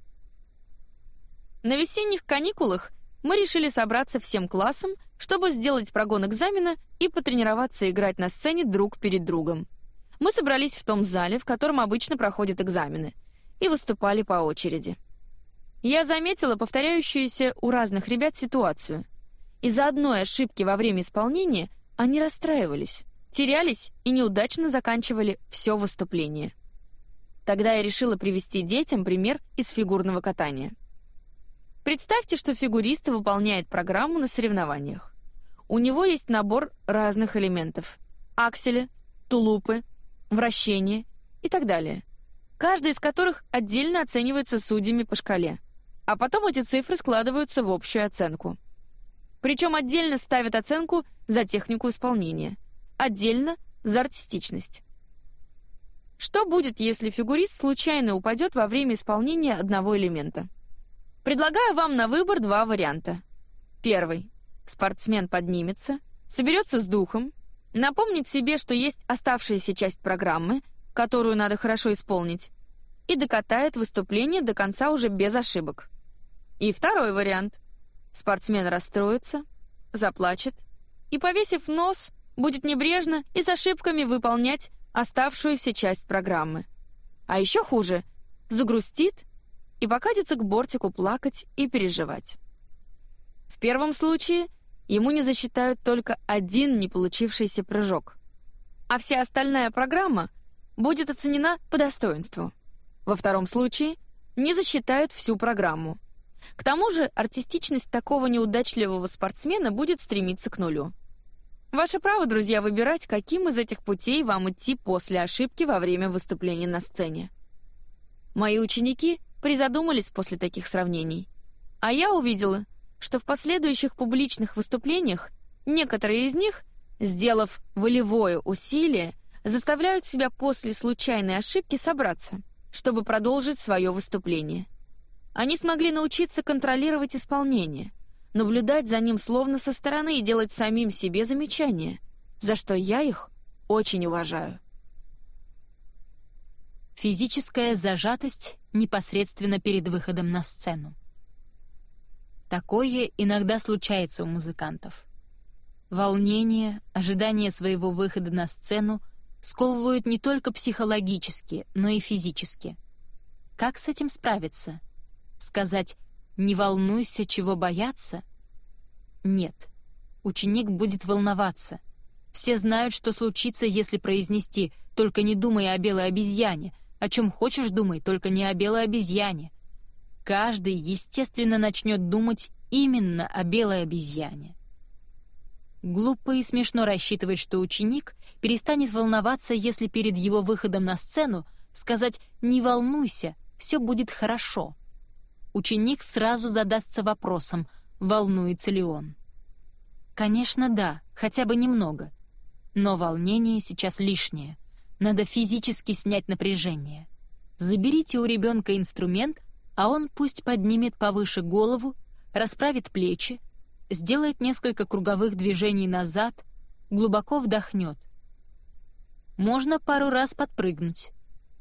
На весенних каникулах мы решили собраться всем классом, чтобы сделать прогон экзамена и потренироваться играть на сцене друг перед другом. Мы собрались в том зале, в котором обычно проходят экзамены, и выступали по очереди. Я заметила повторяющуюся у разных ребят ситуацию. Из-за одной ошибки во время исполнения они расстраивались, терялись и неудачно заканчивали все выступление. Тогда я решила привести детям пример из фигурного катания. Представьте, что фигурист выполняет программу на соревнованиях. У него есть набор разных элементов: аксели, тулупы, вращение и так далее. Каждый из которых отдельно оценивается судьями по шкале, а потом эти цифры складываются в общую оценку. Причем отдельно ставят оценку за технику исполнения, отдельно за артистичность. Что будет, если фигурист случайно упадет во время исполнения одного элемента? Предлагаю вам на выбор два варианта. Первый. Спортсмен поднимется, соберется с духом, напомнит себе, что есть оставшаяся часть программы, которую надо хорошо исполнить, и докатает выступление до конца уже без ошибок. И второй вариант. Спортсмен расстроится, заплачет и, повесив нос, будет небрежно и с ошибками выполнять оставшуюся часть программы. А еще хуже — загрустит и покатится к бортику плакать и переживать. В первом случае ему не засчитают только один не получившийся прыжок, а вся остальная программа будет оценена по достоинству. Во втором случае не засчитают всю программу. К тому же артистичность такого неудачливого спортсмена будет стремиться к нулю. Ваше право, друзья, выбирать, каким из этих путей вам идти после ошибки во время выступления на сцене. Мои ученики призадумались после таких сравнений, а я увидела, что в последующих публичных выступлениях некоторые из них, сделав волевое усилие, заставляют себя после случайной ошибки собраться, чтобы продолжить свое выступление. Они смогли научиться контролировать исполнение — наблюдать за ним словно со стороны и делать самим себе замечания, за что я их очень уважаю. Физическая зажатость непосредственно перед выходом на сцену. Такое иногда случается у музыкантов. Волнение, ожидание своего выхода на сцену сковывают не только психологически, но и физически. Как с этим справиться? Сказать не волнуйся, чего бояться? Нет. Ученик будет волноваться. Все знают, что случится, если произнести «только не думай о белой обезьяне», о чем хочешь думай, только не о белой обезьяне. Каждый, естественно, начнет думать именно о белой обезьяне. Глупо и смешно рассчитывать, что ученик перестанет волноваться, если перед его выходом на сцену сказать «не волнуйся, все будет хорошо» ученик сразу задастся вопросом, волнуется ли он. Конечно, да, хотя бы немного. Но волнение сейчас лишнее. Надо физически снять напряжение. Заберите у ребенка инструмент, а он пусть поднимет повыше голову, расправит плечи, сделает несколько круговых движений назад, глубоко вдохнет. Можно пару раз подпрыгнуть.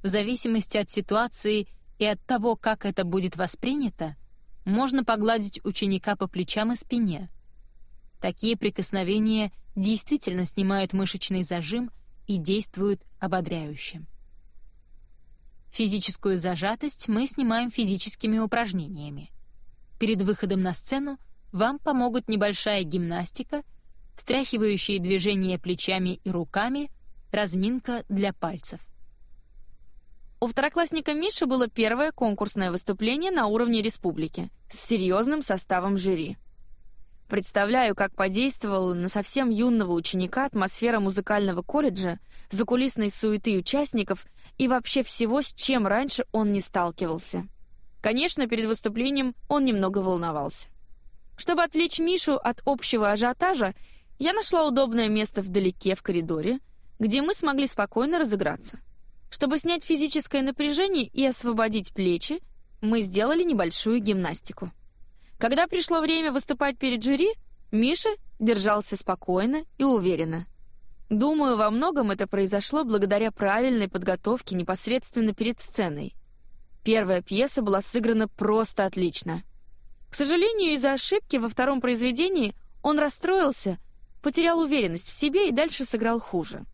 В зависимости от ситуации и от того, как это будет воспринято, можно погладить ученика по плечам и спине. Такие прикосновения действительно снимают мышечный зажим и действуют ободряюще. Физическую зажатость мы снимаем физическими упражнениями. Перед выходом на сцену вам помогут небольшая гимнастика, стряхивающие движения плечами и руками, разминка для пальцев. У второклассника Миши было первое конкурсное выступление на уровне республики с серьезным составом жюри. Представляю, как подействовала на совсем юного ученика атмосфера музыкального колледжа, закулисной суеты участников и вообще всего, с чем раньше он не сталкивался. Конечно, перед выступлением он немного волновался. Чтобы отвлечь Мишу от общего ажиотажа, я нашла удобное место вдалеке в коридоре, где мы смогли спокойно разыграться. Чтобы снять физическое напряжение и освободить плечи, мы сделали небольшую гимнастику. Когда пришло время выступать перед жюри, Миша держался спокойно и уверенно. Думаю, во многом это произошло благодаря правильной подготовке непосредственно перед сценой. Первая пьеса была сыграна просто отлично. К сожалению, из-за ошибки во втором произведении он расстроился, потерял уверенность в себе и дальше сыграл хуже.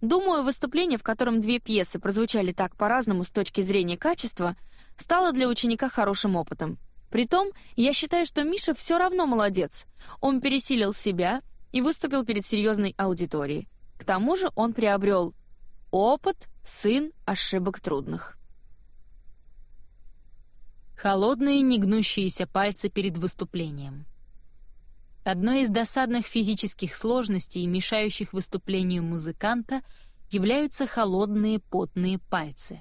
Думаю, выступление, в котором две пьесы прозвучали так по-разному с точки зрения качества, стало для ученика хорошим опытом. Притом, я считаю, что Миша все равно молодец. Он пересилил себя и выступил перед серьезной аудиторией. К тому же он приобрел опыт, сын ошибок трудных. Холодные негнущиеся пальцы перед выступлением. Одной из досадных физических сложностей, мешающих выступлению музыканта, являются холодные потные пальцы.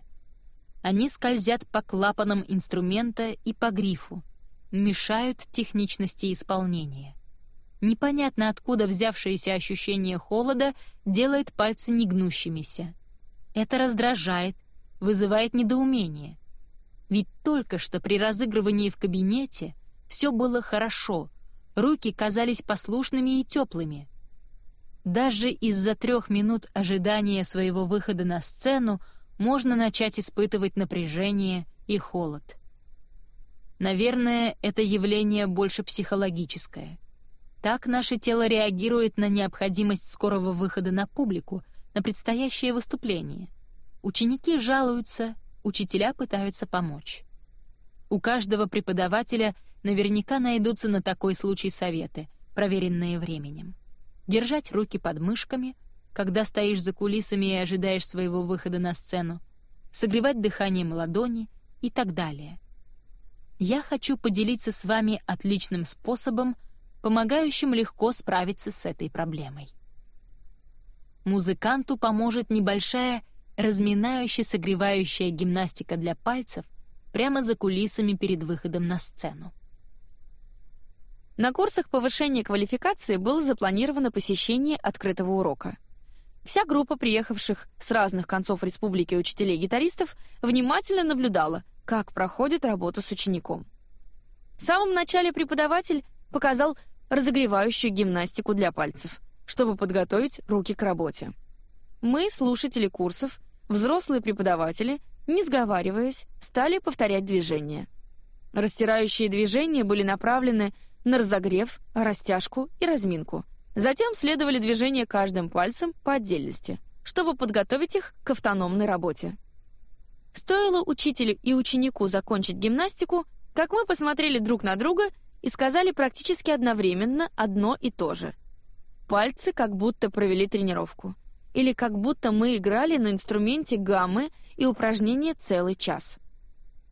Они скользят по клапанам инструмента и по грифу, мешают техничности исполнения. Непонятно откуда взявшееся ощущение холода делает пальцы негнущимися. Это раздражает, вызывает недоумение. Ведь только что при разыгрывании в кабинете все было хорошо — руки казались послушными и теплыми. Даже из-за трех минут ожидания своего выхода на сцену можно начать испытывать напряжение и холод. Наверное, это явление больше психологическое. Так наше тело реагирует на необходимость скорого выхода на публику, на предстоящее выступление. Ученики жалуются, учителя пытаются помочь. У каждого преподавателя наверняка найдутся на такой случай советы, проверенные временем. Держать руки под мышками, когда стоишь за кулисами и ожидаешь своего выхода на сцену, согревать дыханием ладони и так далее. Я хочу поделиться с вами отличным способом, помогающим легко справиться с этой проблемой. Музыканту поможет небольшая разминающая-согревающая гимнастика для пальцев — прямо за кулисами перед выходом на сцену. На курсах повышения квалификации было запланировано посещение открытого урока. Вся группа приехавших с разных концов республики учителей-гитаристов внимательно наблюдала, как проходит работа с учеником. В самом начале преподаватель показал разогревающую гимнастику для пальцев, чтобы подготовить руки к работе. Мы, слушатели курсов, взрослые преподаватели, не сговариваясь, стали повторять движения. Растирающие движения были направлены на разогрев, растяжку и разминку. Затем следовали движения каждым пальцем по отдельности, чтобы подготовить их к автономной работе. Стоило учителю и ученику закончить гимнастику, как мы посмотрели друг на друга и сказали практически одновременно одно и то же. Пальцы как будто провели тренировку — или как будто мы играли на инструменте гаммы и упражнения целый час.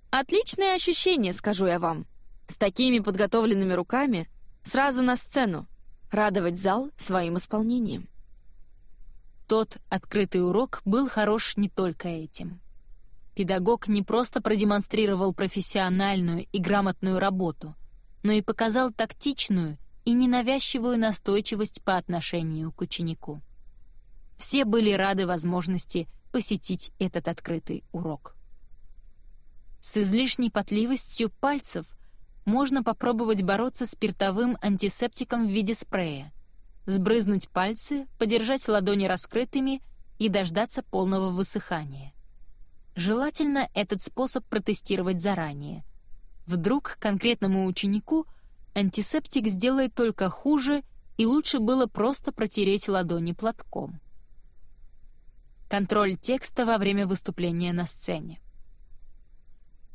Отличное ощущение, скажу я вам. С такими подготовленными руками сразу на сцену, радовать зал своим исполнением. Тот открытый урок был хорош не только этим. Педагог не просто продемонстрировал профессиональную и грамотную работу, но и показал тактичную и ненавязчивую настойчивость по отношению к ученику. Все были рады возможности посетить этот открытый урок. С излишней потливостью пальцев можно попробовать бороться спиртовым антисептиком в виде спрея, сбрызнуть пальцы, подержать ладони раскрытыми и дождаться полного высыхания. Желательно этот способ протестировать заранее. Вдруг конкретному ученику антисептик сделает только хуже, и лучше было просто протереть ладони платком. Контроль текста во время выступления на сцене.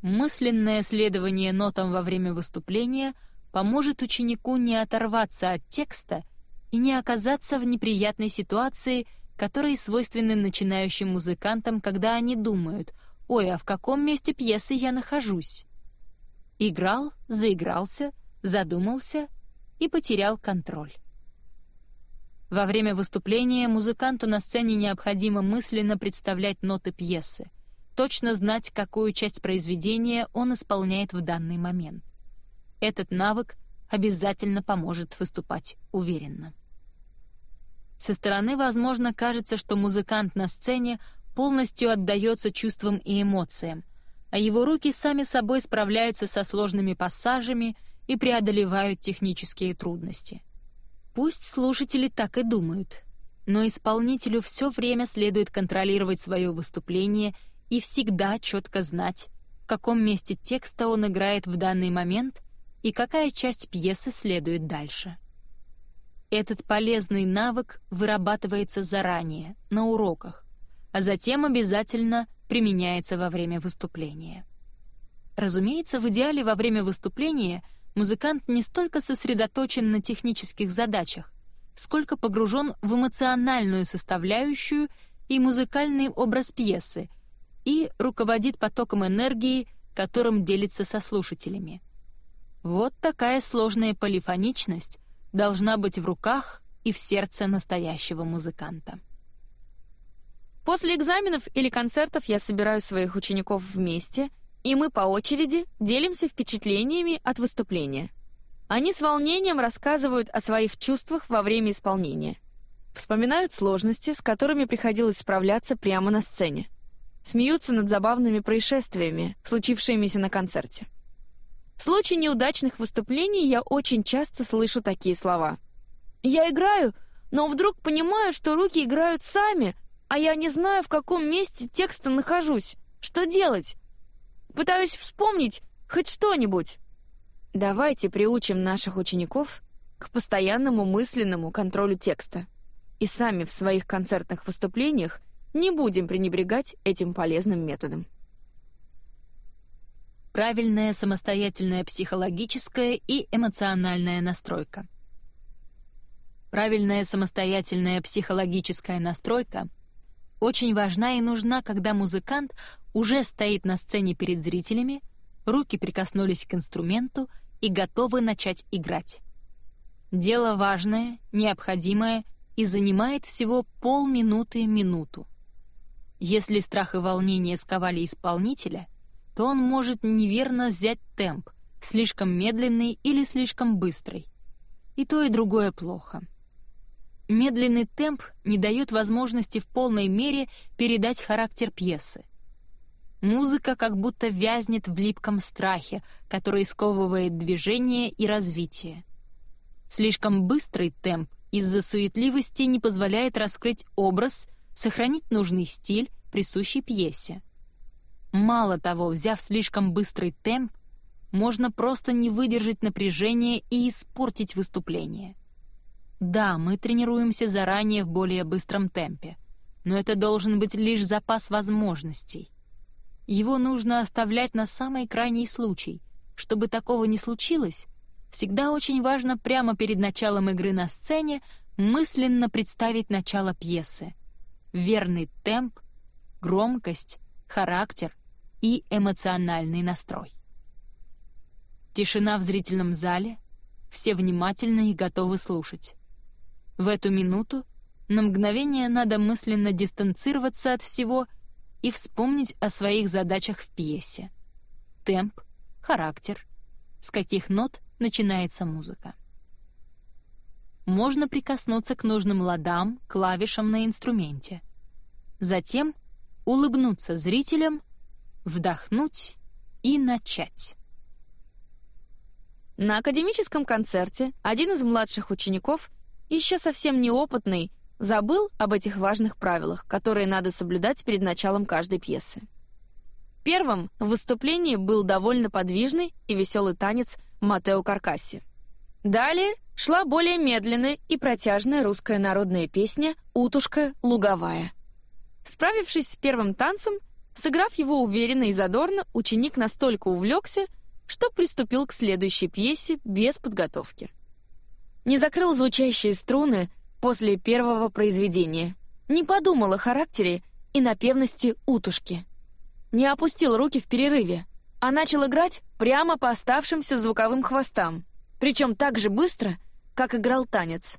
Мысленное следование нотам во время выступления поможет ученику не оторваться от текста и не оказаться в неприятной ситуации, которой свойственны начинающим музыкантам, когда они думают «Ой, а в каком месте пьесы я нахожусь?» Играл, заигрался, задумался и потерял контроль. Во время выступления музыканту на сцене необходимо мысленно представлять ноты пьесы, точно знать, какую часть произведения он исполняет в данный момент. Этот навык обязательно поможет выступать уверенно. Со стороны, возможно, кажется, что музыкант на сцене полностью отдается чувствам и эмоциям, а его руки сами собой справляются со сложными пассажами и преодолевают технические трудности — Пусть слушатели так и думают, но исполнителю все время следует контролировать свое выступление и всегда четко знать, в каком месте текста он играет в данный момент и какая часть пьесы следует дальше. Этот полезный навык вырабатывается заранее, на уроках, а затем обязательно применяется во время выступления. Разумеется, в идеале во время выступления — музыкант не столько сосредоточен на технических задачах, сколько погружен в эмоциональную составляющую и музыкальный образ пьесы и руководит потоком энергии, которым делится со слушателями. Вот такая сложная полифоничность должна быть в руках и в сердце настоящего музыканта. После экзаменов или концертов я собираю своих учеников вместе, и мы по очереди делимся впечатлениями от выступления. Они с волнением рассказывают о своих чувствах во время исполнения. Вспоминают сложности, с которыми приходилось справляться прямо на сцене. Смеются над забавными происшествиями, случившимися на концерте. В случае неудачных выступлений я очень часто слышу такие слова. «Я играю, но вдруг понимаю, что руки играют сами, а я не знаю, в каком месте текста нахожусь. Что делать? Пытаюсь вспомнить хоть что-нибудь. Давайте приучим наших учеников к постоянному мысленному контролю текста. И сами в своих концертных выступлениях не будем пренебрегать этим полезным методом. Правильная самостоятельная психологическая и эмоциональная настройка. Правильная самостоятельная психологическая настройка — очень важна и нужна, когда музыкант уже стоит на сцене перед зрителями, руки прикоснулись к инструменту и готовы начать играть. Дело важное, необходимое и занимает всего полминуты-минуту. Если страх и волнение сковали исполнителя, то он может неверно взять темп, слишком медленный или слишком быстрый. И то, и другое плохо. Медленный темп не дает возможности в полной мере передать характер пьесы. Музыка как будто вязнет в липком страхе, который сковывает движение и развитие. Слишком быстрый темп из-за суетливости не позволяет раскрыть образ, сохранить нужный стиль, присущий пьесе. Мало того, взяв слишком быстрый темп, можно просто не выдержать напряжение и испортить выступление. Да, мы тренируемся заранее в более быстром темпе, но это должен быть лишь запас возможностей. Его нужно оставлять на самый крайний случай. Чтобы такого не случилось, всегда очень важно прямо перед началом игры на сцене мысленно представить начало пьесы. Верный темп, громкость, характер и эмоциональный настрой. Тишина в зрительном зале, все внимательны и готовы слушать. В эту минуту на мгновение надо мысленно дистанцироваться от всего и вспомнить о своих задачах в пьесе. Темп, характер, с каких нот начинается музыка. Можно прикоснуться к нужным ладам, клавишам на инструменте. Затем улыбнуться зрителям, вдохнуть и начать. На академическом концерте один из младших учеников — еще совсем неопытный, забыл об этих важных правилах, которые надо соблюдать перед началом каждой пьесы. Первым в выступлении был довольно подвижный и веселый танец Матео Каркасси. Далее шла более медленная и протяжная русская народная песня «Утушка луговая». Справившись с первым танцем, сыграв его уверенно и задорно, ученик настолько увлекся, что приступил к следующей пьесе без подготовки. Не закрыл звучащие струны после первого произведения, не подумал о характере и напевности утушки, не опустил руки в перерыве, а начал играть прямо по оставшимся звуковым хвостам, причем так же быстро, как играл танец.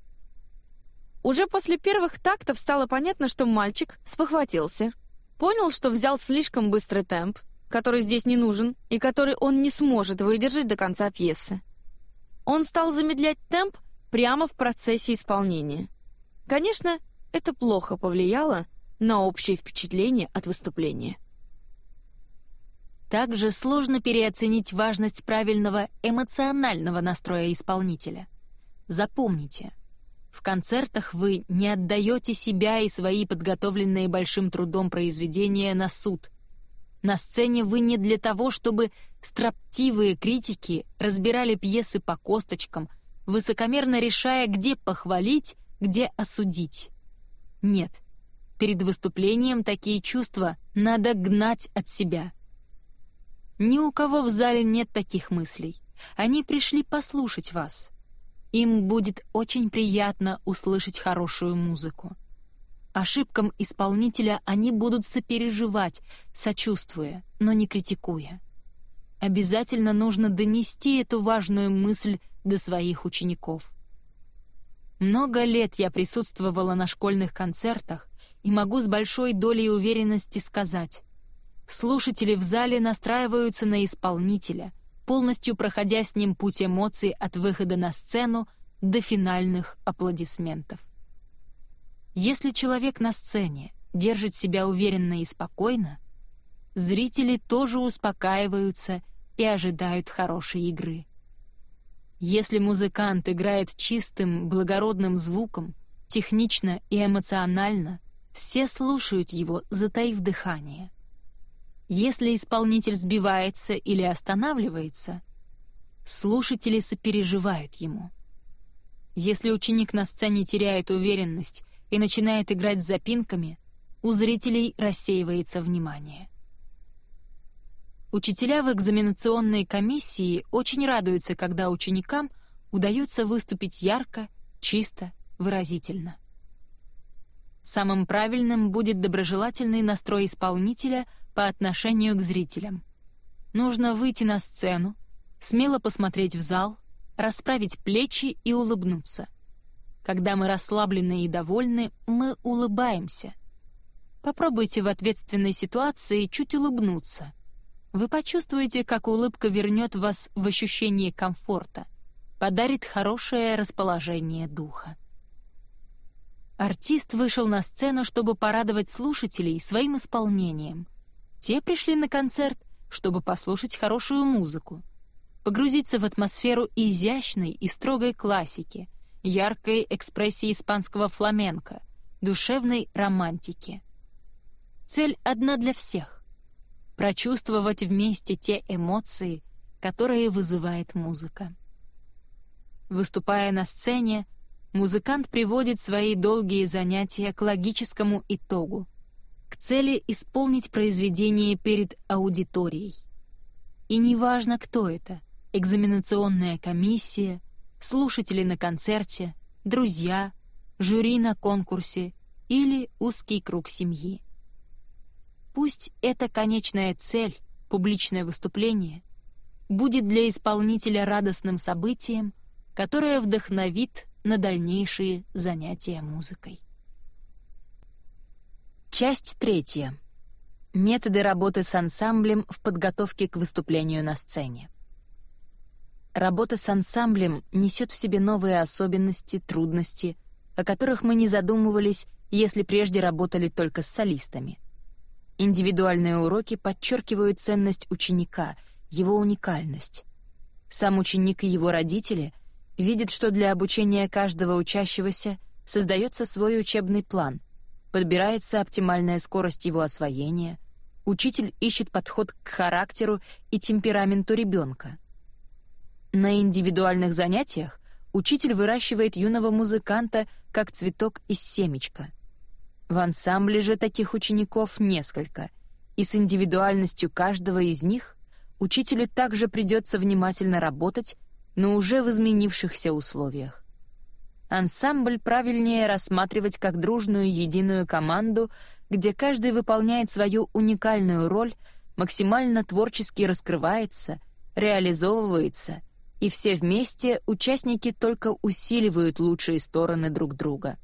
Уже после первых тактов стало понятно, что мальчик спохватился, понял, что взял слишком быстрый темп, который здесь не нужен и который он не сможет выдержать до конца пьесы. Он стал замедлять темп прямо в процессе исполнения. Конечно, это плохо повлияло на общее впечатление от выступления. Также сложно переоценить важность правильного эмоционального настроя исполнителя. Запомните, в концертах вы не отдаете себя и свои подготовленные большим трудом произведения на суд. На сцене вы не для того, чтобы строптивые критики разбирали пьесы по косточкам — высокомерно решая, где похвалить, где осудить. Нет, перед выступлением такие чувства надо гнать от себя. Ни у кого в зале нет таких мыслей. Они пришли послушать вас. Им будет очень приятно услышать хорошую музыку. Ошибкам исполнителя они будут сопереживать, сочувствуя, но не критикуя. Обязательно нужно донести эту важную мысль до своих учеников. Много лет я присутствовала на школьных концертах и могу с большой долей уверенности сказать, слушатели в зале настраиваются на исполнителя, полностью проходя с ним путь эмоций от выхода на сцену до финальных аплодисментов. Если человек на сцене держит себя уверенно и спокойно, зрители тоже успокаиваются и ожидают хорошей игры. Если музыкант играет чистым, благородным звуком, технично и эмоционально, все слушают его, затаив дыхание. Если исполнитель сбивается или останавливается, слушатели сопереживают ему. Если ученик на сцене теряет уверенность и начинает играть с запинками, у зрителей рассеивается внимание. Учителя в экзаменационной комиссии очень радуются, когда ученикам удается выступить ярко, чисто, выразительно. Самым правильным будет доброжелательный настрой исполнителя по отношению к зрителям. Нужно выйти на сцену, смело посмотреть в зал, расправить плечи и улыбнуться. Когда мы расслаблены и довольны, мы улыбаемся. Попробуйте в ответственной ситуации чуть улыбнуться. Вы почувствуете, как улыбка вернет вас в ощущение комфорта, подарит хорошее расположение духа. Артист вышел на сцену, чтобы порадовать слушателей своим исполнением. Те пришли на концерт, чтобы послушать хорошую музыку, погрузиться в атмосферу изящной и строгой классики, яркой экспрессии испанского фламенко, душевной романтики. Цель одна для всех — прочувствовать вместе те эмоции, которые вызывает музыка. Выступая на сцене, музыкант приводит свои долгие занятия к логическому итогу, к цели исполнить произведение перед аудиторией. И неважно, кто это — экзаменационная комиссия — слушатели на концерте, друзья, жюри на конкурсе или узкий круг семьи. Пусть эта конечная цель, публичное выступление, будет для исполнителя радостным событием, которое вдохновит на дальнейшие занятия музыкой. Часть третья. Методы работы с ансамблем в подготовке к выступлению на сцене. Работа с ансамблем несет в себе новые особенности, трудности, о которых мы не задумывались, если прежде работали только с солистами. Индивидуальные уроки подчеркивают ценность ученика, его уникальность. Сам ученик и его родители видят, что для обучения каждого учащегося создается свой учебный план, подбирается оптимальная скорость его освоения, учитель ищет подход к характеру и темпераменту ребенка — на индивидуальных занятиях учитель выращивает юного музыканта как цветок из семечка. В ансамбле же таких учеников несколько, и с индивидуальностью каждого из них учителю также придется внимательно работать, но уже в изменившихся условиях. Ансамбль правильнее рассматривать как дружную единую команду, где каждый выполняет свою уникальную роль, максимально творчески раскрывается, реализовывается — и все вместе участники только усиливают лучшие стороны друг друга.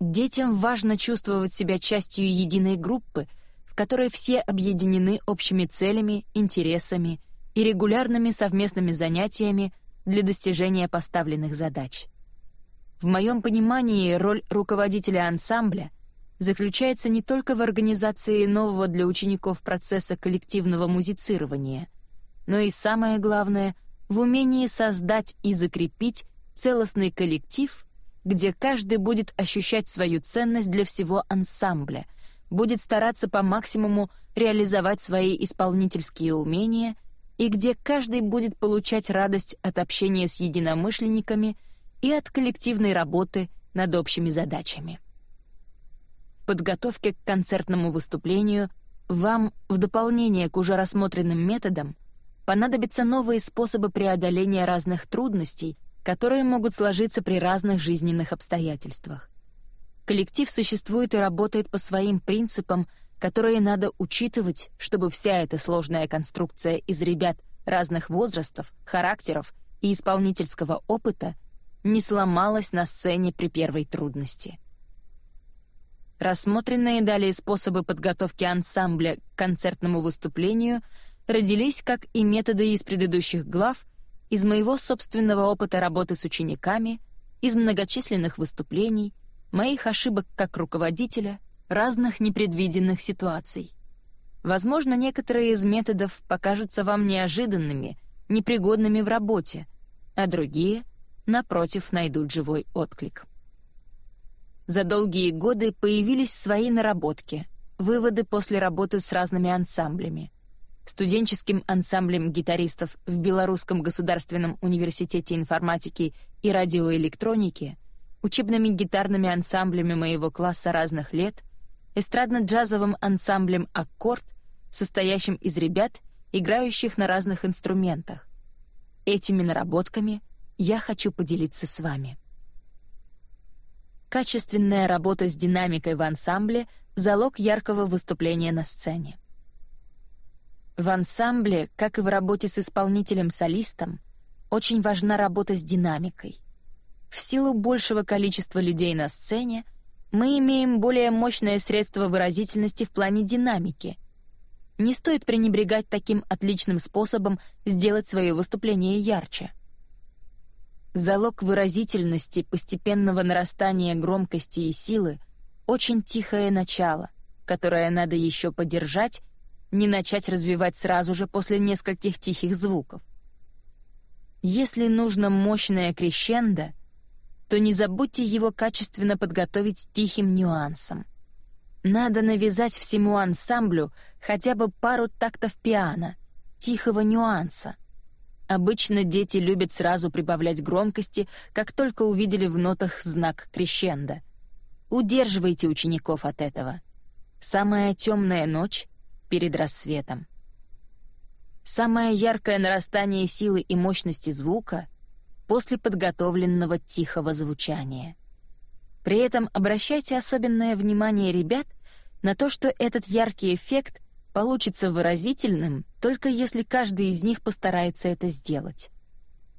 Детям важно чувствовать себя частью единой группы, в которой все объединены общими целями, интересами и регулярными совместными занятиями для достижения поставленных задач. В моем понимании роль руководителя ансамбля заключается не только в организации нового для учеников процесса коллективного музицирования, но и самое главное — в умении создать и закрепить целостный коллектив, где каждый будет ощущать свою ценность для всего ансамбля, будет стараться по максимуму реализовать свои исполнительские умения и где каждый будет получать радость от общения с единомышленниками и от коллективной работы над общими задачами. В подготовке к концертному выступлению вам, в дополнение к уже рассмотренным методам, понадобятся новые способы преодоления разных трудностей, которые могут сложиться при разных жизненных обстоятельствах. Коллектив существует и работает по своим принципам, которые надо учитывать, чтобы вся эта сложная конструкция из ребят разных возрастов, характеров и исполнительского опыта не сломалась на сцене при первой трудности. Рассмотренные далее способы подготовки ансамбля к концертному выступлению родились, как и методы из предыдущих глав, из моего собственного опыта работы с учениками, из многочисленных выступлений, моих ошибок как руководителя, разных непредвиденных ситуаций. Возможно, некоторые из методов покажутся вам неожиданными, непригодными в работе, а другие, напротив, найдут живой отклик. За долгие годы появились свои наработки, выводы после работы с разными ансамблями. Студенческим ансамблем гитаристов в Белорусском государственном университете информатики и радиоэлектроники, учебными гитарными ансамблями моего класса разных лет, эстрадно-джазовым ансамблем «Аккорд», состоящим из ребят, играющих на разных инструментах. Этими наработками я хочу поделиться с вами. Качественная работа с динамикой в ансамбле — залог яркого выступления на сцене. В ансамбле, как и в работе с исполнителем-солистом, очень важна работа с динамикой. В силу большего количества людей на сцене мы имеем более мощное средство выразительности в плане динамики. Не стоит пренебрегать таким отличным способом сделать свое выступление ярче. Залог выразительности постепенного нарастания громкости и силы — очень тихое начало, которое надо еще подержать, не начать развивать сразу же после нескольких тихих звуков. Если нужно мощное крещендо, то не забудьте его качественно подготовить тихим нюансом. Надо навязать всему ансамблю хотя бы пару тактов пиано, тихого нюанса — Обычно дети любят сразу прибавлять громкости, как только увидели в нотах знак крещенда. Удерживайте учеников от этого. Самая темная ночь перед рассветом. Самое яркое нарастание силы и мощности звука после подготовленного тихого звучания. При этом обращайте особенное внимание ребят на то, что этот яркий эффект получится выразительным, только если каждый из них постарается это сделать.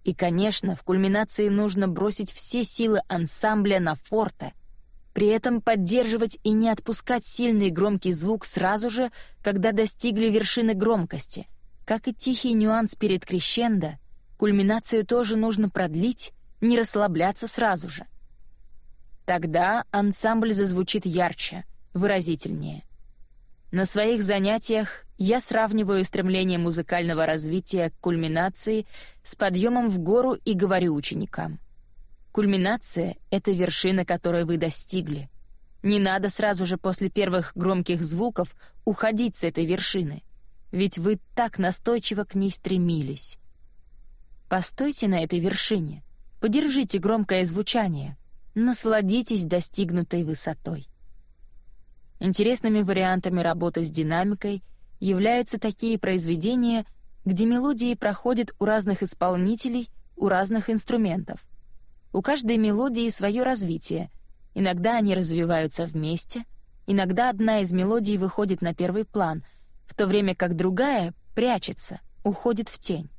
И, конечно, в кульминации нужно бросить все силы ансамбля на форте, при этом поддерживать и не отпускать сильный громкий звук сразу же, когда достигли вершины громкости. Как и тихий нюанс перед крещендо, кульминацию тоже нужно продлить, не расслабляться сразу же. Тогда ансамбль зазвучит ярче, выразительнее. На своих занятиях я сравниваю стремление музыкального развития к кульминации с подъемом в гору и говорю ученикам. Кульминация — это вершина, которой вы достигли. Не надо сразу же после первых громких звуков уходить с этой вершины, ведь вы так настойчиво к ней стремились. Постойте на этой вершине, подержите громкое звучание, насладитесь достигнутой высотой. Интересными вариантами работы с динамикой являются такие произведения, где мелодии проходят у разных исполнителей, у разных инструментов. У каждой мелодии свое развитие. Иногда они развиваются вместе, иногда одна из мелодий выходит на первый план, в то время как другая прячется, уходит в тень.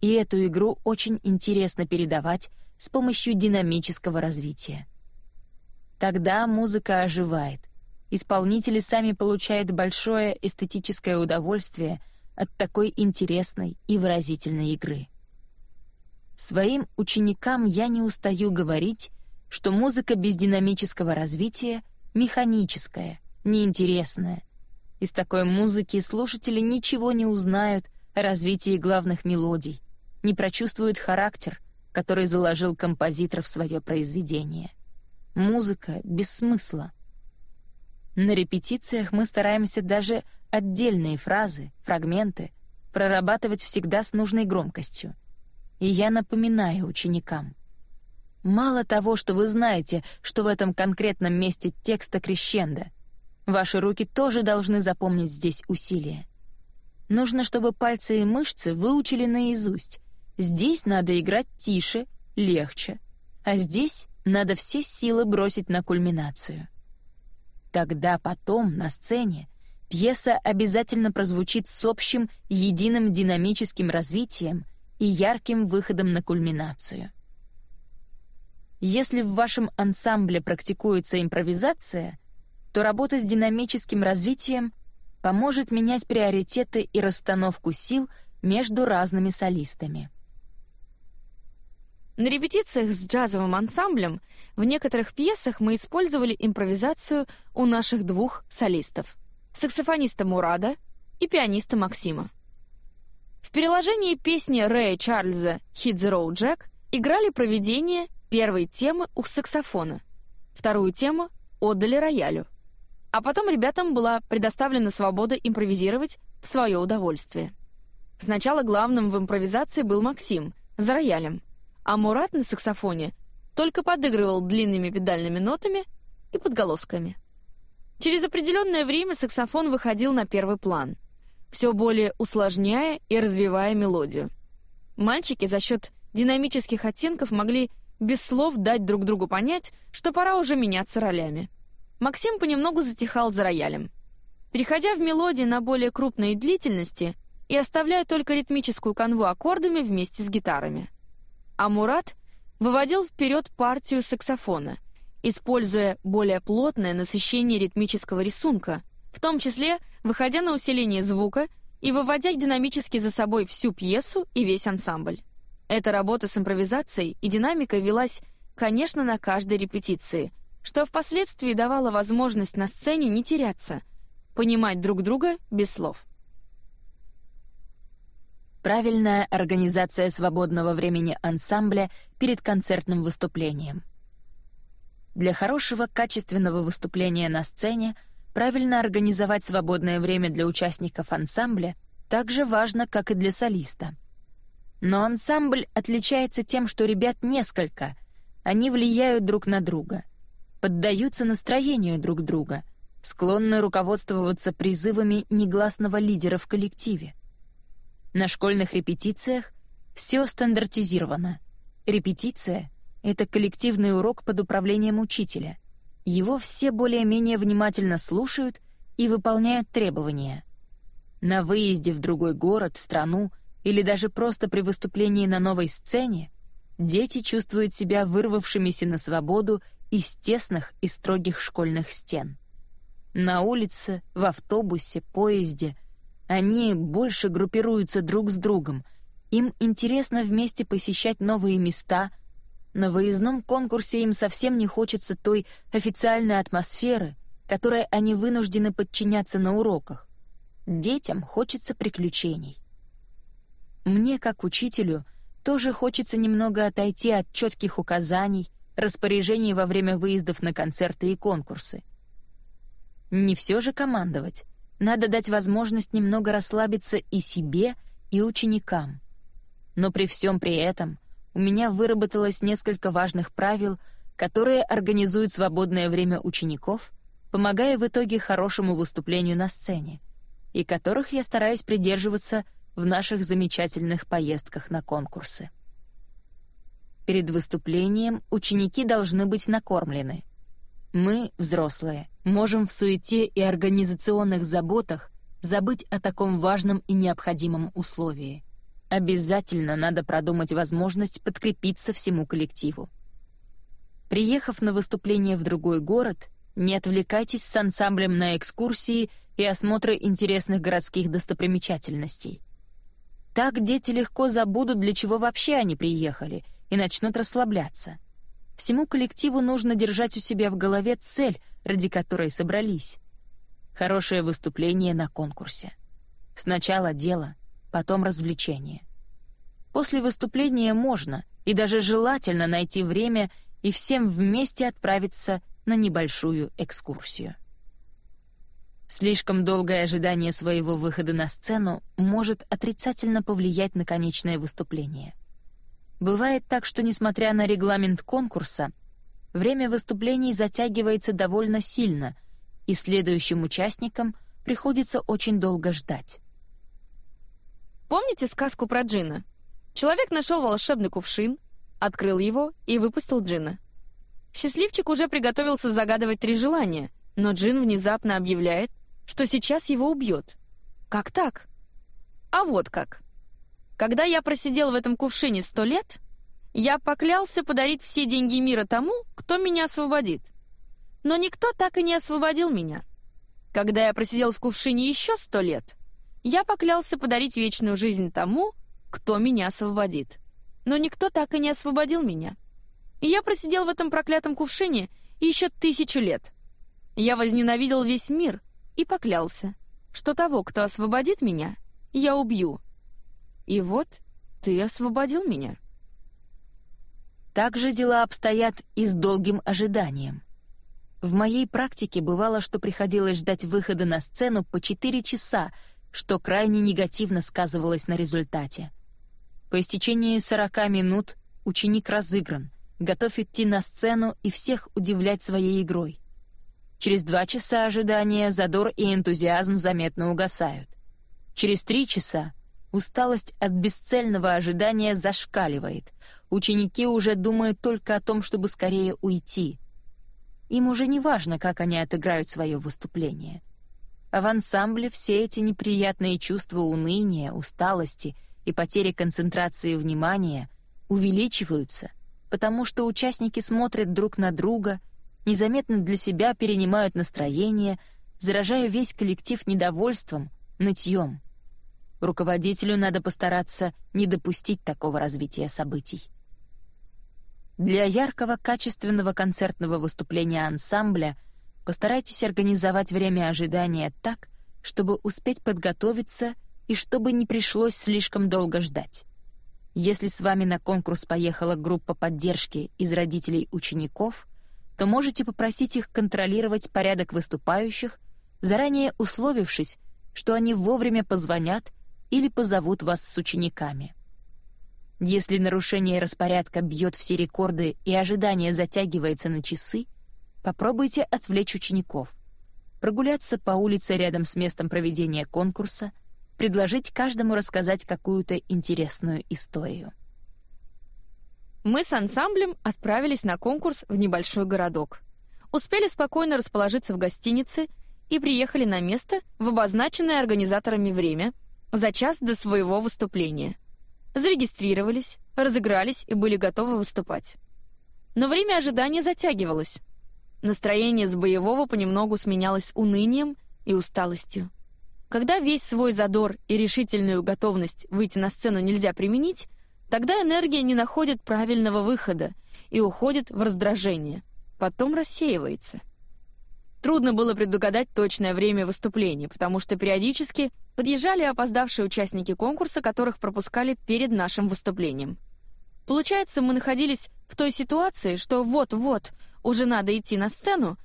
И эту игру очень интересно передавать с помощью динамического развития. Тогда музыка оживает — исполнители сами получают большое эстетическое удовольствие от такой интересной и выразительной игры. Своим ученикам я не устаю говорить, что музыка без динамического развития механическая, неинтересная. Из такой музыки слушатели ничего не узнают о развитии главных мелодий, не прочувствуют характер, который заложил композитор в свое произведение. Музыка без смысла. На репетициях мы стараемся даже отдельные фразы, фрагменты прорабатывать всегда с нужной громкостью. И я напоминаю ученикам. Мало того, что вы знаете, что в этом конкретном месте текста крещенда, ваши руки тоже должны запомнить здесь усилия. Нужно, чтобы пальцы и мышцы выучили наизусть. Здесь надо играть тише, легче, а здесь надо все силы бросить на кульминацию. Тогда потом на сцене пьеса обязательно прозвучит с общим единым динамическим развитием и ярким выходом на кульминацию. Если в вашем ансамбле практикуется импровизация, то работа с динамическим развитием поможет менять приоритеты и расстановку сил между разными солистами. На репетициях с джазовым ансамблем в некоторых пьесах мы использовали импровизацию у наших двух солистов — саксофониста Мурада и пианиста Максима. В переложении песни Рэя Чарльза «Hit the Road Jack» играли проведение первой темы у саксофона, вторую тему отдали роялю. А потом ребятам была предоставлена свобода импровизировать в свое удовольствие. Сначала главным в импровизации был Максим, за роялем — а Мурат на саксофоне только подыгрывал длинными педальными нотами и подголосками. Через определенное время саксофон выходил на первый план, все более усложняя и развивая мелодию. Мальчики за счет динамических оттенков могли без слов дать друг другу понять, что пора уже меняться ролями. Максим понемногу затихал за роялем. Переходя в мелодии на более крупные длительности и оставляя только ритмическую канву аккордами вместе с гитарами а Мурат выводил вперед партию саксофона, используя более плотное насыщение ритмического рисунка, в том числе выходя на усиление звука и выводя динамически за собой всю пьесу и весь ансамбль. Эта работа с импровизацией и динамикой велась, конечно, на каждой репетиции, что впоследствии давало возможность на сцене не теряться, понимать друг друга без слов. Правильная организация свободного времени ансамбля перед концертным выступлением. Для хорошего качественного выступления на сцене правильно организовать свободное время для участников ансамбля так же важно, как и для солиста. Но ансамбль отличается тем, что ребят несколько, они влияют друг на друга, поддаются настроению друг друга, склонны руководствоваться призывами негласного лидера в коллективе. На школьных репетициях все стандартизировано. Репетиция — это коллективный урок под управлением учителя. Его все более-менее внимательно слушают и выполняют требования. На выезде в другой город, страну или даже просто при выступлении на новой сцене дети чувствуют себя вырвавшимися на свободу из тесных и строгих школьных стен. На улице, в автобусе, поезде — они больше группируются друг с другом. Им интересно вместе посещать новые места. На выездном конкурсе им совсем не хочется той официальной атмосферы, которой они вынуждены подчиняться на уроках. Детям хочется приключений. Мне, как учителю, тоже хочется немного отойти от четких указаний, распоряжений во время выездов на концерты и конкурсы. Не все же командовать. Надо дать возможность немного расслабиться и себе, и ученикам. Но при всем при этом у меня выработалось несколько важных правил, которые организуют свободное время учеников, помогая в итоге хорошему выступлению на сцене, и которых я стараюсь придерживаться в наших замечательных поездках на конкурсы. Перед выступлением ученики должны быть накормлены — мы, взрослые, можем в суете и организационных заботах забыть о таком важном и необходимом условии. Обязательно надо продумать возможность подкрепиться всему коллективу. Приехав на выступление в другой город, не отвлекайтесь с ансамблем на экскурсии и осмотры интересных городских достопримечательностей. Так дети легко забудут, для чего вообще они приехали, и начнут расслабляться — Всему коллективу нужно держать у себя в голове цель, ради которой собрались. Хорошее выступление на конкурсе. Сначала дело, потом развлечение. После выступления можно и даже желательно найти время и всем вместе отправиться на небольшую экскурсию. Слишком долгое ожидание своего выхода на сцену может отрицательно повлиять на конечное выступление — Бывает так, что, несмотря на регламент конкурса, время выступлений затягивается довольно сильно, и следующим участникам приходится очень долго ждать. Помните сказку про Джина? Человек нашел волшебный кувшин, открыл его и выпустил Джина. Счастливчик уже приготовился загадывать три желания, но Джин внезапно объявляет, что сейчас его убьет. Как так? А вот как. Когда я просидел в этом кувшине сто лет, я поклялся подарить все деньги мира тому, кто меня освободит. Но никто так и не освободил меня. Когда я просидел в кувшине еще сто лет, я поклялся подарить вечную жизнь тому, кто меня освободит. Но никто так и не освободил меня. И я просидел в этом проклятом кувшине еще тысячу лет. Я возненавидел весь мир и поклялся, что того, кто освободит меня, я убью. И вот ты освободил меня. Так же дела обстоят и с долгим ожиданием. В моей практике бывало, что приходилось ждать выхода на сцену по 4 часа, что крайне негативно сказывалось на результате. По истечении 40 минут ученик разыгран, готов идти на сцену и всех удивлять своей игрой. Через два часа ожидания задор и энтузиазм заметно угасают. Через три часа усталость от бесцельного ожидания зашкаливает. Ученики уже думают только о том, чтобы скорее уйти. Им уже не важно, как они отыграют свое выступление. А в ансамбле все эти неприятные чувства уныния, усталости и потери концентрации внимания увеличиваются, потому что участники смотрят друг на друга, незаметно для себя перенимают настроение, заражая весь коллектив недовольством, нытьем. Руководителю надо постараться не допустить такого развития событий. Для яркого, качественного концертного выступления ансамбля постарайтесь организовать время ожидания так, чтобы успеть подготовиться и чтобы не пришлось слишком долго ждать. Если с вами на конкурс поехала группа поддержки из родителей учеников, то можете попросить их контролировать порядок выступающих, заранее условившись, что они вовремя позвонят или позовут вас с учениками. Если нарушение распорядка бьет все рекорды и ожидание затягивается на часы, попробуйте отвлечь учеников. Прогуляться по улице рядом с местом проведения конкурса, предложить каждому рассказать какую-то интересную историю. Мы с ансамблем отправились на конкурс в небольшой городок. Успели спокойно расположиться в гостинице и приехали на место в обозначенное организаторами время за час до своего выступления — зарегистрировались, разыгрались и были готовы выступать. Но время ожидания затягивалось. Настроение с боевого понемногу сменялось унынием и усталостью. Когда весь свой задор и решительную готовность выйти на сцену нельзя применить, тогда энергия не находит правильного выхода и уходит в раздражение, потом рассеивается. Трудно было предугадать точное время выступления, потому что периодически подъезжали опоздавшие участники конкурса, которых пропускали перед нашим выступлением. Получается, мы находились в той ситуации, что вот-вот уже надо идти на сцену,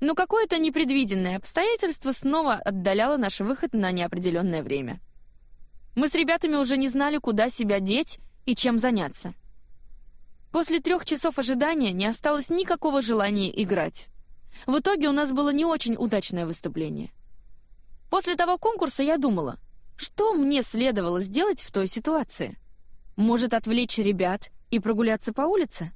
но какое-то непредвиденное обстоятельство снова отдаляло наш выход на неопределенное время. Мы с ребятами уже не знали, куда себя деть и чем заняться. После трех часов ожидания не осталось никакого желания играть. В итоге у нас было не очень удачное выступление. После того конкурса я думала, что мне следовало сделать в той ситуации? Может, отвлечь ребят и прогуляться по улице?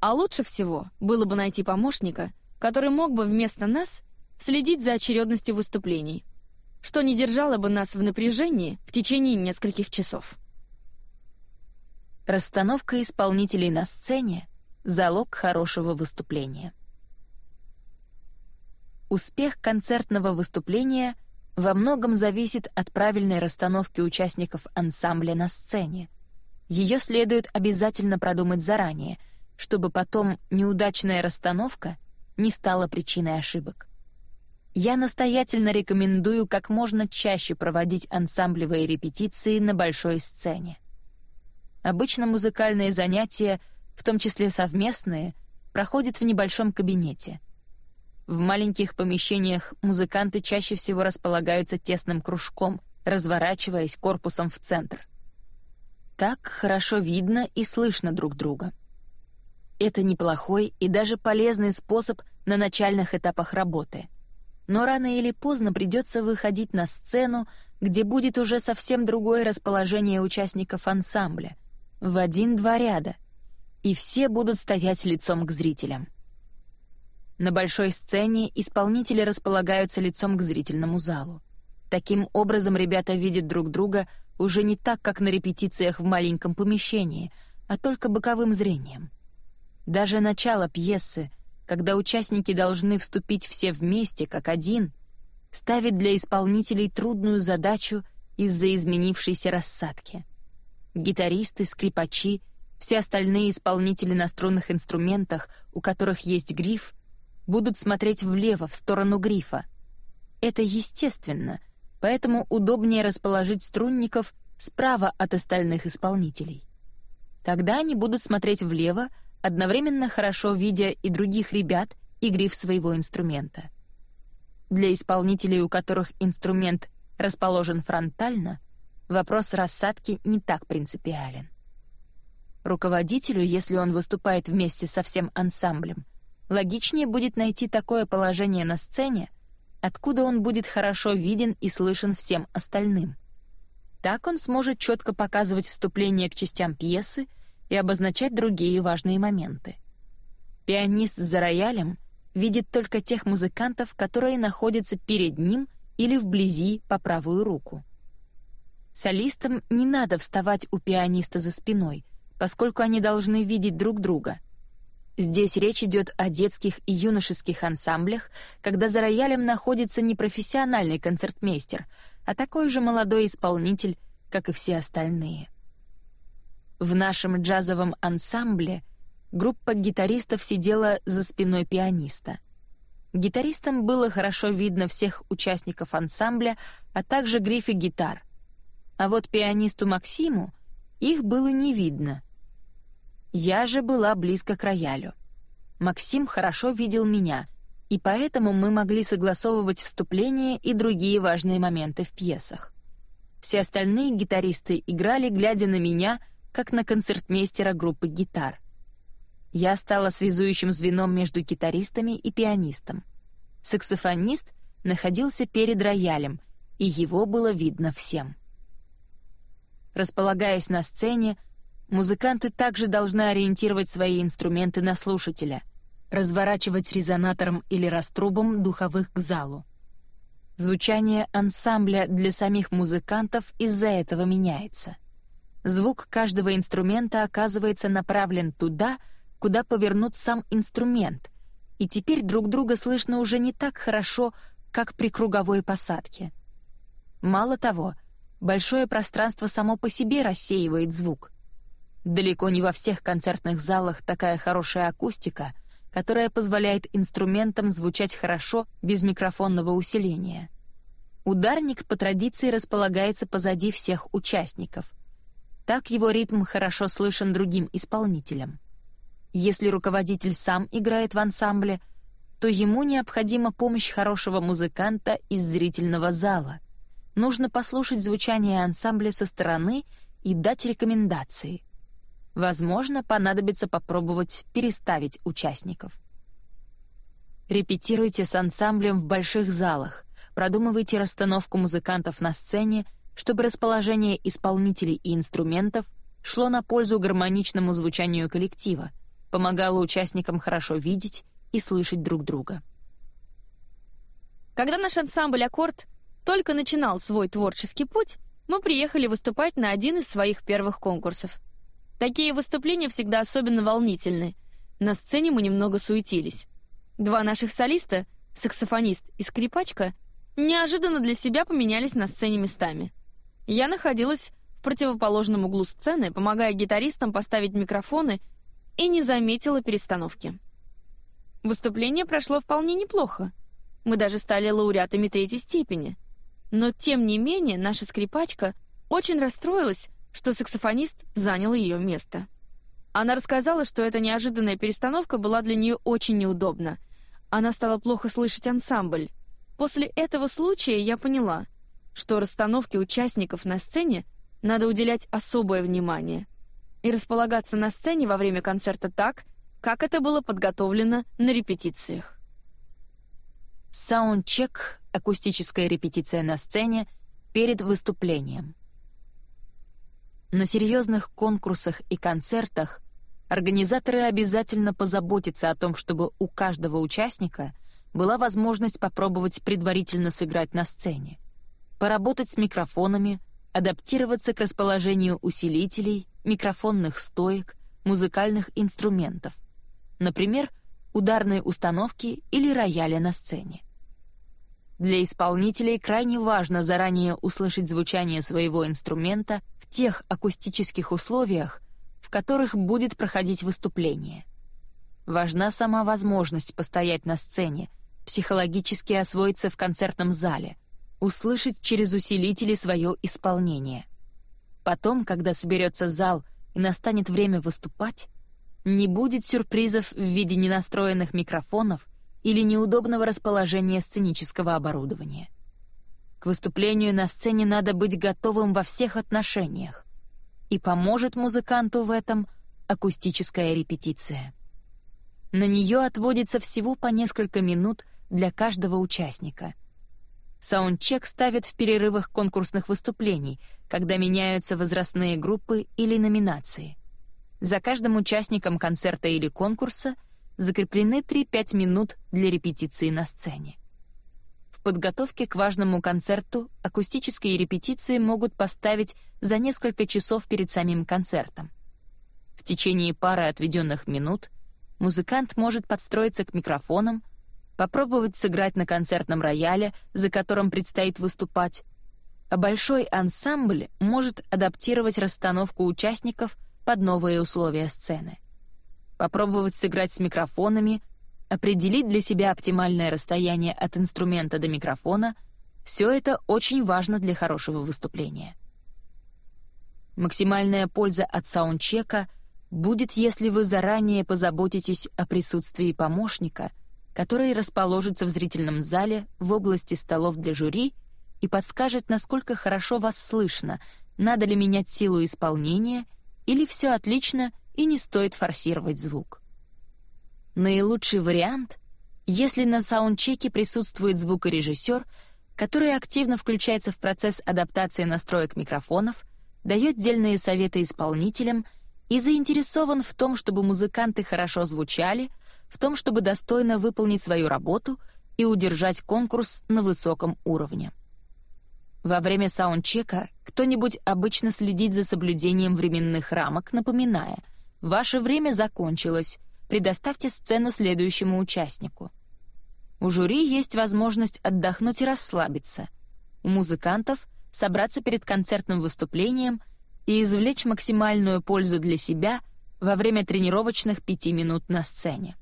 А лучше всего было бы найти помощника, который мог бы вместо нас следить за очередностью выступлений, что не держало бы нас в напряжении в течение нескольких часов. Расстановка исполнителей на сцене — залог хорошего выступления. Успех концертного выступления во многом зависит от правильной расстановки участников ансамбля на сцене. Ее следует обязательно продумать заранее, чтобы потом неудачная расстановка не стала причиной ошибок. Я настоятельно рекомендую как можно чаще проводить ансамблевые репетиции на большой сцене. Обычно музыкальные занятия, в том числе совместные, проходят в небольшом кабинете — в маленьких помещениях музыканты чаще всего располагаются тесным кружком, разворачиваясь корпусом в центр. Так хорошо видно и слышно друг друга. Это неплохой и даже полезный способ на начальных этапах работы. Но рано или поздно придется выходить на сцену, где будет уже совсем другое расположение участников ансамбля. В один-два ряда, и все будут стоять лицом к зрителям. На большой сцене исполнители располагаются лицом к зрительному залу. Таким образом, ребята видят друг друга уже не так, как на репетициях в маленьком помещении, а только боковым зрением. Даже начало пьесы, когда участники должны вступить все вместе, как один, ставит для исполнителей трудную задачу из-за изменившейся рассадки. Гитаристы, скрипачи, все остальные исполнители на струнных инструментах, у которых есть гриф, будут смотреть влево, в сторону грифа. Это естественно, поэтому удобнее расположить струнников справа от остальных исполнителей. Тогда они будут смотреть влево, одновременно хорошо видя и других ребят, и гриф своего инструмента. Для исполнителей, у которых инструмент расположен фронтально, вопрос рассадки не так принципиален. Руководителю, если он выступает вместе со всем ансамблем, логичнее будет найти такое положение на сцене, откуда он будет хорошо виден и слышен всем остальным. Так он сможет четко показывать вступление к частям пьесы и обозначать другие важные моменты. Пианист за роялем видит только тех музыкантов, которые находятся перед ним или вблизи по правую руку. Солистам не надо вставать у пианиста за спиной, поскольку они должны видеть друг друга. Здесь речь идет о детских и юношеских ансамблях, когда за роялем находится не профессиональный концертмейстер, а такой же молодой исполнитель, как и все остальные. В нашем джазовом ансамбле группа гитаристов сидела за спиной пианиста. Гитаристам было хорошо видно всех участников ансамбля, а также грифы гитар. А вот пианисту Максиму их было не видно. Я же была близко к роялю. Максим хорошо видел меня, и поэтому мы могли согласовывать вступления и другие важные моменты в пьесах. Все остальные гитаристы играли, глядя на меня, как на концертмейстера группы гитар. Я стала связующим звеном между гитаристами и пианистом. Саксофонист находился перед роялем, и его было видно всем. Располагаясь на сцене, Музыканты также должны ориентировать свои инструменты на слушателя, разворачивать резонатором или раструбом духовых к залу. Звучание ансамбля для самих музыкантов из-за этого меняется. Звук каждого инструмента оказывается направлен туда, куда повернут сам инструмент, и теперь друг друга слышно уже не так хорошо, как при круговой посадке. Мало того, большое пространство само по себе рассеивает звук — Далеко не во всех концертных залах такая хорошая акустика, которая позволяет инструментам звучать хорошо без микрофонного усиления. Ударник по традиции располагается позади всех участников. Так его ритм хорошо слышен другим исполнителям. Если руководитель сам играет в ансамбле, то ему необходима помощь хорошего музыканта из зрительного зала. Нужно послушать звучание ансамбля со стороны и дать рекомендации. Возможно, понадобится попробовать переставить участников. Репетируйте с ансамблем в больших залах, продумывайте расстановку музыкантов на сцене, чтобы расположение исполнителей и инструментов шло на пользу гармоничному звучанию коллектива, помогало участникам хорошо видеть и слышать друг друга. Когда наш ансамбль «Аккорд» только начинал свой творческий путь, мы приехали выступать на один из своих первых конкурсов. Такие выступления всегда особенно волнительны. На сцене мы немного суетились. Два наших солиста, саксофонист и скрипачка, неожиданно для себя поменялись на сцене местами. Я находилась в противоположном углу сцены, помогая гитаристам поставить микрофоны, и не заметила перестановки. Выступление прошло вполне неплохо. Мы даже стали лауреатами третьей степени. Но, тем не менее, наша скрипачка очень расстроилась, что саксофонист занял ее место. Она рассказала, что эта неожиданная перестановка была для нее очень неудобна. Она стала плохо слышать ансамбль. После этого случая я поняла, что расстановке участников на сцене надо уделять особое внимание и располагаться на сцене во время концерта так, как это было подготовлено на репетициях. Саундчек — акустическая репетиция на сцене перед выступлением. На серьезных конкурсах и концертах организаторы обязательно позаботятся о том, чтобы у каждого участника была возможность попробовать предварительно сыграть на сцене, поработать с микрофонами, адаптироваться к расположению усилителей, микрофонных стоек, музыкальных инструментов, например, ударной установки или рояля на сцене. Для исполнителей крайне важно заранее услышать звучание своего инструмента в тех акустических условиях, в которых будет проходить выступление. Важна сама возможность постоять на сцене, психологически освоиться в концертном зале, услышать через усилители свое исполнение. Потом, когда соберется зал и настанет время выступать, не будет сюрпризов в виде ненастроенных микрофонов или неудобного расположения сценического оборудования. К выступлению на сцене надо быть готовым во всех отношениях. И поможет музыканту в этом акустическая репетиция. На нее отводится всего по несколько минут для каждого участника. Саундчек ставят в перерывах конкурсных выступлений, когда меняются возрастные группы или номинации. За каждым участником концерта или конкурса — закреплены 3-5 минут для репетиции на сцене. В подготовке к важному концерту акустические репетиции могут поставить за несколько часов перед самим концертом. В течение пары отведенных минут музыкант может подстроиться к микрофонам, попробовать сыграть на концертном рояле, за которым предстоит выступать, а большой ансамбль может адаптировать расстановку участников под новые условия сцены попробовать сыграть с микрофонами, определить для себя оптимальное расстояние от инструмента до микрофона — все это очень важно для хорошего выступления. Максимальная польза от саундчека будет, если вы заранее позаботитесь о присутствии помощника, который расположится в зрительном зале в области столов для жюри и подскажет, насколько хорошо вас слышно, надо ли менять силу исполнения или все отлично — и не стоит форсировать звук. Наилучший вариант, если на саундчеке присутствует звукорежиссер, который активно включается в процесс адаптации настроек микрофонов, дает дельные советы исполнителям и заинтересован в том, чтобы музыканты хорошо звучали, в том, чтобы достойно выполнить свою работу и удержать конкурс на высоком уровне. Во время саундчека кто-нибудь обычно следит за соблюдением временных рамок, напоминая — Ваше время закончилось. Предоставьте сцену следующему участнику. У жюри есть возможность отдохнуть и расслабиться. У музыкантов — собраться перед концертным выступлением и извлечь максимальную пользу для себя во время тренировочных пяти минут на сцене.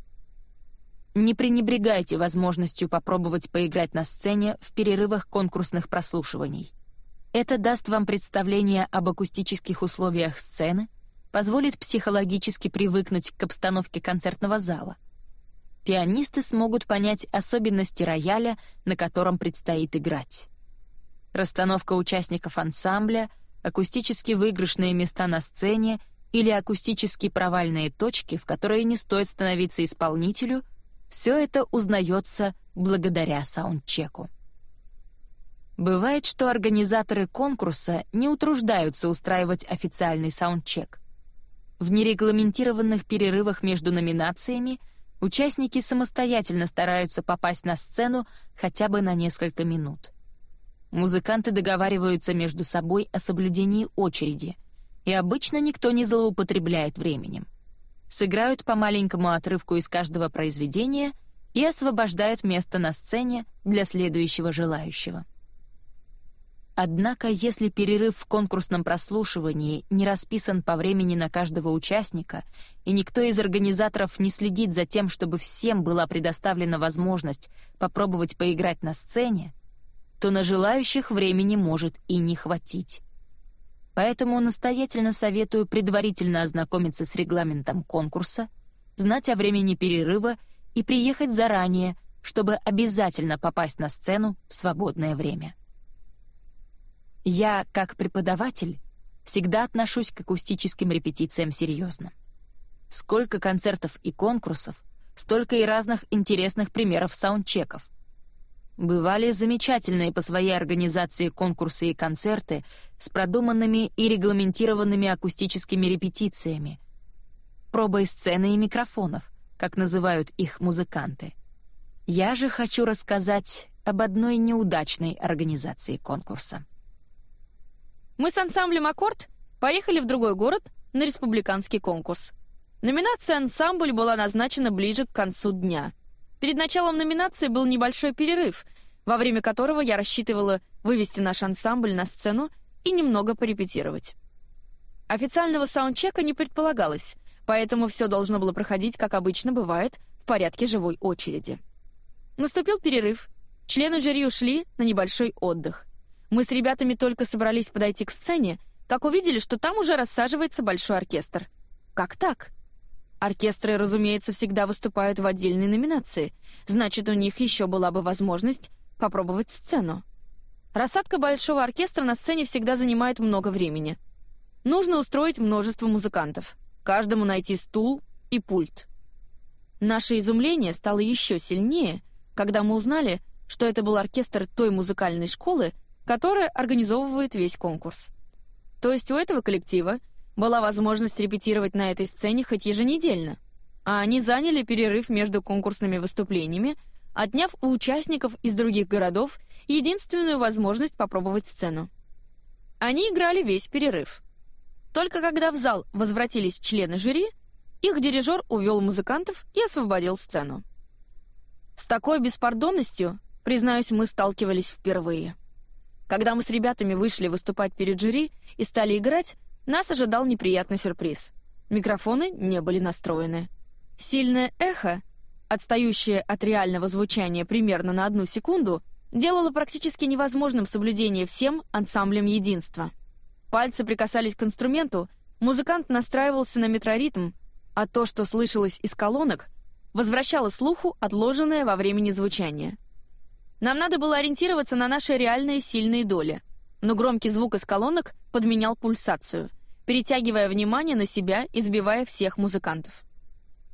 Не пренебрегайте возможностью попробовать поиграть на сцене в перерывах конкурсных прослушиваний. Это даст вам представление об акустических условиях сцены, позволит психологически привыкнуть к обстановке концертного зала. Пианисты смогут понять особенности рояля, на котором предстоит играть. Расстановка участников ансамбля, акустически выигрышные места на сцене или акустически провальные точки, в которые не стоит становиться исполнителю, все это узнается благодаря саундчеку. Бывает, что организаторы конкурса не утруждаются устраивать официальный саундчек. В нерегламентированных перерывах между номинациями участники самостоятельно стараются попасть на сцену хотя бы на несколько минут. Музыканты договариваются между собой о соблюдении очереди, и обычно никто не злоупотребляет временем. Сыграют по маленькому отрывку из каждого произведения и освобождают место на сцене для следующего желающего. Однако, если перерыв в конкурсном прослушивании не расписан по времени на каждого участника, и никто из организаторов не следит за тем, чтобы всем была предоставлена возможность попробовать поиграть на сцене, то на желающих времени может и не хватить. Поэтому настоятельно советую предварительно ознакомиться с регламентом конкурса, знать о времени перерыва и приехать заранее, чтобы обязательно попасть на сцену в свободное время. Я, как преподаватель, всегда отношусь к акустическим репетициям серьезно. Сколько концертов и конкурсов, столько и разных интересных примеров саундчеков. Бывали замечательные по своей организации конкурсы и концерты с продуманными и регламентированными акустическими репетициями. пробой сцены и микрофонов, как называют их музыканты. Я же хочу рассказать об одной неудачной организации конкурса. Мы с ансамблем «Аккорд» поехали в другой город на республиканский конкурс. Номинация «Ансамбль» была назначена ближе к концу дня. Перед началом номинации был небольшой перерыв, во время которого я рассчитывала вывести наш ансамбль на сцену и немного порепетировать. Официального саундчека не предполагалось, поэтому все должно было проходить, как обычно бывает, в порядке живой очереди. Наступил перерыв. Члены жюри ушли на небольшой отдых. Мы с ребятами только собрались подойти к сцене, как увидели, что там уже рассаживается большой оркестр. Как так? Оркестры, разумеется, всегда выступают в отдельной номинации, значит, у них еще была бы возможность попробовать сцену. Рассадка большого оркестра на сцене всегда занимает много времени. Нужно устроить множество музыкантов, каждому найти стул и пульт. Наше изумление стало еще сильнее, когда мы узнали, что это был оркестр той музыкальной школы, которая организовывает весь конкурс. То есть у этого коллектива была возможность репетировать на этой сцене хоть еженедельно, а они заняли перерыв между конкурсными выступлениями, отняв у участников из других городов единственную возможность попробовать сцену. Они играли весь перерыв. Только когда в зал возвратились члены жюри, их дирижер увел музыкантов и освободил сцену. С такой беспардонностью, признаюсь, мы сталкивались впервые. Когда мы с ребятами вышли выступать перед жюри и стали играть, нас ожидал неприятный сюрприз. Микрофоны не были настроены. Сильное эхо, отстающее от реального звучания примерно на одну секунду, делало практически невозможным соблюдение всем ансамблем единства. Пальцы прикасались к инструменту, музыкант настраивался на метроритм, а то, что слышалось из колонок, возвращало слуху отложенное во времени звучание. Нам надо было ориентироваться на наши реальные сильные доли, но громкий звук из колонок подменял пульсацию, перетягивая внимание на себя и сбивая всех музыкантов.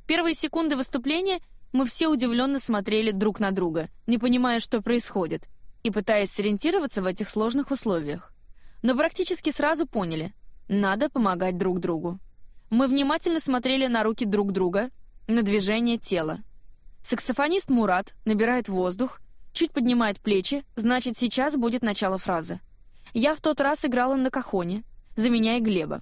Первые секунды выступления мы все удивленно смотрели друг на друга, не понимая, что происходит, и пытаясь сориентироваться в этих сложных условиях. Но практически сразу поняли — надо помогать друг другу. Мы внимательно смотрели на руки друг друга, на движение тела. Саксофонист Мурат набирает воздух, чуть поднимает плечи, значит, сейчас будет начало фразы. Я в тот раз играла на кахоне, заменяя Глеба.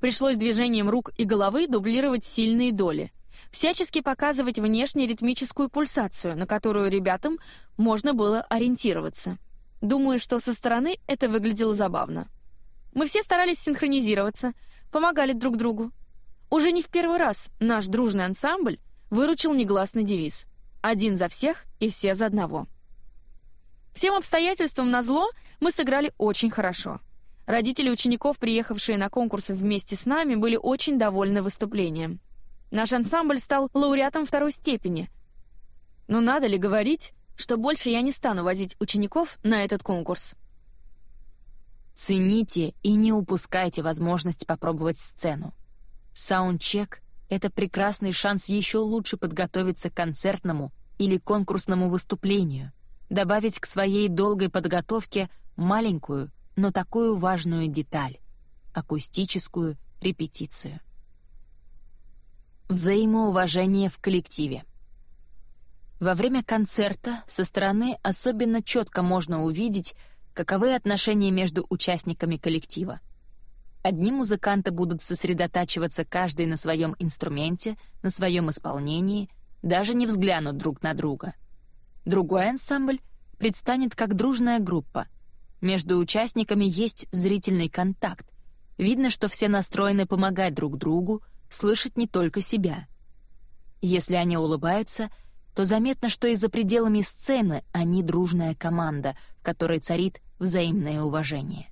Пришлось движением рук и головы дублировать сильные доли, всячески показывать внешне ритмическую пульсацию, на которую ребятам можно было ориентироваться. Думаю, что со стороны это выглядело забавно. Мы все старались синхронизироваться, помогали друг другу, уже не в первый раз наш дружный ансамбль выручил негласный девиз «Один за всех и все за одного». Всем обстоятельствам назло мы сыграли очень хорошо. Родители учеников, приехавшие на конкурсы вместе с нами, были очень довольны выступлением. Наш ансамбль стал лауреатом второй степени. Но надо ли говорить, что больше я не стану возить учеников на этот конкурс? Цените и не упускайте возможность попробовать сцену. Саундчек — это прекрасный шанс еще лучше подготовиться к концертному или конкурсному выступлению, добавить к своей долгой подготовке маленькую, но такую важную деталь — акустическую репетицию. Взаимоуважение в коллективе. Во время концерта со стороны особенно четко можно увидеть, каковы отношения между участниками коллектива. Одни музыканты будут сосредотачиваться каждый на своем инструменте, на своем исполнении, даже не взглянут друг на друга. Другой ансамбль предстанет как дружная группа. Между участниками есть зрительный контакт. Видно, что все настроены помогать друг другу, слышать не только себя. Если они улыбаются, то заметно, что и за пределами сцены они дружная команда, в которой царит взаимное уважение.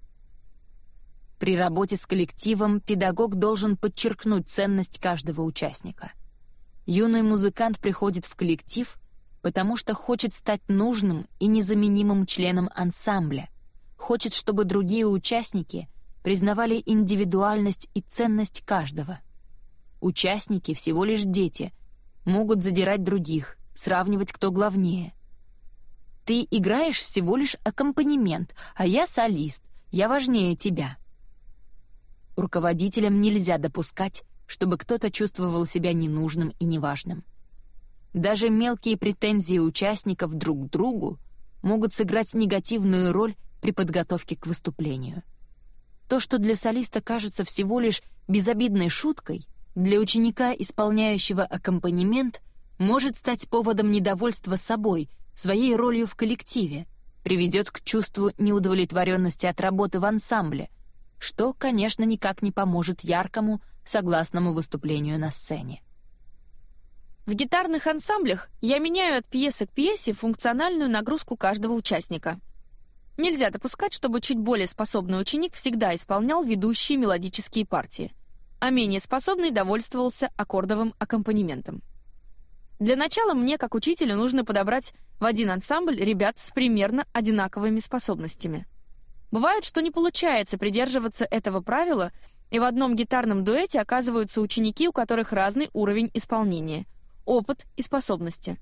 При работе с коллективом педагог должен подчеркнуть ценность каждого участника. Юный музыкант приходит в коллектив, потому что хочет стать нужным и незаменимым членом ансамбля, хочет, чтобы другие участники признавали индивидуальность и ценность каждого. Участники всего лишь дети, могут задирать других, сравнивать, кто главнее. Ты играешь всего лишь аккомпанемент, а я солист, я важнее тебя — Руководителям нельзя допускать чтобы кто-то чувствовал себя ненужным и неважным. Даже мелкие претензии участников друг к другу могут сыграть негативную роль при подготовке к выступлению. То, что для солиста кажется всего лишь безобидной шуткой, для ученика, исполняющего аккомпанемент, может стать поводом недовольства собой, своей ролью в коллективе, приведет к чувству неудовлетворенности от работы в ансамбле, что, конечно, никак не поможет яркому, согласному выступлению на сцене. В гитарных ансамблях я меняю от пьесы к пьесе функциональную нагрузку каждого участника. Нельзя допускать, чтобы чуть более способный ученик всегда исполнял ведущие мелодические партии, а менее способный довольствовался аккордовым аккомпанементом. Для начала мне, как учителю, нужно подобрать в один ансамбль ребят с примерно одинаковыми способностями. Бывает, что не получается придерживаться этого правила, и в одном гитарном дуэте оказываются ученики, у которых разный уровень исполнения — опыт и способности.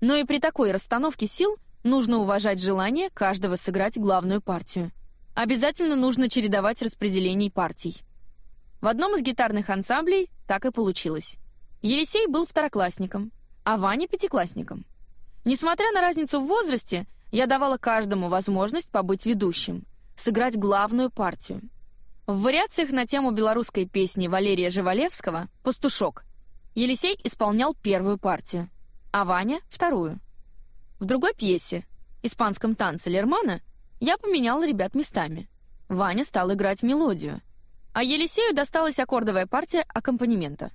Но и при такой расстановке сил нужно уважать желание каждого сыграть главную партию. Обязательно нужно чередовать распределений партий. В одном из гитарных ансамблей так и получилось. Елисей был второклассником, а Ваня — пятиклассником. Несмотря на разницу в возрасте, я давала каждому возможность побыть ведущим, сыграть главную партию. В вариациях на тему белорусской песни Валерия Живалевского «Пастушок» Елисей исполнял первую партию, а Ваня — вторую. В другой пьесе, испанском танце Лермана, я поменял ребят местами. Ваня стал играть мелодию, а Елисею досталась аккордовая партия аккомпанемента.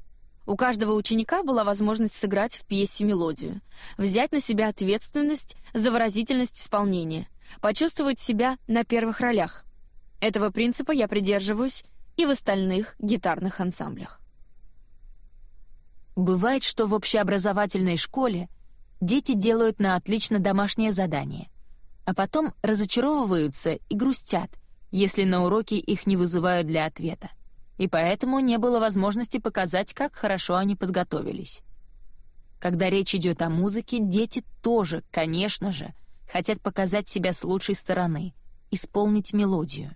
У каждого ученика была возможность сыграть в пьесе мелодию, взять на себя ответственность за выразительность исполнения, почувствовать себя на первых ролях. Этого принципа я придерживаюсь и в остальных гитарных ансамблях. Бывает, что в общеобразовательной школе дети делают на отлично домашнее задание, а потом разочаровываются и грустят, если на уроке их не вызывают для ответа. И поэтому не было возможности показать, как хорошо они подготовились. Когда речь идет о музыке, дети тоже, конечно же, хотят показать себя с лучшей стороны, исполнить мелодию.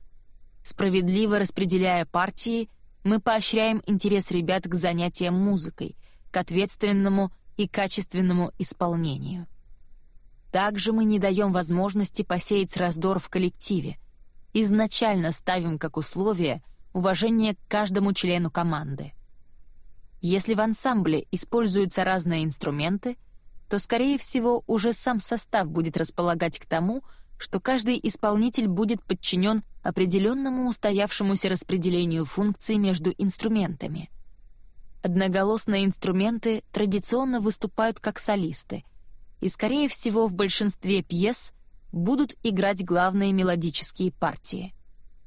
Справедливо распределяя партии, мы поощряем интерес ребят к занятиям музыкой — к ответственному и качественному исполнению. Также мы не даем возможности посеять раздор в коллективе, изначально ставим как условие уважение к каждому члену команды. Если в ансамбле используются разные инструменты, то, скорее всего, уже сам состав будет располагать к тому, что каждый исполнитель будет подчинен определенному устоявшемуся распределению функций между инструментами — Одноголосные инструменты традиционно выступают как солисты, и, скорее всего, в большинстве пьес будут играть главные мелодические партии.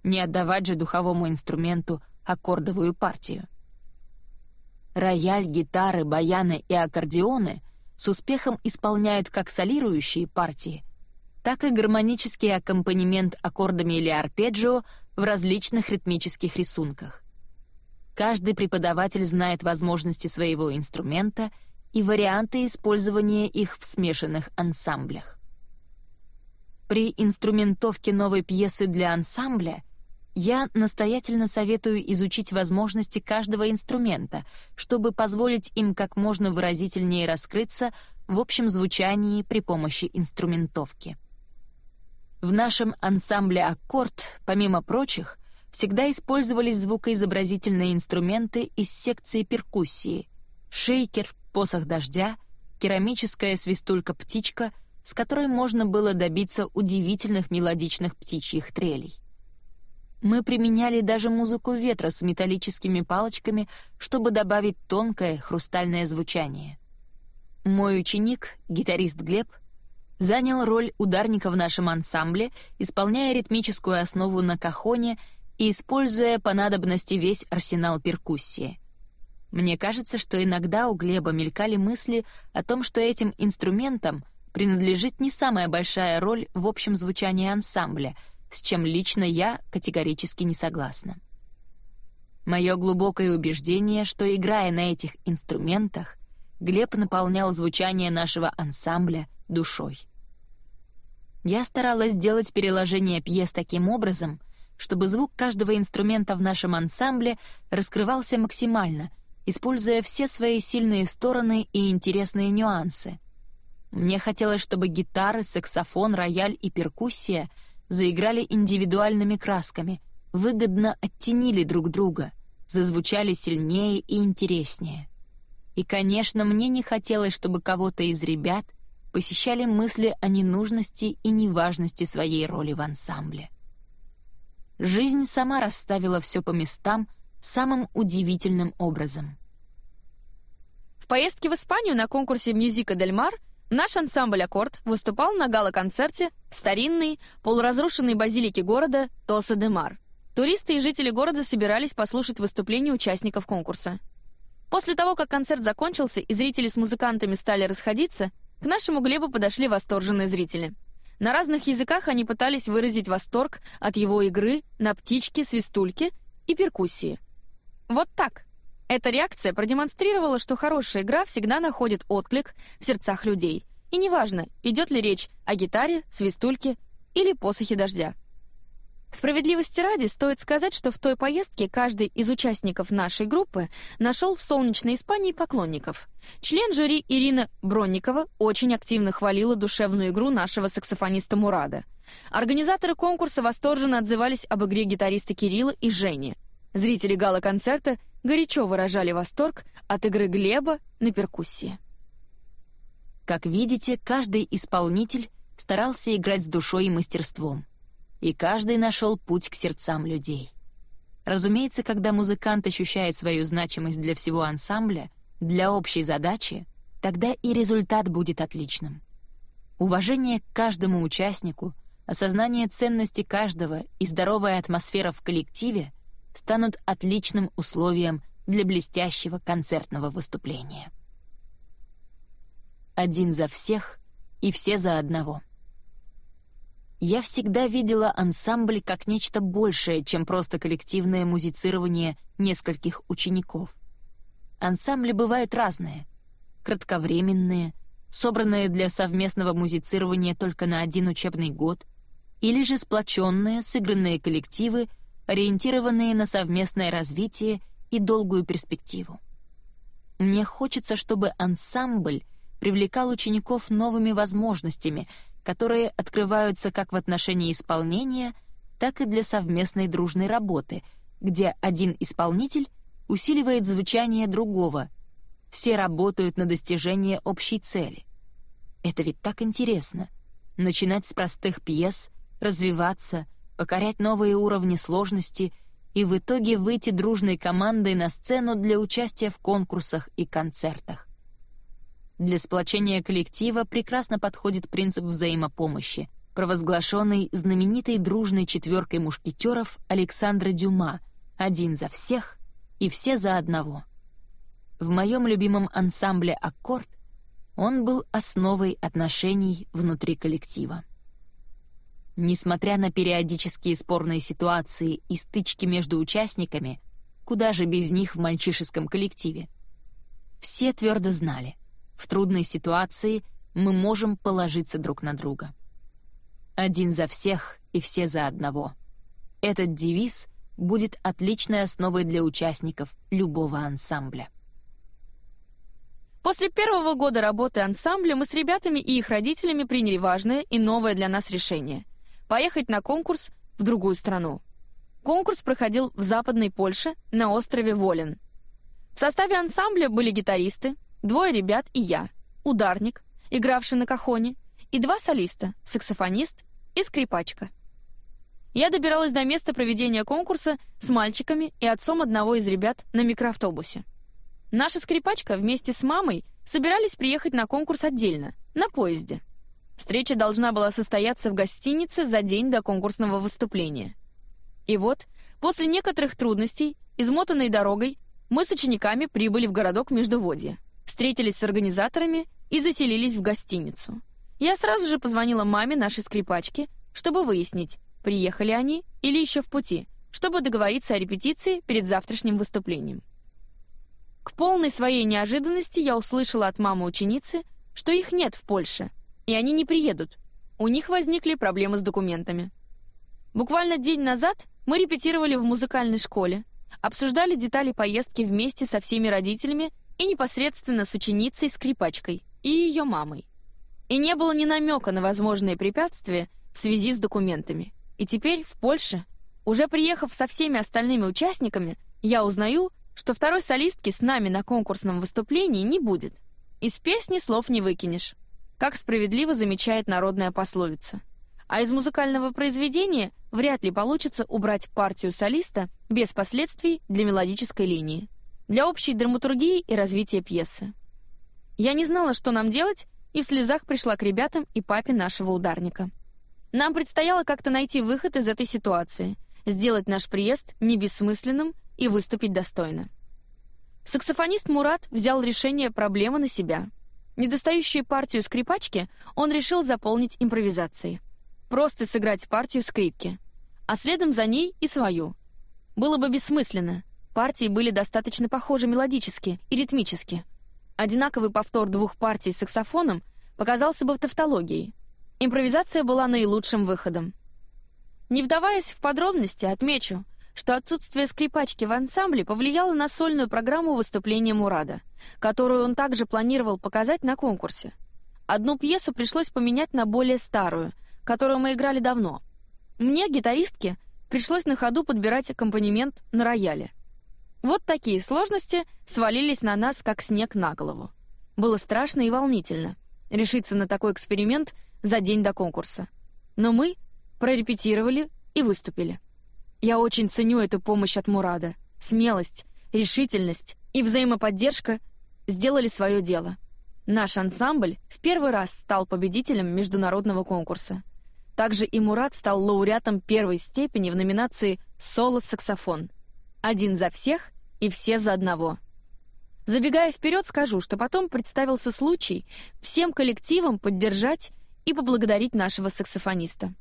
Не отдавать же духовому инструменту аккордовую партию. Рояль, гитары, баяны и аккордеоны с успехом исполняют как солирующие партии, так и гармонический аккомпанемент аккордами или арпеджио в различных ритмических рисунках. Каждый преподаватель знает возможности своего инструмента и варианты использования их в смешанных ансамблях. При инструментовке новой пьесы для ансамбля я настоятельно советую изучить возможности каждого инструмента, чтобы позволить им как можно выразительнее раскрыться в общем звучании при помощи инструментовки. В нашем ансамбле «Аккорд», помимо прочих, всегда использовались звукоизобразительные инструменты из секции перкуссии — шейкер, посох дождя, керамическая свистулька-птичка, с которой можно было добиться удивительных мелодичных птичьих трелей. Мы применяли даже музыку ветра с металлическими палочками, чтобы добавить тонкое хрустальное звучание. Мой ученик, гитарист Глеб, занял роль ударника в нашем ансамбле, исполняя ритмическую основу на кахоне используя по надобности весь арсенал перкуссии. Мне кажется, что иногда у Глеба мелькали мысли о том, что этим инструментам принадлежит не самая большая роль в общем звучании ансамбля, с чем лично я категорически не согласна. Мое глубокое убеждение, что, играя на этих инструментах, Глеб наполнял звучание нашего ансамбля душой. Я старалась сделать переложение пьес таким образом — чтобы звук каждого инструмента в нашем ансамбле раскрывался максимально, используя все свои сильные стороны и интересные нюансы. Мне хотелось, чтобы гитары, саксофон, рояль и перкуссия заиграли индивидуальными красками, выгодно оттенили друг друга, зазвучали сильнее и интереснее. И, конечно, мне не хотелось, чтобы кого-то из ребят посещали мысли о ненужности и неважности своей роли в ансамбле. Жизнь сама расставила все по местам самым удивительным образом. В поездке в Испанию на конкурсе «Мюзика Дель Мар» Наш ансамбль «Аккорд» выступал на гала-концерте в старинной, полуразрушенной базилике города Тоса-де-Мар. Туристы и жители города собирались послушать выступления участников конкурса. После того, как концерт закончился и зрители с музыкантами стали расходиться, к нашему Глебу подошли восторженные зрители. На разных языках они пытались выразить восторг от его игры на птичке, свистульке и перкуссии. Вот так. Эта реакция продемонстрировала, что хорошая игра всегда находит отклик в сердцах людей, и неважно, идет ли речь о гитаре, свистульке или посохе дождя. Справедливости ради стоит сказать, что в той поездке каждый из участников нашей группы нашел в солнечной Испании поклонников. Член жюри Ирина Бронникова очень активно хвалила душевную игру нашего саксофониста Мурада. Организаторы конкурса восторженно отзывались об игре гитариста Кирилла и Жени. Зрители гала-концерта горячо выражали восторг от игры Глеба на перкуссии. Как видите, каждый исполнитель старался играть с душой и мастерством, и каждый нашел путь к сердцам людей. Разумеется, когда музыкант ощущает свою значимость для всего ансамбля, для общей задачи, тогда и результат будет отличным. Уважение к каждому участнику, осознание ценности каждого и здоровая атмосфера в коллективе — станут отличным условием для блестящего концертного выступления. Один за всех и все за одного. Я всегда видела ансамбль как нечто большее, чем просто коллективное музицирование нескольких учеников. Ансамбли бывают разные. Кратковременные, собранные для совместного музицирования только на один учебный год, или же сплоченные, сыгранные коллективы — ориентированные на совместное развитие и долгую перспективу. Мне хочется, чтобы ансамбль привлекал учеников новыми возможностями, которые открываются как в отношении исполнения, так и для совместной дружной работы, где один исполнитель усиливает звучание другого. Все работают на достижение общей цели. Это ведь так интересно — начинать с простых пьес, развиваться, покорять новые уровни сложности и в итоге выйти дружной командой на сцену для участия в конкурсах и концертах. Для сплочения коллектива прекрасно подходит принцип взаимопомощи, провозглашенный знаменитой дружной четверкой мушкетеров Александра Дюма «Один за всех и все за одного». В моем любимом ансамбле «Аккорд» он был основой отношений внутри коллектива. Несмотря на периодические спорные ситуации и стычки между участниками, куда же без них в мальчишеском коллективе, все твердо знали, в трудной ситуации мы можем положиться друг на друга. Один за всех и все за одного. Этот девиз будет отличной основой для участников любого ансамбля. После первого года работы ансамбля мы с ребятами и их родителями приняли важное и новое для нас решение — поехать на конкурс в другую страну. Конкурс проходил в Западной Польше на острове Волен. В составе ансамбля были гитаристы, двое ребят и я, ударник, игравший на кахоне, и два солиста, саксофонист и скрипачка. Я добиралась до места проведения конкурса с мальчиками и отцом одного из ребят на микроавтобусе. Наша скрипачка вместе с мамой собирались приехать на конкурс отдельно, на поезде. Встреча должна была состояться в гостинице за день до конкурсного выступления. И вот, после некоторых трудностей, измотанной дорогой, мы с учениками прибыли в городок Междуводье, встретились с организаторами и заселились в гостиницу. Я сразу же позвонила маме нашей скрипачки, чтобы выяснить, приехали они или еще в пути, чтобы договориться о репетиции перед завтрашним выступлением. К полной своей неожиданности я услышала от мамы ученицы, что их нет в Польше — и они не приедут. У них возникли проблемы с документами. Буквально день назад Мы репетировали в музыкальной школе, обсуждали детали поездки вместе со всеми родителями и непосредственно с ученицей-скрипачкой и ее мамой. И не было ни намека на возможные препятствия в связи с документами. И теперь в Польше, уже приехав со всеми остальными участниками, я узнаю, что второй солистки с нами на конкурсном выступлении не будет. Из песни слов не выкинешь, как справедливо замечает народная пословица. А из музыкального произведения вряд ли получится убрать партию солиста без последствий для мелодической линии, для общей драматургии и развития пьесы. Я не знала, что нам делать, и в слезах пришла к ребятам и папе нашего ударника. Нам предстояло как-то найти выход из этой ситуации, сделать наш приезд не бессмысленным и выступить достойно. Саксофонист Мурат взял решение проблемы на себя. Недостающую партию скрипачки он решил заполнить импровизацией. Просто сыграть партию скрипки, а следом за ней и свою. Было бы бессмысленно. Партии были достаточно похожи мелодически и ритмически. Одинаковый повтор двух партий с саксофоном показался бы тавтологией — Импровизация была наилучшим выходом. Не вдаваясь в подробности, отмечу, что отсутствие скрипачки в ансамбле повлияло на сольную программу выступления Мурада, которую он также планировал показать на конкурсе. Одну пьесу пришлось поменять на более старую, которую мы играли давно. Мне, гитаристке, пришлось на ходу подбирать аккомпанемент на рояле. Вот такие сложности свалились на нас, как снег на голову. Было страшно и волнительно. Решиться на такой эксперимент за день до конкурса. Но мы прорепетировали и выступили. Я очень ценю эту помощь от Мурада. Смелость, решительность и взаимоподдержка сделали свое дело. Наш ансамбль в первый раз стал победителем международного конкурса. Также и Мурат стал лауреатом первой степени в номинации «Соло-саксофон». Один за всех и все за одного. Забегая вперед, скажу, что потом представился случай всем коллективам поддержать и поблагодарить нашего саксофониста.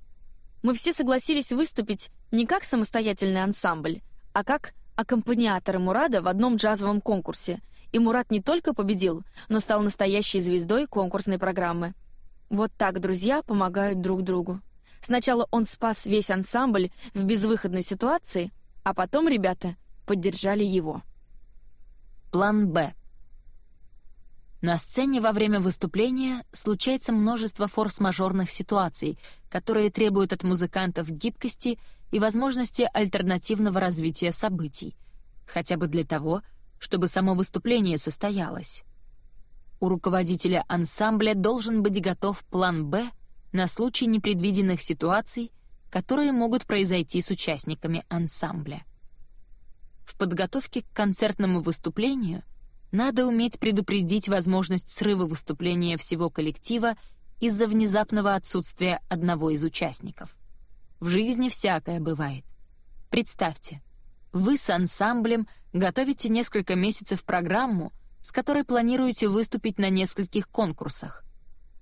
Мы все согласились выступить не как самостоятельный ансамбль, а как аккомпаниаторы Мурада в одном джазовом конкурсе, и Мурат не только победил, но стал настоящей звездой конкурсной программы. Вот так друзья помогают друг другу. Сначала он спас весь ансамбль в безвыходной ситуации, а потом ребята поддержали его. План «Б» На сцене во время выступления случается множество форс-мажорных ситуаций, которые требуют от музыкантов гибкости и возможности альтернативного развития событий, хотя бы для того, чтобы само выступление состоялось. У руководителя ансамбля должен быть готов план «Б» на случай непредвиденных ситуаций, которые могут произойти с участниками ансамбля. В подготовке к концертному выступлению — надо уметь предупредить возможность срыва выступления всего коллектива из-за внезапного отсутствия одного из участников. В жизни всякое бывает. Представьте, вы с ансамблем готовите несколько месяцев программу, с которой планируете выступить на нескольких конкурсах.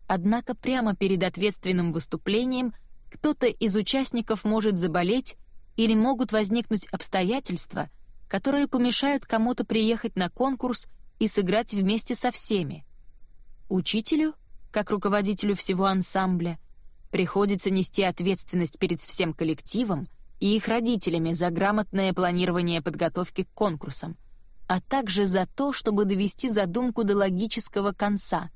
Однако прямо перед ответственным выступлением кто-то из участников может заболеть или могут возникнуть обстоятельства, которые помешают кому-то приехать на конкурс и сыграть вместе со всеми. Учителю, как руководителю всего ансамбля, приходится нести ответственность перед всем коллективом и их родителями за грамотное планирование подготовки к конкурсам, а также за то, чтобы довести задумку до логического конца,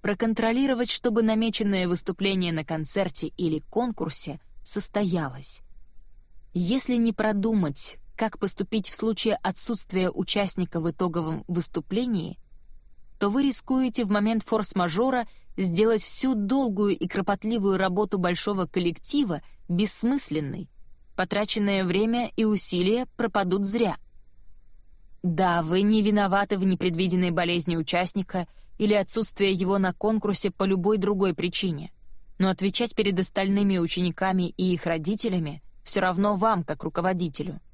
проконтролировать, чтобы намеченное выступление на концерте или конкурсе состоялось. Если не продумать, как поступить в случае отсутствия участника в итоговом выступлении, то вы рискуете в момент форс-мажора сделать всю долгую и кропотливую работу большого коллектива бессмысленной. Потраченное время и усилия пропадут зря. Да, вы не виноваты в непредвиденной болезни участника или отсутствии его на конкурсе по любой другой причине, но отвечать перед остальными учениками и их родителями все равно вам, как руководителю —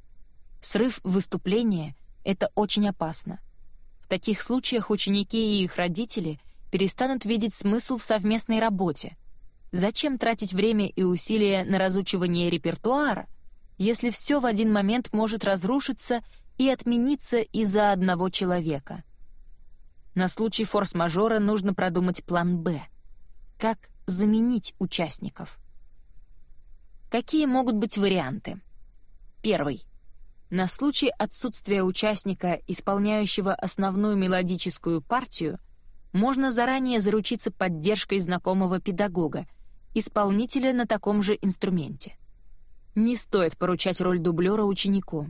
Срыв выступления — это очень опасно. В таких случаях ученики и их родители перестанут видеть смысл в совместной работе. Зачем тратить время и усилия на разучивание репертуара, если все в один момент может разрушиться и отмениться из-за одного человека? На случай форс-мажора нужно продумать план «Б». Как заменить участников? Какие могут быть варианты? Первый. На случай отсутствия участника, исполняющего основную мелодическую партию, можно заранее заручиться поддержкой знакомого педагога, исполнителя на таком же инструменте. Не стоит поручать роль дублера ученику.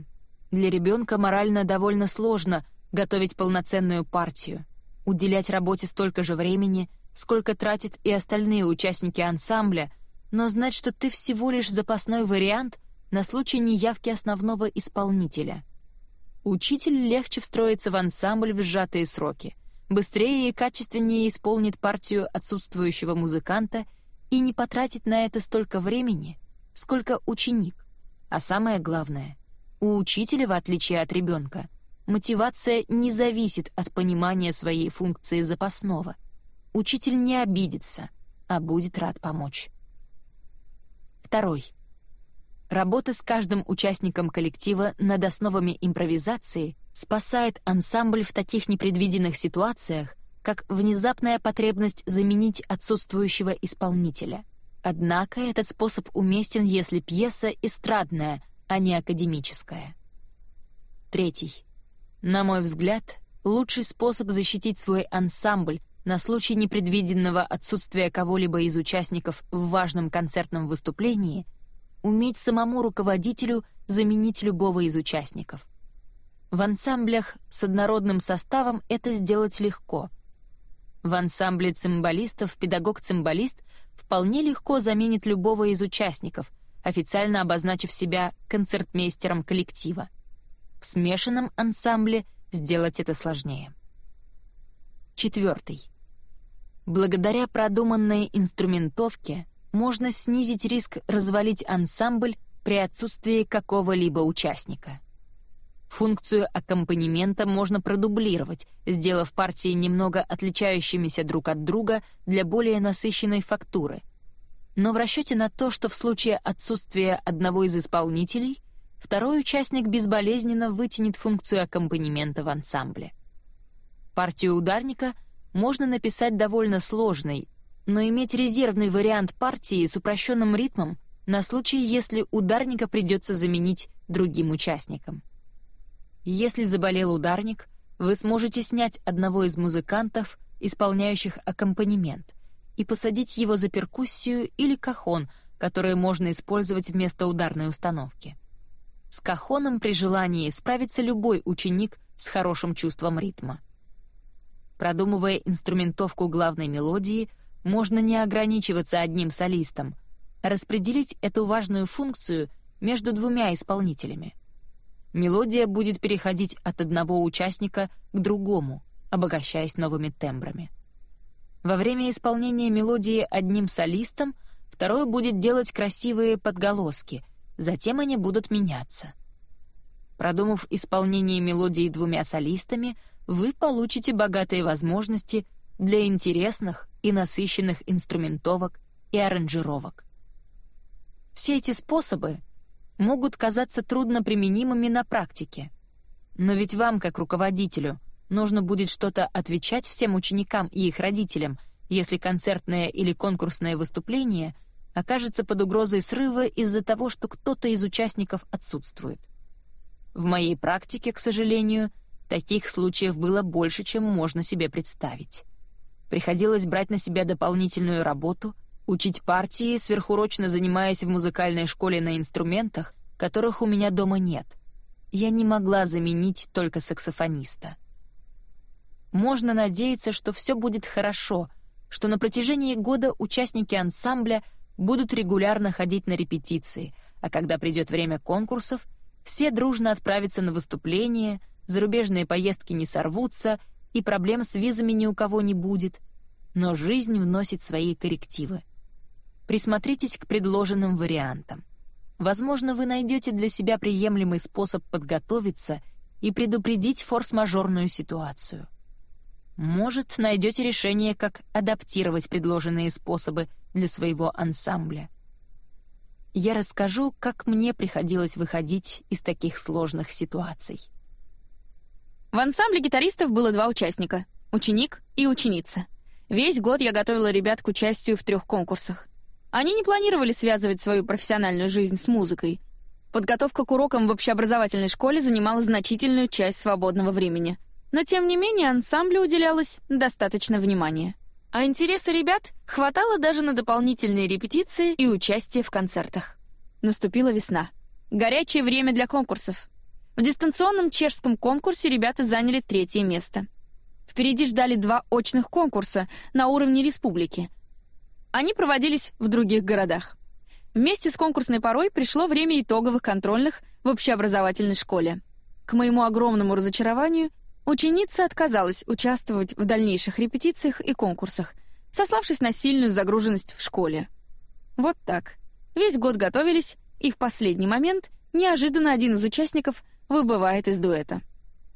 Для ребенка морально довольно сложно готовить полноценную партию, уделять работе столько же времени, сколько тратят и остальные участники ансамбля, но знать, что ты всего лишь запасной вариант на случай неявки основного исполнителя. Учитель легче встроится в ансамбль в сжатые сроки, быстрее и качественнее исполнит партию отсутствующего музыканта и не потратит на это столько времени, сколько ученик. А самое главное, у учителя, в отличие от ребенка, мотивация не зависит от понимания своей функции запасного. Учитель не обидится, а будет рад помочь. Второй. Работа с каждым участником коллектива над основами импровизации спасает ансамбль в таких непредвиденных ситуациях, как внезапная потребность заменить отсутствующего исполнителя. Однако этот способ уместен, если пьеса эстрадная, а не академическая. Третий. На мой взгляд, лучший способ защитить свой ансамбль на случай непредвиденного отсутствия кого-либо из участников в важном концертном выступлении — уметь самому руководителю заменить любого из участников. В ансамблях с однородным составом это сделать легко. В ансамбле цимбалистов педагог-цимбалист вполне легко заменит любого из участников, официально обозначив себя концертмейстером коллектива. В смешанном ансамбле сделать это сложнее. Четвертый. Благодаря продуманной инструментовке можно снизить риск развалить ансамбль при отсутствии какого-либо участника. Функцию аккомпанемента можно продублировать, сделав партии немного отличающимися друг от друга для более насыщенной фактуры. Но в расчете на то, что в случае отсутствия одного из исполнителей, второй участник безболезненно вытянет функцию аккомпанемента в ансамбле. Партию ударника можно написать довольно сложной, но иметь резервный вариант партии с упрощенным ритмом на случай, если ударника придется заменить другим участникам. Если заболел ударник, вы сможете снять одного из музыкантов, исполняющих аккомпанемент, и посадить его за перкуссию или кахон, которые можно использовать вместо ударной установки. С кахоном при желании справится любой ученик с хорошим чувством ритма. Продумывая инструментовку главной мелодии, можно не ограничиваться одним солистом, распределить эту важную функцию между двумя исполнителями мелодия будет переходить от одного участника к другому, обогащаясь новыми тембрами. Во время исполнения мелодии одним солистом второй будет делать красивые подголоски, затем они будут меняться. Продумав исполнение мелодии двумя солистами, вы получите богатые возможности для интересных и насыщенных инструментовок и аранжировок. Все эти способы могут казаться трудноприменимыми на практике. Но ведь вам, как руководителю, нужно будет что-то отвечать всем ученикам и их родителям, если концертное или конкурсное выступление окажется под угрозой срыва из-за того, что кто-то из участников отсутствует. В моей практике, к сожалению, таких случаев было больше, чем можно себе представить. Приходилось брать на себя дополнительную работу — учить партии, сверхурочно занимаясь в музыкальной школе на инструментах, которых у меня дома нет. Я не могла заменить только саксофониста. Можно надеяться, что все будет хорошо, что на протяжении года участники ансамбля будут регулярно ходить на репетиции, а когда придет время конкурсов, все дружно отправятся на выступления, зарубежные поездки не сорвутся, и проблем с визами ни у кого не будет. Но жизнь вносит свои коррективы присмотритесь к предложенным вариантам. Возможно, вы найдете для себя приемлемый способ подготовиться и предупредить форс-мажорную ситуацию. Может, найдете решение, как адаптировать предложенные способы для своего ансамбля. Я расскажу, как мне приходилось выходить из таких сложных ситуаций. В ансамбле гитаристов было два участника — ученик и ученица. Весь год я готовила ребят к участию в трех конкурсах. Они не планировали связывать свою профессиональную жизнь с музыкой. Подготовка к урокам в общеобразовательной школе занимала значительную часть свободного времени. Но, тем не менее, ансамблю уделялось достаточно внимания. А интереса ребят хватало даже на дополнительные репетиции и участие в концертах. Наступила весна. Горячее время для конкурсов. В дистанционном чешском конкурсе ребята заняли третье место. Впереди ждали два очных конкурса на уровне республики. Они проводились в других городах. Вместе с конкурсной порой пришло время итоговых контрольных в общеобразовательной школе. К моему огромному разочарованию, ученица отказалась участвовать в дальнейших репетициях и конкурсах, сославшись на сильную загруженность в школе. Вот так. Весь год готовились, и в последний момент неожиданно один из участников выбывает из дуэта.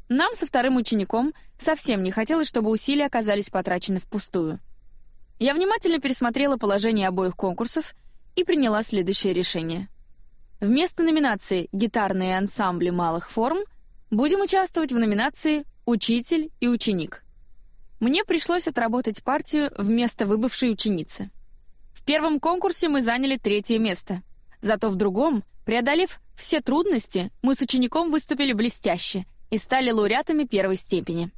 Нам со вторым учеником совсем не хотелось, чтобы усилия оказались потрачены впустую. Я внимательно пересмотрела положение обоих конкурсов и приняла следующее решение. Вместо номинации «Гитарные ансамбли малых форм» будем участвовать в номинации «Учитель и ученик». Мне пришлось отработать партию вместо выбывшей ученицы. В первом конкурсе мы заняли третье место. Зато в другом, преодолев все трудности, мы с учеником выступили блестяще и стали лауреатами первой степени.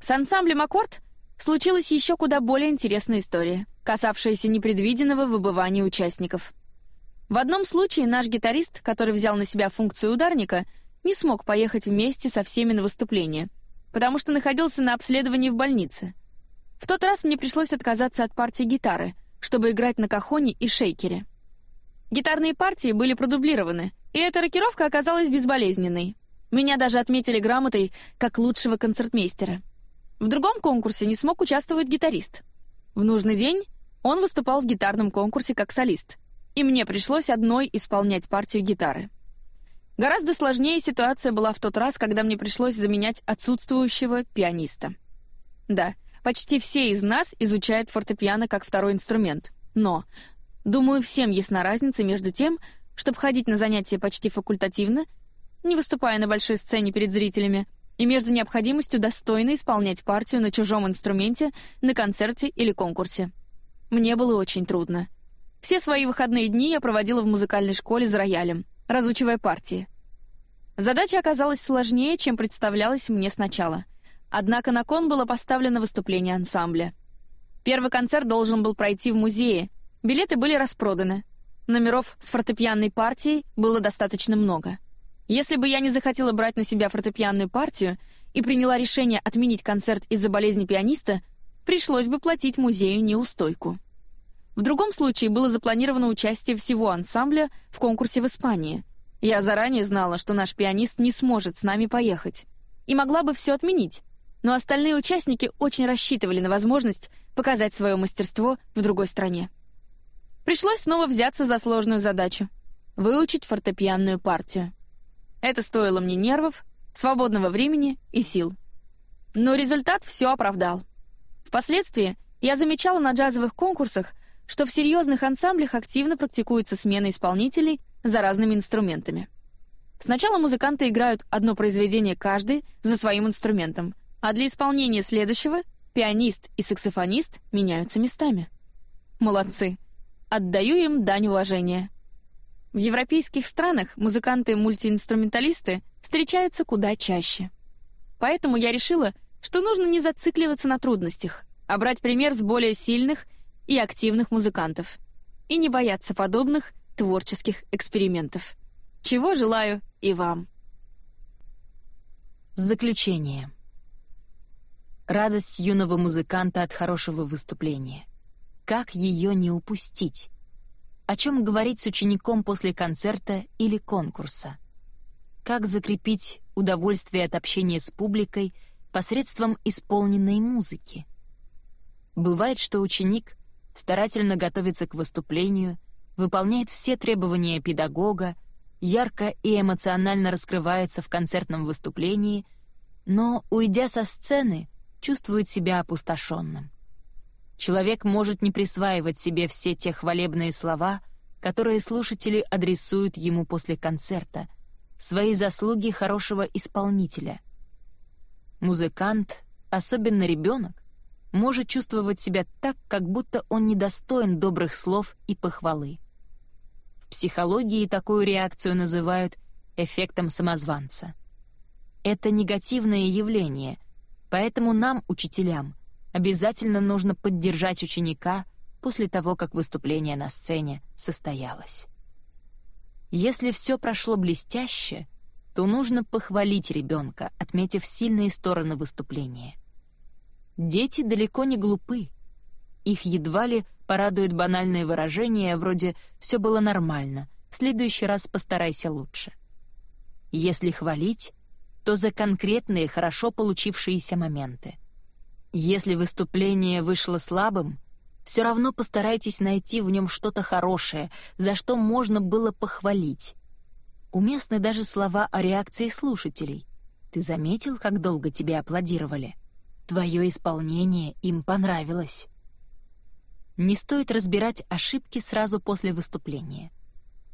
С ансамблем «Аккорд» случилась еще куда более интересная история, касавшаяся непредвиденного выбывания участников. В одном случае наш гитарист, который взял на себя функцию ударника, не смог поехать вместе со всеми на выступление, потому что находился на обследовании в больнице. В тот раз мне пришлось отказаться от партии гитары, чтобы играть на кахоне и шейкере. Гитарные партии были продублированы, и эта рокировка оказалась безболезненной. Меня даже отметили грамотой как лучшего концертмейстера — в другом конкурсе не смог участвовать гитарист. В нужный день он выступал в гитарном конкурсе как солист, и мне пришлось одной исполнять партию гитары. Гораздо сложнее ситуация была в тот раз, когда мне пришлось заменять отсутствующего пианиста. Да, почти все из нас изучают фортепиано как второй инструмент, но, думаю, всем ясна разница между тем, чтобы ходить на занятия почти факультативно, не выступая на большой сцене перед зрителями, и между необходимостью достойно исполнять партию на чужом инструменте на концерте или конкурсе. Мне было очень трудно. Все свои выходные дни я проводила в музыкальной школе за роялем, разучивая партии. Задача оказалась сложнее, чем представлялась мне сначала. Однако на кон было поставлено выступление ансамбля. Первый концерт должен был пройти в музее. Билеты были распроданы. Номеров с фортепианной партией было достаточно много — если бы я не захотела брать на себя фортепианную партию и приняла решение отменить концерт из-за болезни пианиста, пришлось бы платить музею неустойку. В другом случае было запланировано участие всего ансамбля в конкурсе в Испании. Я заранее знала, что наш пианист не сможет с нами поехать. И могла бы все отменить. Но остальные участники очень рассчитывали на возможность показать свое мастерство в другой стране. Пришлось снова взяться за сложную задачу — выучить фортепианную партию. Это стоило мне нервов, свободного времени и сил. Но результат все оправдал. Впоследствии я замечала на джазовых конкурсах, что в серьезных ансамблях активно практикуется смена исполнителей за разными инструментами. Сначала музыканты играют одно произведение каждый за своим инструментом, а для исполнения следующего пианист и саксофонист меняются местами. Молодцы. Отдаю им дань уважения. В европейских странах музыканты-мультиинструменталисты встречаются куда чаще. Поэтому я решила, что нужно не зацикливаться на трудностях, а брать пример с более сильных и активных музыкантов. И не бояться подобных творческих экспериментов. Чего желаю и вам. Заключение. Радость юного музыканта от хорошего выступления. Как ее не упустить? о чем говорить с учеником после концерта или конкурса, как закрепить удовольствие от общения с публикой посредством исполненной музыки. Бывает, что ученик старательно готовится к выступлению, выполняет все требования педагога, ярко и эмоционально раскрывается в концертном выступлении, но, уйдя со сцены, чувствует себя опустошенным. Человек может не присваивать себе все те хвалебные слова, которые слушатели адресуют ему после концерта, свои заслуги хорошего исполнителя. Музыкант, особенно ребенок, может чувствовать себя так, как будто он недостоин добрых слов и похвалы. В психологии такую реакцию называют эффектом самозванца. Это негативное явление, поэтому нам, учителям, обязательно нужно поддержать ученика после того, как выступление на сцене состоялось. Если все прошло блестяще, то нужно похвалить ребенка, отметив сильные стороны выступления. Дети далеко не глупы. Их едва ли порадует банальное выражение вроде «все было нормально», «в следующий раз постарайся лучше». Если хвалить, то за конкретные, хорошо получившиеся моменты. Если выступление вышло слабым, все равно постарайтесь найти в нем что-то хорошее, за что можно было похвалить. Уместны даже слова о реакции слушателей. «Ты заметил, как долго тебе аплодировали? Твое исполнение им понравилось». Не стоит разбирать ошибки сразу после выступления.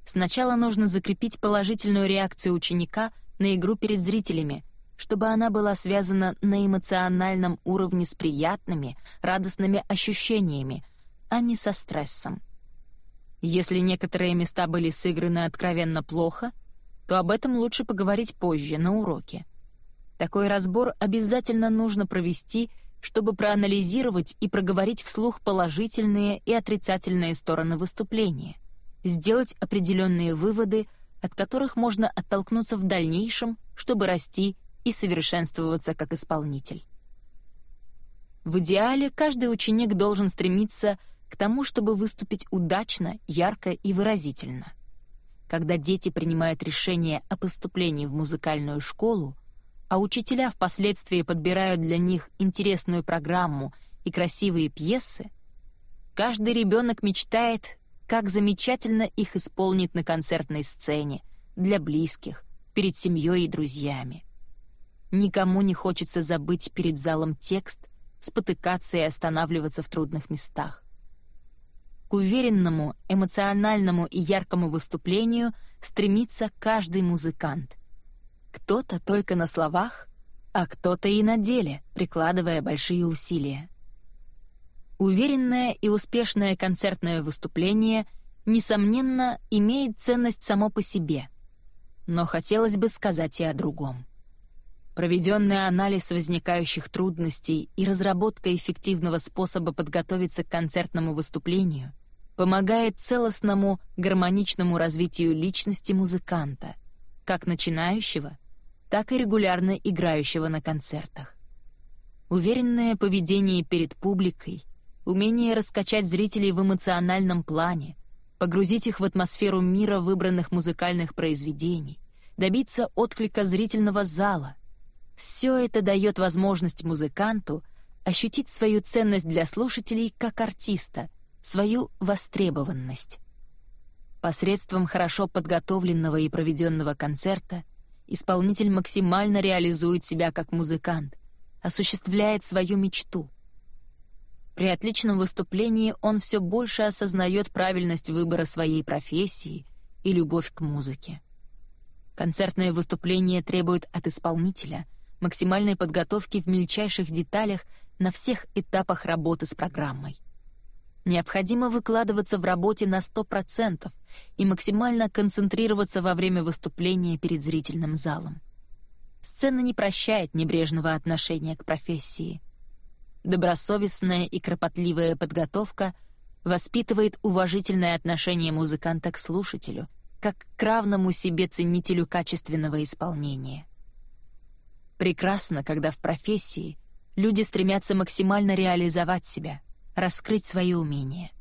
Сначала нужно закрепить положительную реакцию ученика на игру перед зрителями, чтобы она была связана на эмоциональном уровне с приятными, радостными ощущениями, а не со стрессом. Если некоторые места были сыграны откровенно плохо, то об этом лучше поговорить позже, на уроке. Такой разбор обязательно нужно провести, чтобы проанализировать и проговорить вслух положительные и отрицательные стороны выступления, сделать определенные выводы, от которых можно оттолкнуться в дальнейшем, чтобы расти и совершенствоваться как исполнитель. В идеале каждый ученик должен стремиться к тому, чтобы выступить удачно, ярко и выразительно. Когда дети принимают решение о поступлении в музыкальную школу, а учителя впоследствии подбирают для них интересную программу и красивые пьесы, каждый ребенок мечтает, как замечательно их исполнит на концертной сцене, для близких, перед семьей и друзьями. Никому не хочется забыть перед залом текст, спотыкаться и останавливаться в трудных местах. К уверенному, эмоциональному и яркому выступлению стремится каждый музыкант. Кто-то только на словах, а кто-то и на деле, прикладывая большие усилия. Уверенное и успешное концертное выступление, несомненно, имеет ценность само по себе. Но хотелось бы сказать и о другом. Проведенный анализ возникающих трудностей и разработка эффективного способа подготовиться к концертному выступлению помогает целостному гармоничному развитию личности музыканта, как начинающего, так и регулярно играющего на концертах. Уверенное поведение перед публикой, умение раскачать зрителей в эмоциональном плане, погрузить их в атмосферу мира выбранных музыкальных произведений, добиться отклика зрительного зала — все это дает возможность музыканту ощутить свою ценность для слушателей как артиста, свою востребованность. Посредством хорошо подготовленного и проведенного концерта исполнитель максимально реализует себя как музыкант, осуществляет свою мечту. При отличном выступлении он все больше осознает правильность выбора своей профессии и любовь к музыке. Концертное выступление требует от исполнителя — максимальной подготовки в мельчайших деталях на всех этапах работы с программой. Необходимо выкладываться в работе на 100% и максимально концентрироваться во время выступления перед зрительным залом. Сцена не прощает небрежного отношения к профессии. Добросовестная и кропотливая подготовка воспитывает уважительное отношение музыканта к слушателю, как к равному себе ценителю качественного исполнения. Прекрасно, когда в профессии люди стремятся максимально реализовать себя, раскрыть свои умения.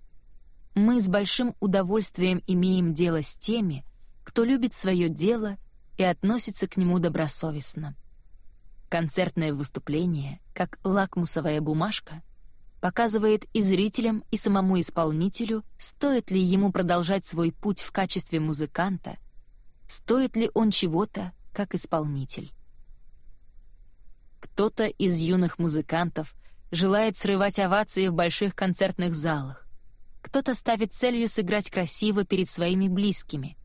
Мы с большим удовольствием имеем дело с теми, кто любит свое дело и относится к нему добросовестно. Концертное выступление, как лакмусовая бумажка, показывает и зрителям, и самому исполнителю, стоит ли ему продолжать свой путь в качестве музыканта, стоит ли он чего-то как исполнитель. Кто-то из юных музыкантов желает срывать овации в больших концертных залах. Кто-то ставит целью сыграть красиво перед своими близкими.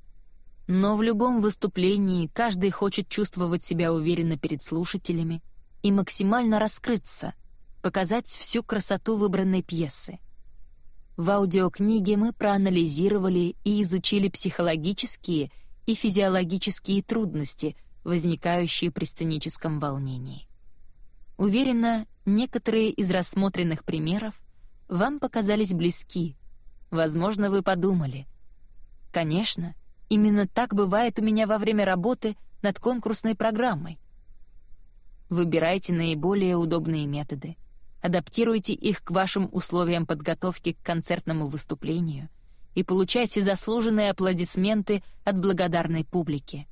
Но в любом выступлении каждый хочет чувствовать себя уверенно перед слушателями и максимально раскрыться, показать всю красоту выбранной пьесы. В аудиокниге мы проанализировали и изучили психологические и физиологические трудности, возникающие при сценическом волнении. Уверена, некоторые из рассмотренных примеров вам показались близки. Возможно, вы подумали. Конечно, именно так бывает у меня во время работы над конкурсной программой. Выбирайте наиболее удобные методы — адаптируйте их к вашим условиям подготовки к концертному выступлению и получайте заслуженные аплодисменты от благодарной публики.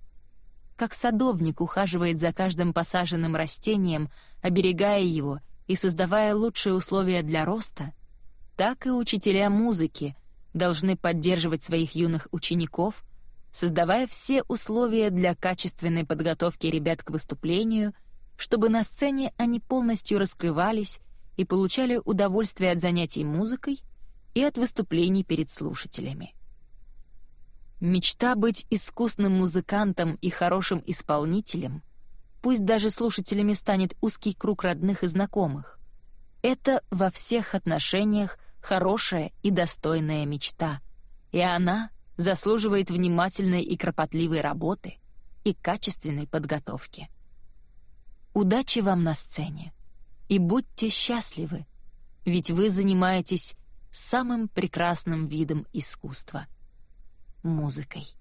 Как садовник ухаживает за каждым посаженным растением, оберегая его и создавая лучшие условия для роста, так и учителя музыки должны поддерживать своих юных учеников, создавая все условия для качественной подготовки ребят к выступлению, чтобы на сцене они полностью раскрывались и получали удовольствие от занятий музыкой и от выступлений перед слушателями. Мечта быть искусным музыкантом и хорошим исполнителем, пусть даже слушателями станет узкий круг родных и знакомых, это во всех отношениях хорошая и достойная мечта, и она заслуживает внимательной и кропотливой работы и качественной подготовки. Удачи вам на сцене! и будьте счастливы, ведь вы занимаетесь самым прекрасным видом искусства — музыкой.